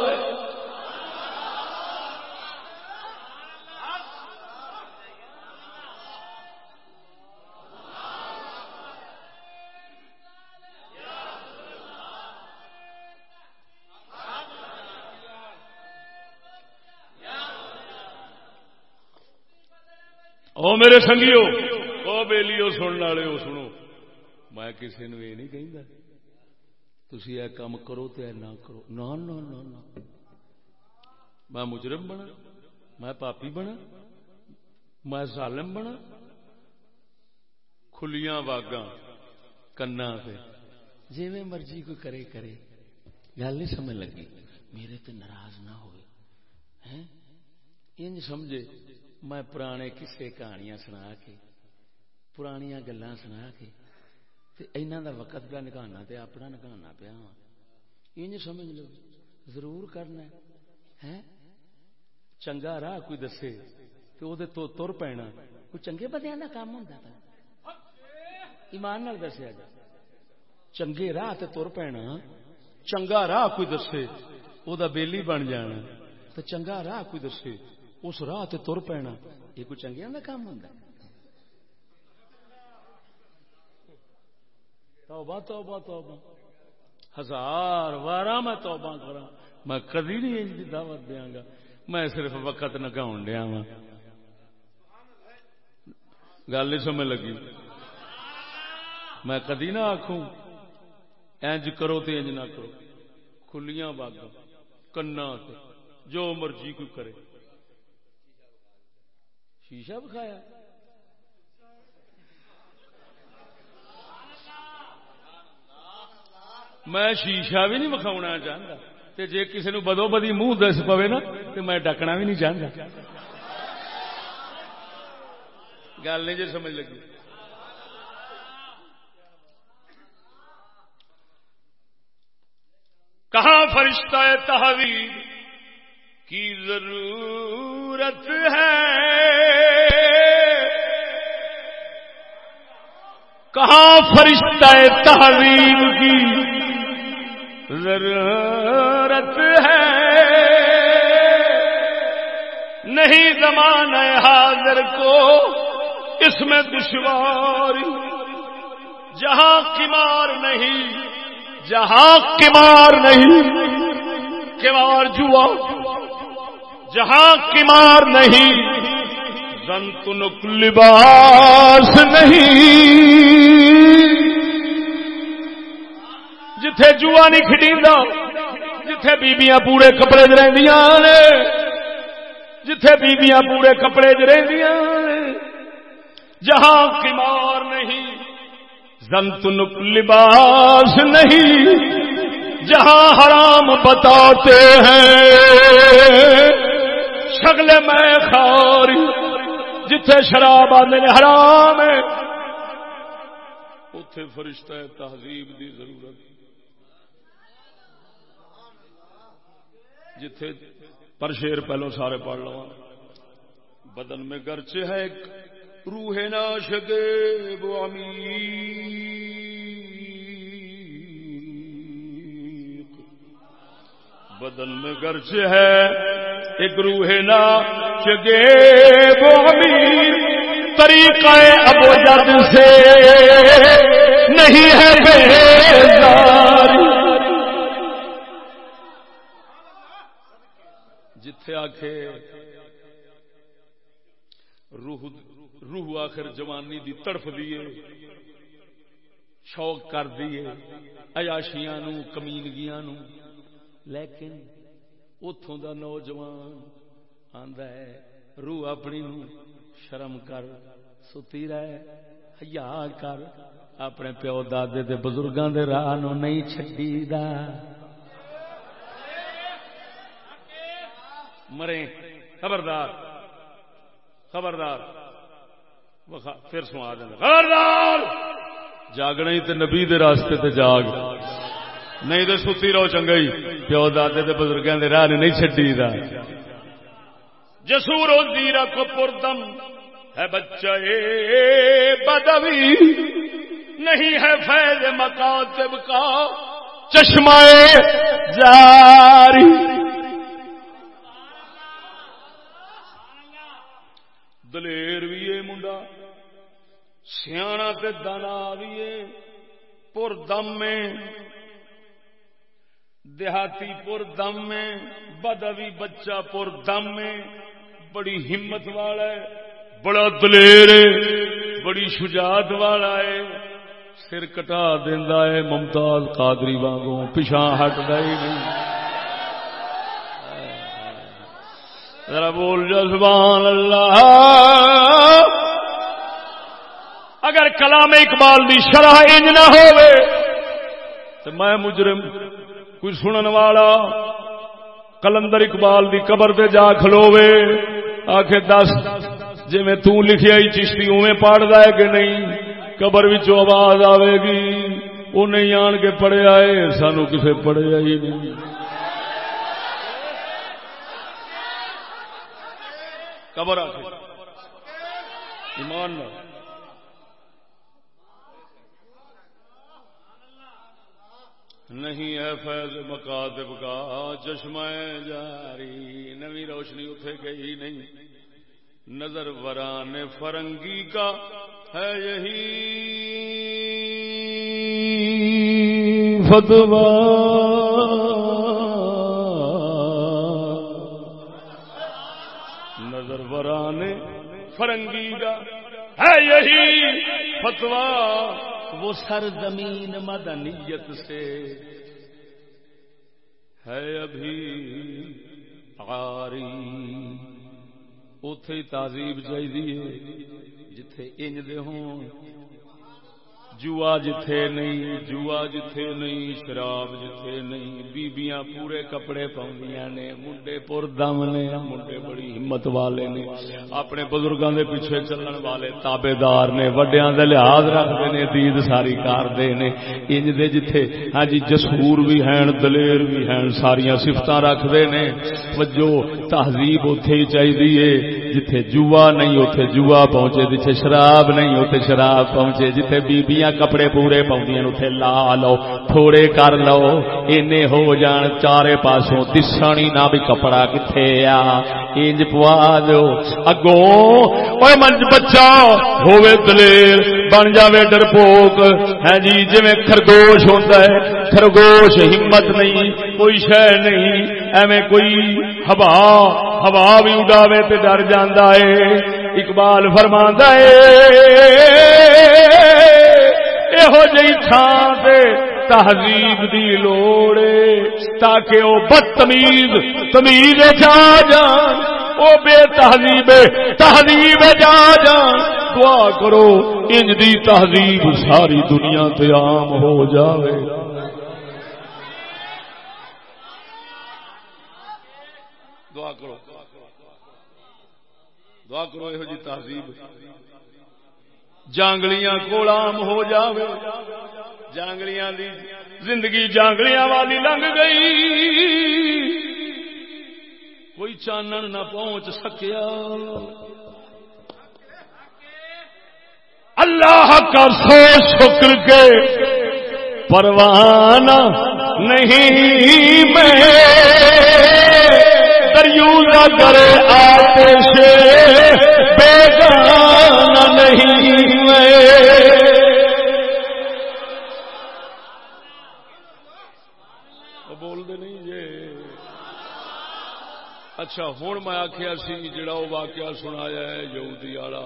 A: میرے سنگیو او بیلیو سننے والے ہو سنو میں کسی نے یہ نہیں کہ تھی یہ کام کرو تو نہ کرو نہ نہ نہ میں مجرم بنا میں پاپی بنا میں ظالم بنا کھلیاں واگا کنا سے جی میں مرضی کو کرے کرے گل نہیں سمجھ لگی میرے تے ناراض نہ ہوئے ہیں انج سمجھے میں پرانے کسے کہانیاں سنا کے، پرانیاں گلا سنا کے دا وقت پہ نکالنا تے اپنا نکالنا پیا ہاں۔ یہ سمجھ لو، ضرور کرنا ہے چنگا راہ کوئی دسے تو تر پینا۔ کوئی چنگے بندے کا کام ہوتا تھا؟ ایمان نال دسیا جا۔ چنگے راہ تر پینا، چنگا راہ کوئی دسے وہ بیلی بن جانا۔ تو چنگا راہ کوئی دسے اس راہ تر پینا۔ یہ کوئی چنگیا کا کام ہوتا توبہ توبہ توبہ۔ ہزار بارہ میں توبہ کرا میں کدی نہیں دعوت دیا گا۔ میں صرف وقت نکاؤ دیا وا گل نہیں سمجھ لگی۔ میں کدی نہ آخوں اینج کرو تو انج نہ کرو۔ کھلیاں باغ کنا جو مرضی کوئی کرے۔ شیشہ بکھایا۔ میں شیشہ بھی نہیں بکھاؤنا چاہتا تے جے کسی نو بدو بدی منہ دس پوے نا تو میں ڈکنا بھی نہیں چاہتا گل نہیں جی سمجھ لگی۔ کہاں فرشتہ تحویل کی ضرورت ہے؟ کہاں فرشتہ تحویل کی ضرورت ہے؟ نہیں زمان حاضر کو اس میں دشواری جہاں کمار نہیں، جہاں کمار نہیں، کمار جوا، جہاں کمار نہیں زنتنک لباس نہیں۔ جتھے جوا نہیں کھڑی جتھے بیبیاں پورے کپڑے چ رہدیاں نے، جتھے بیبیاں پورے کپڑے چ رہدیاں نے۔ جہاں کمار نہیں زنتنک لباس نہیں۔ جہاں حرام بتاتے ہیں شگل میں خاری۔ جتھے شراب آدھے نے، حرام ہے۔ اتے فرشتہ ہے تہذیب دی ضرورت۔ جتھے پر شیر پہلو سارے پڑھ لو بدن میں گرچ ہے روح ناشگے وہ بدن میں گرچ ہے، ایک روح نا چگے وہ طریقہ ابو جد سے نہیں ہے بیزاری۔ جتھے آخے روح روح آخر جوانی دی تڑف دیے شوق کر دیے ایاشیاں نو کمینگیاں نو لیکن اتوں دا نوجوان آندا ہے، روح اپنی نو شرم کر، ستی رہ ہیا کر، اپنے پیو دادے دے بزرگاں دے راہ نو نہیں چھڈی دا۔ مرے، خبردار خبردار۔ پھر سنا دیں خبردار! جاگنا ہی تے نبی دے راستے تے جاگ۔ نہیں تو ستی رہو چنگا ہی۔ پیو دے بزرگوں کے راہ نہیں چڈی دا۔ جسور زیرا کو پردم۔ ہے بچہ بدوی۔ نہیں ہے فیض مکاتب کا۔ چشمہ جاری۔ دلیر بھی ہے منڈا۔ سیاح دنا بھی ہے پور دم میں دیہاتی پور دم میں بدوی بچہ پور دم میں بڑی ہمت والا ہے، بڑا دلیر بڑی شجاعت والا ہے۔ سر کٹا دینا ہے ممتاز قادری وانگوں پچھا ہٹ ہی نہیں۔ ذرا بول جزبان اللہ۔ اگر کلام اقبال دی شرح انج نہ ہوئے، تو میں مجرم۔ کوئی سنن والا کلندر اقبال دی قبر تے جا کھلوے آخ دس جی میں توں لکھیا ہی چشتی اوے پڑھتا ہے کہ نہیں قبر آواز آئے گی وہ نہیں آن کے پڑھیا ہے سانو کسے پڑھیا ہی نہیں قبر آ ایمان نہیں ہے فیض مکاتب کا، چشمہ جاری۔ نوی روشنی اٹھے گئی نہیں۔ نظر وران فرنگی کا ہے یہی۔ فتوا نظر وران فرنگی کا ہے یہی۔ فتوا وہ سر زمین مدنیت سے ہے ابھی آری اتے تازیب چاہیے جتھے انج دے ہوں جوا جتھے نہیں، جوا جتھے نہیں، شراب جتھے نہیں، بیبیاں پورے کپڑے پاؤں نے، منڈے پور دم نے، منڈے بڑی ہمت والے نے، اپنے بزرگوں دے پیچھے چلن والے تابے دار نے، وڈیاں دے لحاظ رکھتے نے، دید ساری کار دے نے، انج دے جتھے ہاں جی جسور بھی ہیں، دلیر بھی ہیں، ساریاں سفت رکھتے نے۔ وجو، تہذیب اتے ہی چاہیے جتھے جوا نہیں اتے جوا پہنچے، جتھے شراب نہیں اتے شراب پہنچے، جتھے بیبیاں کپڑے پورے پاؤں اتنے لا لو، تھوڑے کر لو۔ این ہو جان چارے پاسوں دسانی نہ بھی کپڑا کتنے آ؟ انج پوا دو۔ اگوں منج بچہ ہوے دلیر بن جاوے ڈرپوک ہے ہاں جی جی خرگوش ہوتا ہے، خرگوش ہمت نہیں، کوئی شہ نہیں۔ ایویں کوئی ہوا ہوا بھی اڈاوے تے ڈر جانا ہے۔ اقبال فرما ہے یہو جی تھان سے تہذیب دی لوڑے، تاکہ وہ بدتمیز تمیز جا جان وہ بے تہذیب تہذیب جا جان۔ دعا کرو ان دی تہذیب ساری دنیا تے عام ہو جاوے۔ دعا کرو۔ دعا کرو یہ جی تہذیب۔ جانگلیاں کولام ہو جاوے۔ جانگلیاں دی زندگی جانگلیاں والی لنگ گئی۔ کوئی چانن نہ پہنچ سکیا۔ اللہ کا سو شکر کے پروانہ نہیں میں۔ دریوزہ کرے آتے سے بیگانہ نہیں میں۔ جی۔ اچھا ہوں میں آخیا سی، جڑا وہ واقعہ سنایا ہے، یہودی والا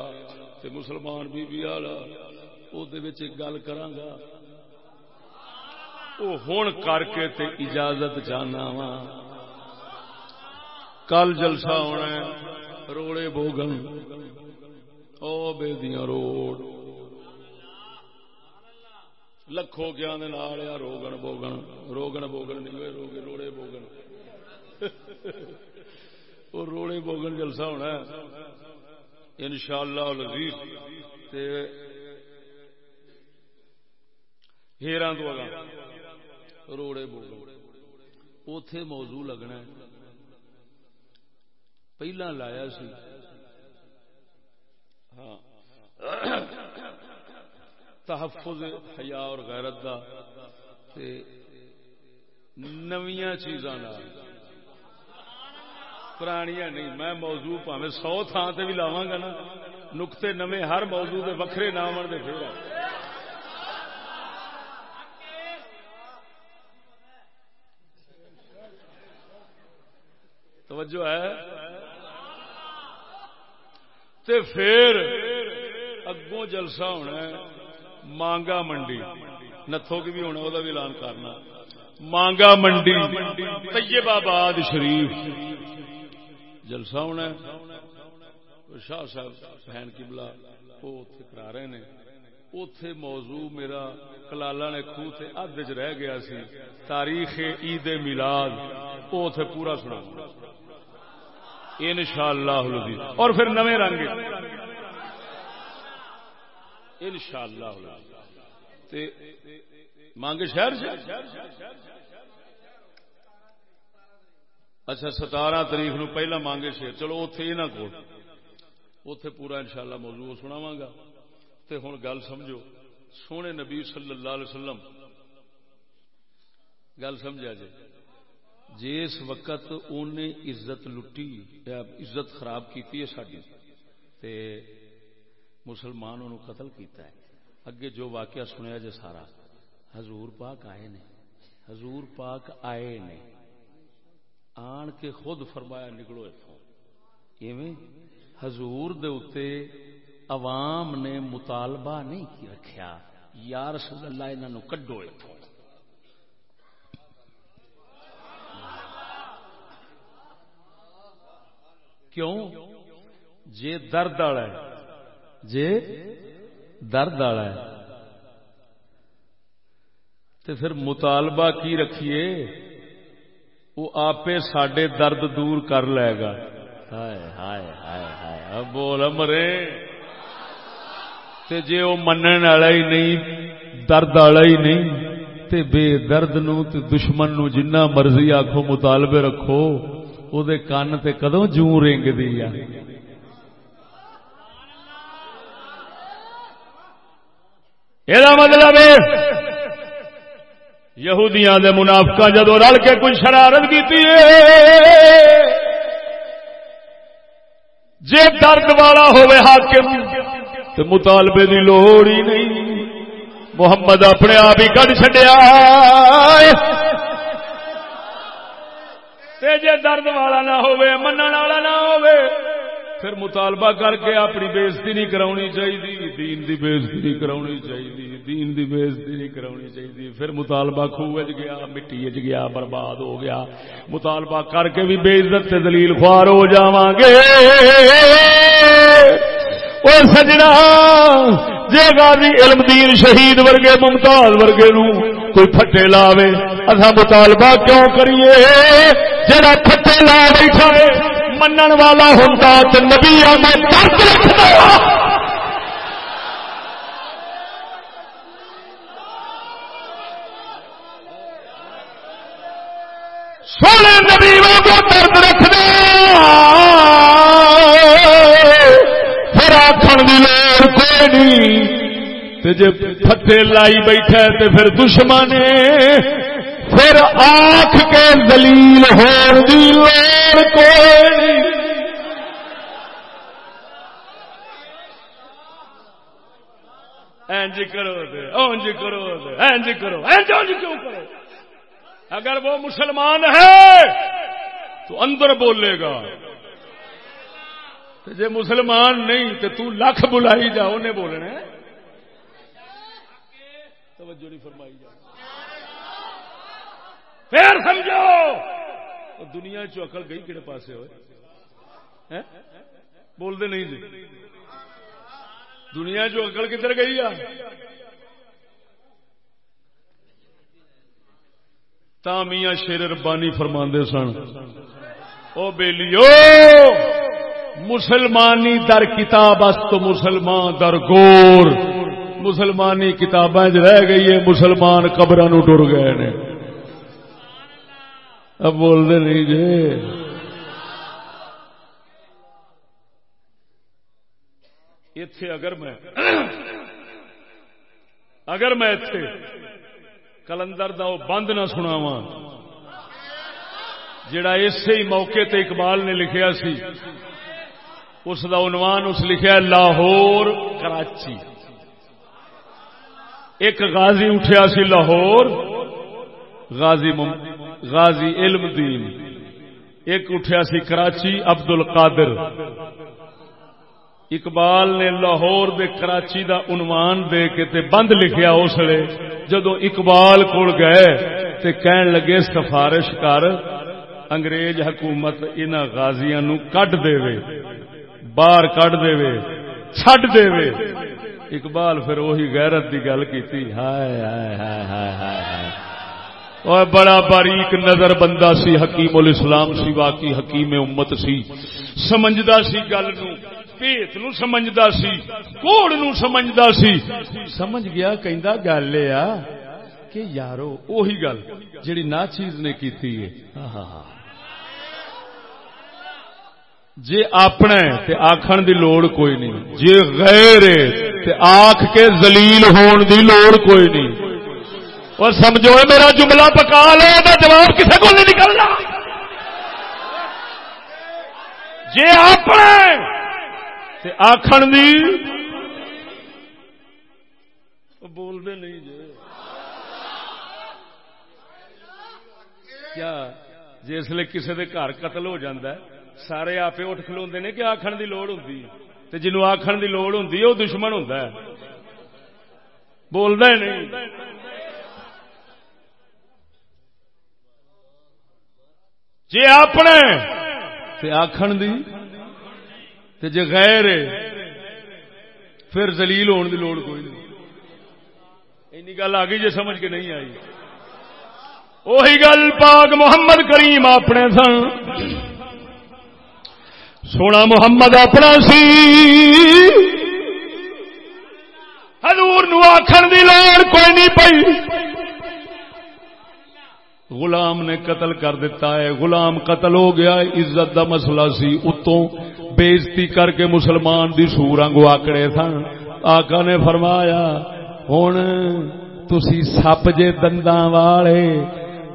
A: تے مسلمان بی بی والا وہ گل کرا وہ ہوں کر کے تے اجازت جانا وا کل جلسہ ہونا ہے، روڑے بوگن او بے دیا روڈ لکھو گیا روگن بوگن روگن بوگن نہیں ہوئے، روگے روڑے بوگن وہ روڑے بوگن جلسہ ہونا ان شاء اللہ ہیرا تو روڑے بوگن اتے موضوع لگنا پہلا لایا سی ہاں تحفظ حیا اور غیرت دا نویاں چیزاں پرانیاں نہیں میں موضوع پاوے سو تھان سے بھی لاوا گا نا نقطے نویں ہر موضوع کے وکرے نام دے پھر توجہ ہے تے پھر اگوں جلسہ ہونا ہے، مانگا منڈی۔ نتھوں کی بھی ہونا وہ بھی اعلان کرنا۔ مانگا منڈی طیب آباد شریف۔ جلسہ ہونا شاہ صاحب بہن کی بلا وہ اتے کرا رہے ہیں اتے موضوع میرا کلالا نے خوہ سے ادھ چ رہ گیا سی۔ تاریخ عید میلاد، وہ اتے پورا سنا ان شاء اللہ اور پھر نویں رنگ ان شاء اللہ مانگے شہر اچھا ستارہ تاریخ نو پہلا مانگے شیر چلو اتے یہاں کو اتے پورا ان شاء اللہ موضوع سناوا گا. تو ہوں گل سمجھو. سونے نبی صلی اللہ علیہ وسلم. گل سمجھا جی جس وقت انہیں عزت لٹی عزت خراب کی ہے ساری مسلمان انہوں قتل کیتا ہے۔ اگے جو واقعہ سنیا جی سارا، حضور پاک آئے نے، حضور پاک آئے نے۔ آن کے خود فرمایا، نکلو اتوں ایویں حضور دے اتے عوام نے مطالبہ نہیں کی رکھیا۔ یا رسول اللہ انہوں کڈو اتوں کیوں؟ جے درد والا ہے۔ جے درد والا ہے۔ تو پھر مطالبہ کی رکھیے؟ وہ آپ سڈے درد دور کر لے گا۔ ہائے ہائے ہائے ہائے۔ بول مرے تے جے وہ منن والا ہی نہیں، درد والا ہی نہیں، تے بے درد نو تے دشمن نو جنہ مرضی آخو مطالبے رکھو۔ وہ کن تے کدو جوں رنگ دی یہ مطلب یہودیاں دے منافقہ جدو رل کے کوئی شرارت کی جے درد والا ہوئے حاکم تو مطالبے دی لوڑ ہی نہیں محمد اپنے آپ ہی کٹ چڈیا جے درد والا نہ ہوئے منن والا نہ ہوئے پھر مطالبہ کر کے اپنی بےزتی نہیں کرانی چاہیے دین دی بےزتی نہیں کرانی چاہیے دین دی بےزتی نہیں کرانی چاہیے پھر مطالبہ خوہ گیا، مٹی چ گیا، برباد ہو گیا۔ مطالبہ کر کے بھی بے عزت دلیل خوار ہو جاواں گے۔ اور سجنا، جے غازی علم دین شہید ورگے، ممتاز ورگے نو کوئی پھٹے لاوے؟ اصا مطالبہ کیوں کریے؟ جڑا پھٹے لا بیٹھا ہے، منن والا ہوتا تو نبی سونے نبی کو درد رکھنا نہیں جی پتے لائی بیٹھا تو پھر دشمن پھر آخ کے دلیل ہون دی لوڑ کوئی۔ اینج کرو اونج کرو اینج کرو، اینج اونج کیوں کرو؟ اگر وہ مسلمان ہے تو اندر بولے گا۔ جے مسلمان نہیں تو لکھ بلائی جا انہیں بولنا توجہ نہیں فرمائی جا پھر سمجھو دنیا چکل گئی کہڑے پاسے ہوئے؟ بولتے نہیں جی۔ دنیا چ اکل کدھر گئی آ؟ میاں شیر ربانی فرما سن۔ او بیلیو، مسلمانی در کتاب تو مسلمان در گور۔ مسلمانی کتابیں رہ گئی ہے مسلمان قبر ٹر گئے نے۔ اب بولتے نہیں جی۔ اتے اگر میں اگر میں اتے کلندر دا وہ بند نہ سناوا جڑا اسی موقع تے اقبال نے لکھیا سی، اس دا عنوان اس لکھیا لاہور کراچی۔ ایک غازی اٹھیا سی لاہور، غازی مم... غازی علم دین۔ ایک اٹھیا سی کراچی عبد القادر اقبال نے لاہور دے کراچی دا عنوان دے کے تے بند لکھیا اس لیے جدو اقبال کول گئے تے کہن لگے، سفارش کر، انگریز حکومت ان غازیاں نو کڈ دے وے، باہر کڈ دے وے، چھڈ دے وے۔ اقبال پھر وہی غیرت دی گل کیتی۔ ہائے ہائے ہائے ہائے ہائے اور بڑا باریک نظر بندہ سی، حکیم الاسلام سی، واقعی حکیم امت سی۔ سمجھدا سی گل نو، پیت نو سمجھدا سی، کوڑ نو سمجھدا سی۔ سمجھ گیا، کہندا گل آ کہ یارو، اوہی گل جڑی نا چیز نے کیتی ہے۔ جے اپنا تے آکھن دی لوڑ کوئی نہیں۔ جے غیر تے آکھ کے ذلیل ہون دی لوڑ کوئی نہیں۔ اور سمجھو میرا جملہ پکا لے میں جواب کسے کو نہیں نکلنا۔ جے اپنا تے آکھن دی بول دے نہیں جے۔ کیا؟ جسے کسی کے گھر قتل ہو جاتا ہے۔ سارے آپ اٹھ کلو نے کہ آخر کی لوڑ ہوں جنوب آخر کی لوڑ ہوں وہ دشمن ہوں بولتا نہیں جی اپنے آخر دی جی غیر پھر زلیل ہونے کی لوڑ کوئی نہیں این گل آ گئی جی سمجھ کے نہیں آئی وہی گل پاک محمد کریم اپنے سن سونا محمد اپنا سی۔ حضور نو آخر دی لوڑ کوئی نہیں پئی۔ غلام نے قتل کر دیتا ہے۔ غلام قتل ہو گیا۔ عزت دا مسئلہ سی۔ اتوں بےزتی کر کے مسلمان دی سورنگ آکڑے سن۔ آقا نے فرمایا ہوں تسی سپ جے دنداں والے،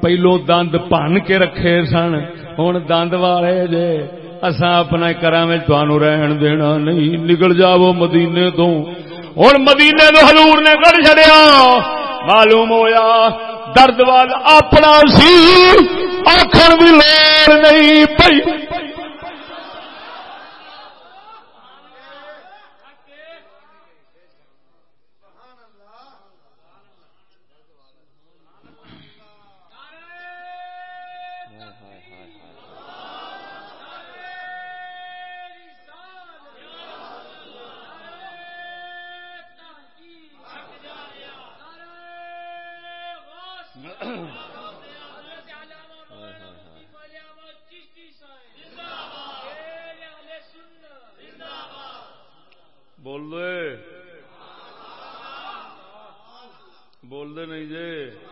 A: پہلو دند پن کے رکھے سن۔ ہوں دند والے جے اصا اپنا کرا میں رہن دینا نہیں، نکل جاو مدینے تو۔ ہوں مدینے تو ہلور نے کر چڑیا معلوم ہویا، درد وال اپنا سی آخر بھی لوڑ نہیں (coughs) بول دے. بول دے نہیں جی.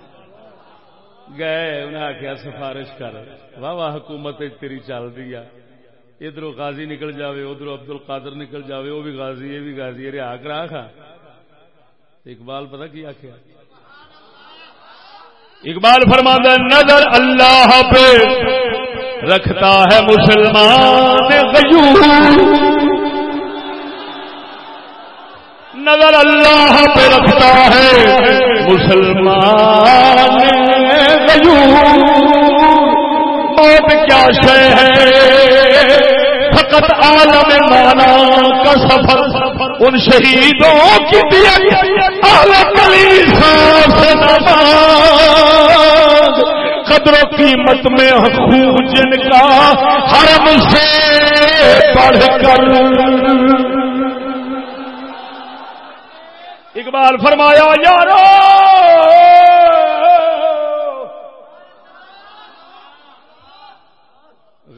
A: گئے انہیں آخیا سفارش کر۔ واہ واہ، حکومت تیری چل رہی ہے ادھر غازی نکل جاوے ادھر ابد القادر نکل جاوے وہ بھی غازی یہ بھی غازی رہا کرا کھا اقبال پتہ کی آخیا اقبال فرما نظر اللہ پہ رکھتا ہے مسلمان نظر اللہ پہ رکھتا ہے مسلمان موت کیا شے ہے فقط عالم مانا کا سفر، ان شہیدوں کی قدر و قیمت میں خوب جن کا حرم سے پڑھ کر۔ اقبال فرمایا، یارو!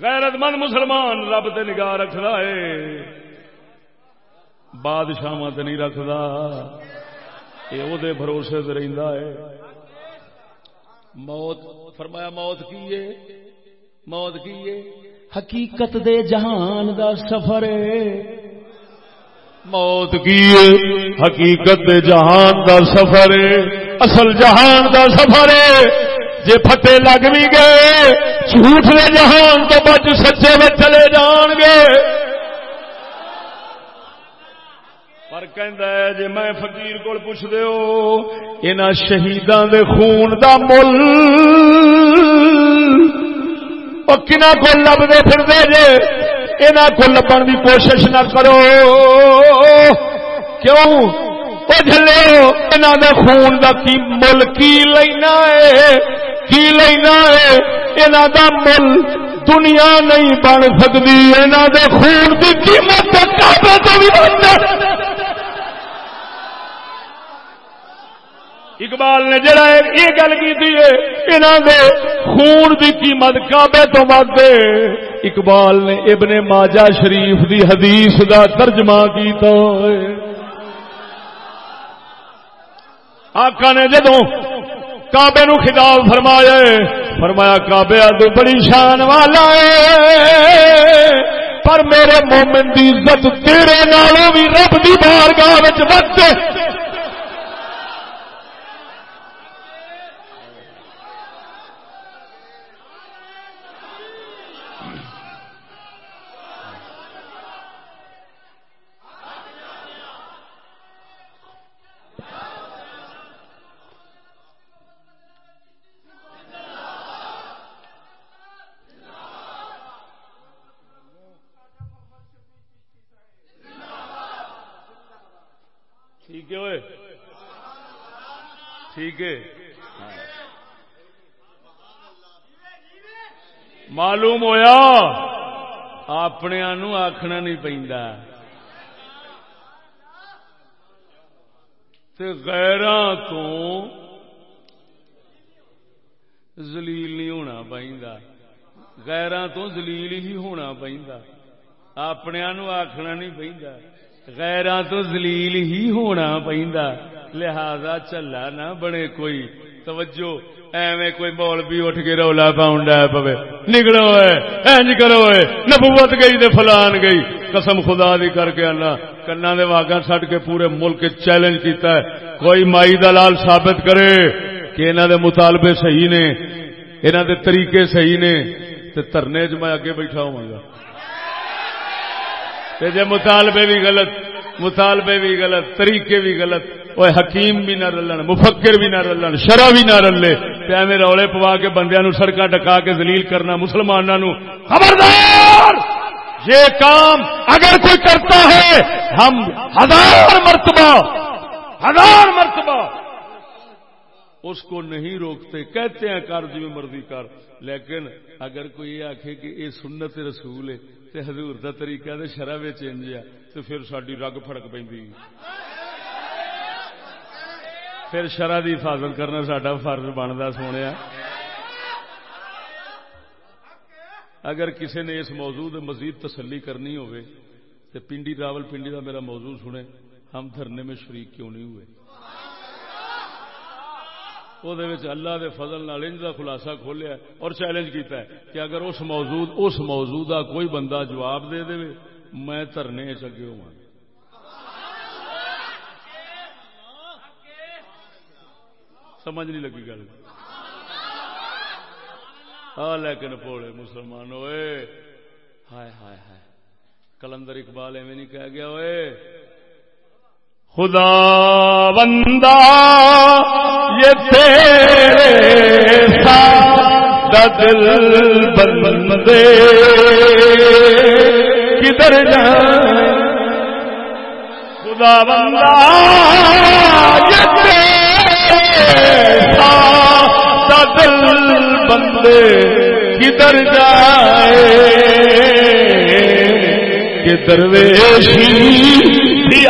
A: غیرت مند مسلمان رب تے نگاہ رکھتا ہے۔ بادشاہ نہیں رکھتا یہ وہ بھروسے سے رہتا ہے۔ موت، فرمایا موت کی ہے؟ موت کی ہے؟ حقیقت دے جہان دا سفر موت کی حقیقت دے جہان دا سفر اصل جہان دا سفر جے پھٹے لگ بھی گئے، جھوٹ دے جہان تو بچ سچے میں چلے جان گے۔ پر جی میں فقیر کو پوچھ ان شہیدان دے خون دا مل۔ کنا کو لبتے پھر دے جے؟ یہاں کو لبن کی کوشش نہ کرو۔ کیوں؟ وہ جلے یہاں دے خون دا کی مل کی لینا ہے؟ کی لینا ہے یہاں دا مل دنیا نہیں بن سکتی یہاں دے خون کی قیمت تو بھی بن اقبال نے جڑا یہ گل کی خون کی قیمت کعبے تو مت اقبال نے ابن ماجا شریف دی حدیث دا ترجمہ کیتا آقا نے جدو کعبے نو خطاب فرمایا فرمایا، کعبے تو بڑی شان والا ہے۔ پر میرے مومن دی عزت تیرے نالوں بھی رب دی بارگاہ وچ ٹھیک ہے۔ معلوم ہویا؟ اپنے آخنا نہیں پہنتا غیران تو زلیل نہیں ہونا پہنتا غیران تو زلیل ہی ہونا پہنتا اپنے آخنا نہیں پہنتا غیران تو زلیل ہی ہونا پہنتا لہذا چلا نہ بنے کوئی۔ توجہ، ایویں کوئی مول بھی اٹھ کے رولا پاؤنڈ پوے۔ نکلو اینج کرو نبوت گئی دے فلان گئی۔ قسم خدا دی کر کے آنا کنا دے واگا سٹ کے پورے ملک چیلنج کیتا ہے۔ کوئی مائی دلال ثابت کرے کہ انہوں دے مطالبے صحیح نے انہوں دے طریقے صحیح نے، تے ترنے چ میں اگے بیٹھا ہوں گا۔ جے مطالبے بھی غلط، مطالبے بھی غلط، طریقے بھی غلط وہ حکیم بھی نہ رلن، مفکر بھی نہ رلن شرح بھی نہ رلے میں روڑے پوا کے بندیا نو سڑکا ڈکا کے دلیل کرنا مسلمانوں خبردار! یہ کام اگر کوئی کرتا ہے، ہم ہزار مرتبہ ہزار مرتبہ اس کو نہیں روکتے، کہتے ہیں کر جی مرضی کر لیکن اگر کوئی یہ آخے کہ یہ سنت رسول ہے تو حضور کا طریقہ تو شرح چینج ہے، تو پھر ساری رگ فڑک پہ پھر شرح کی حفاظت کرنا سڈا فرض بنتا سونے اگر کسی نے اس موضوع مزید تسلی کرنی ہوئے پنڈی راول پنڈی کا میرا موضوع سنے، ہم دھرنے میں شریک کیوں نہیں ہوئے؟ وہ اللہ دے فضل انج کا خلاصہ کھولیا اور چیلنج کیتا ہے کہ اگر اس موضوع اس موضوع کا کوئی بندہ جواب دے دے میں دھرنے چگے ہوا سمجھ نہیں لگی گل ہاں لیکن پوڑے مسلمان ہوئے ہائے ہائے ہائے کلندر اقبال ایویں نہیں کہہ گیا ہوئے خدا بندہ، یہ تیرے ساتھ دل بندے۔ کدھر جائیں؟ خدا بندہ، یہ تیرے ساتھ دل بندے۔ کدھر جائے کہ درویشی بھی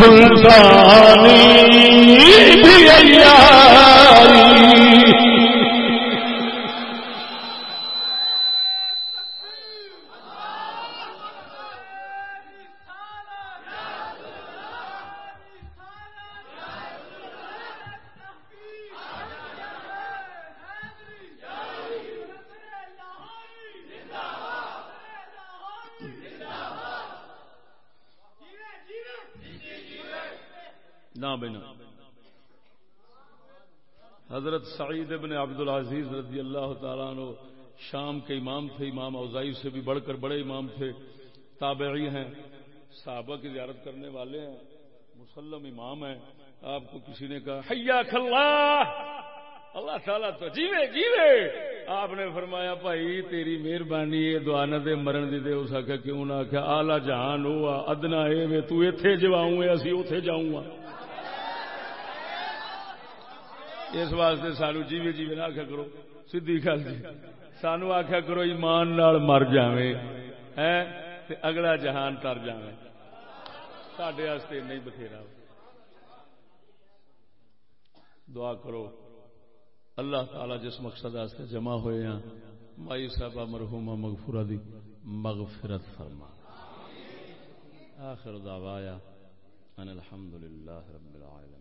A: سلطانی بھی بنا۔ حضرت سعید ابن عبد العزیز رضی اللہ تعالیٰ عنہ شام کے امام تھے، امام اوزائی سے بھی بڑھ کر بڑے امام تھے، تابعی ہیں، صحابہ کی زیارت کرنے والے ہیں، مسلم امام ہیں۔ آپ کو کسی نے کہا حیا کھلا اللہ تعالیٰ تو جیوے جیوے! آپ نے فرمایا، بھائی تیری مہربانی ہے دعا نہ دے، مرن دی دے۔ اس آخیا کیوں نہ آخیا آلہ جہان ہوا، ادنا اے وے تو ایتھے جواؤں اسی اوتھے جاؤں گا۔ اس واسطے سانو جیوے جیوے نہ آخیا کرو، سیدھی گل جی۔ سانو آخیا کرو، ایمان نال مر جاویں ہے اگلا جہان تر جاویں۔ ساڈے واسطے نہیں بتھیرا۔ دعا کرو۔ اللہ تعالی جس مقصد واسطے جمع ہوئے ہیں، مائی صاحبہ مرحومہ مغفورہ دی مغفرت فرما۔ آخر دعوایا، ان الحمد للہ رب العالمين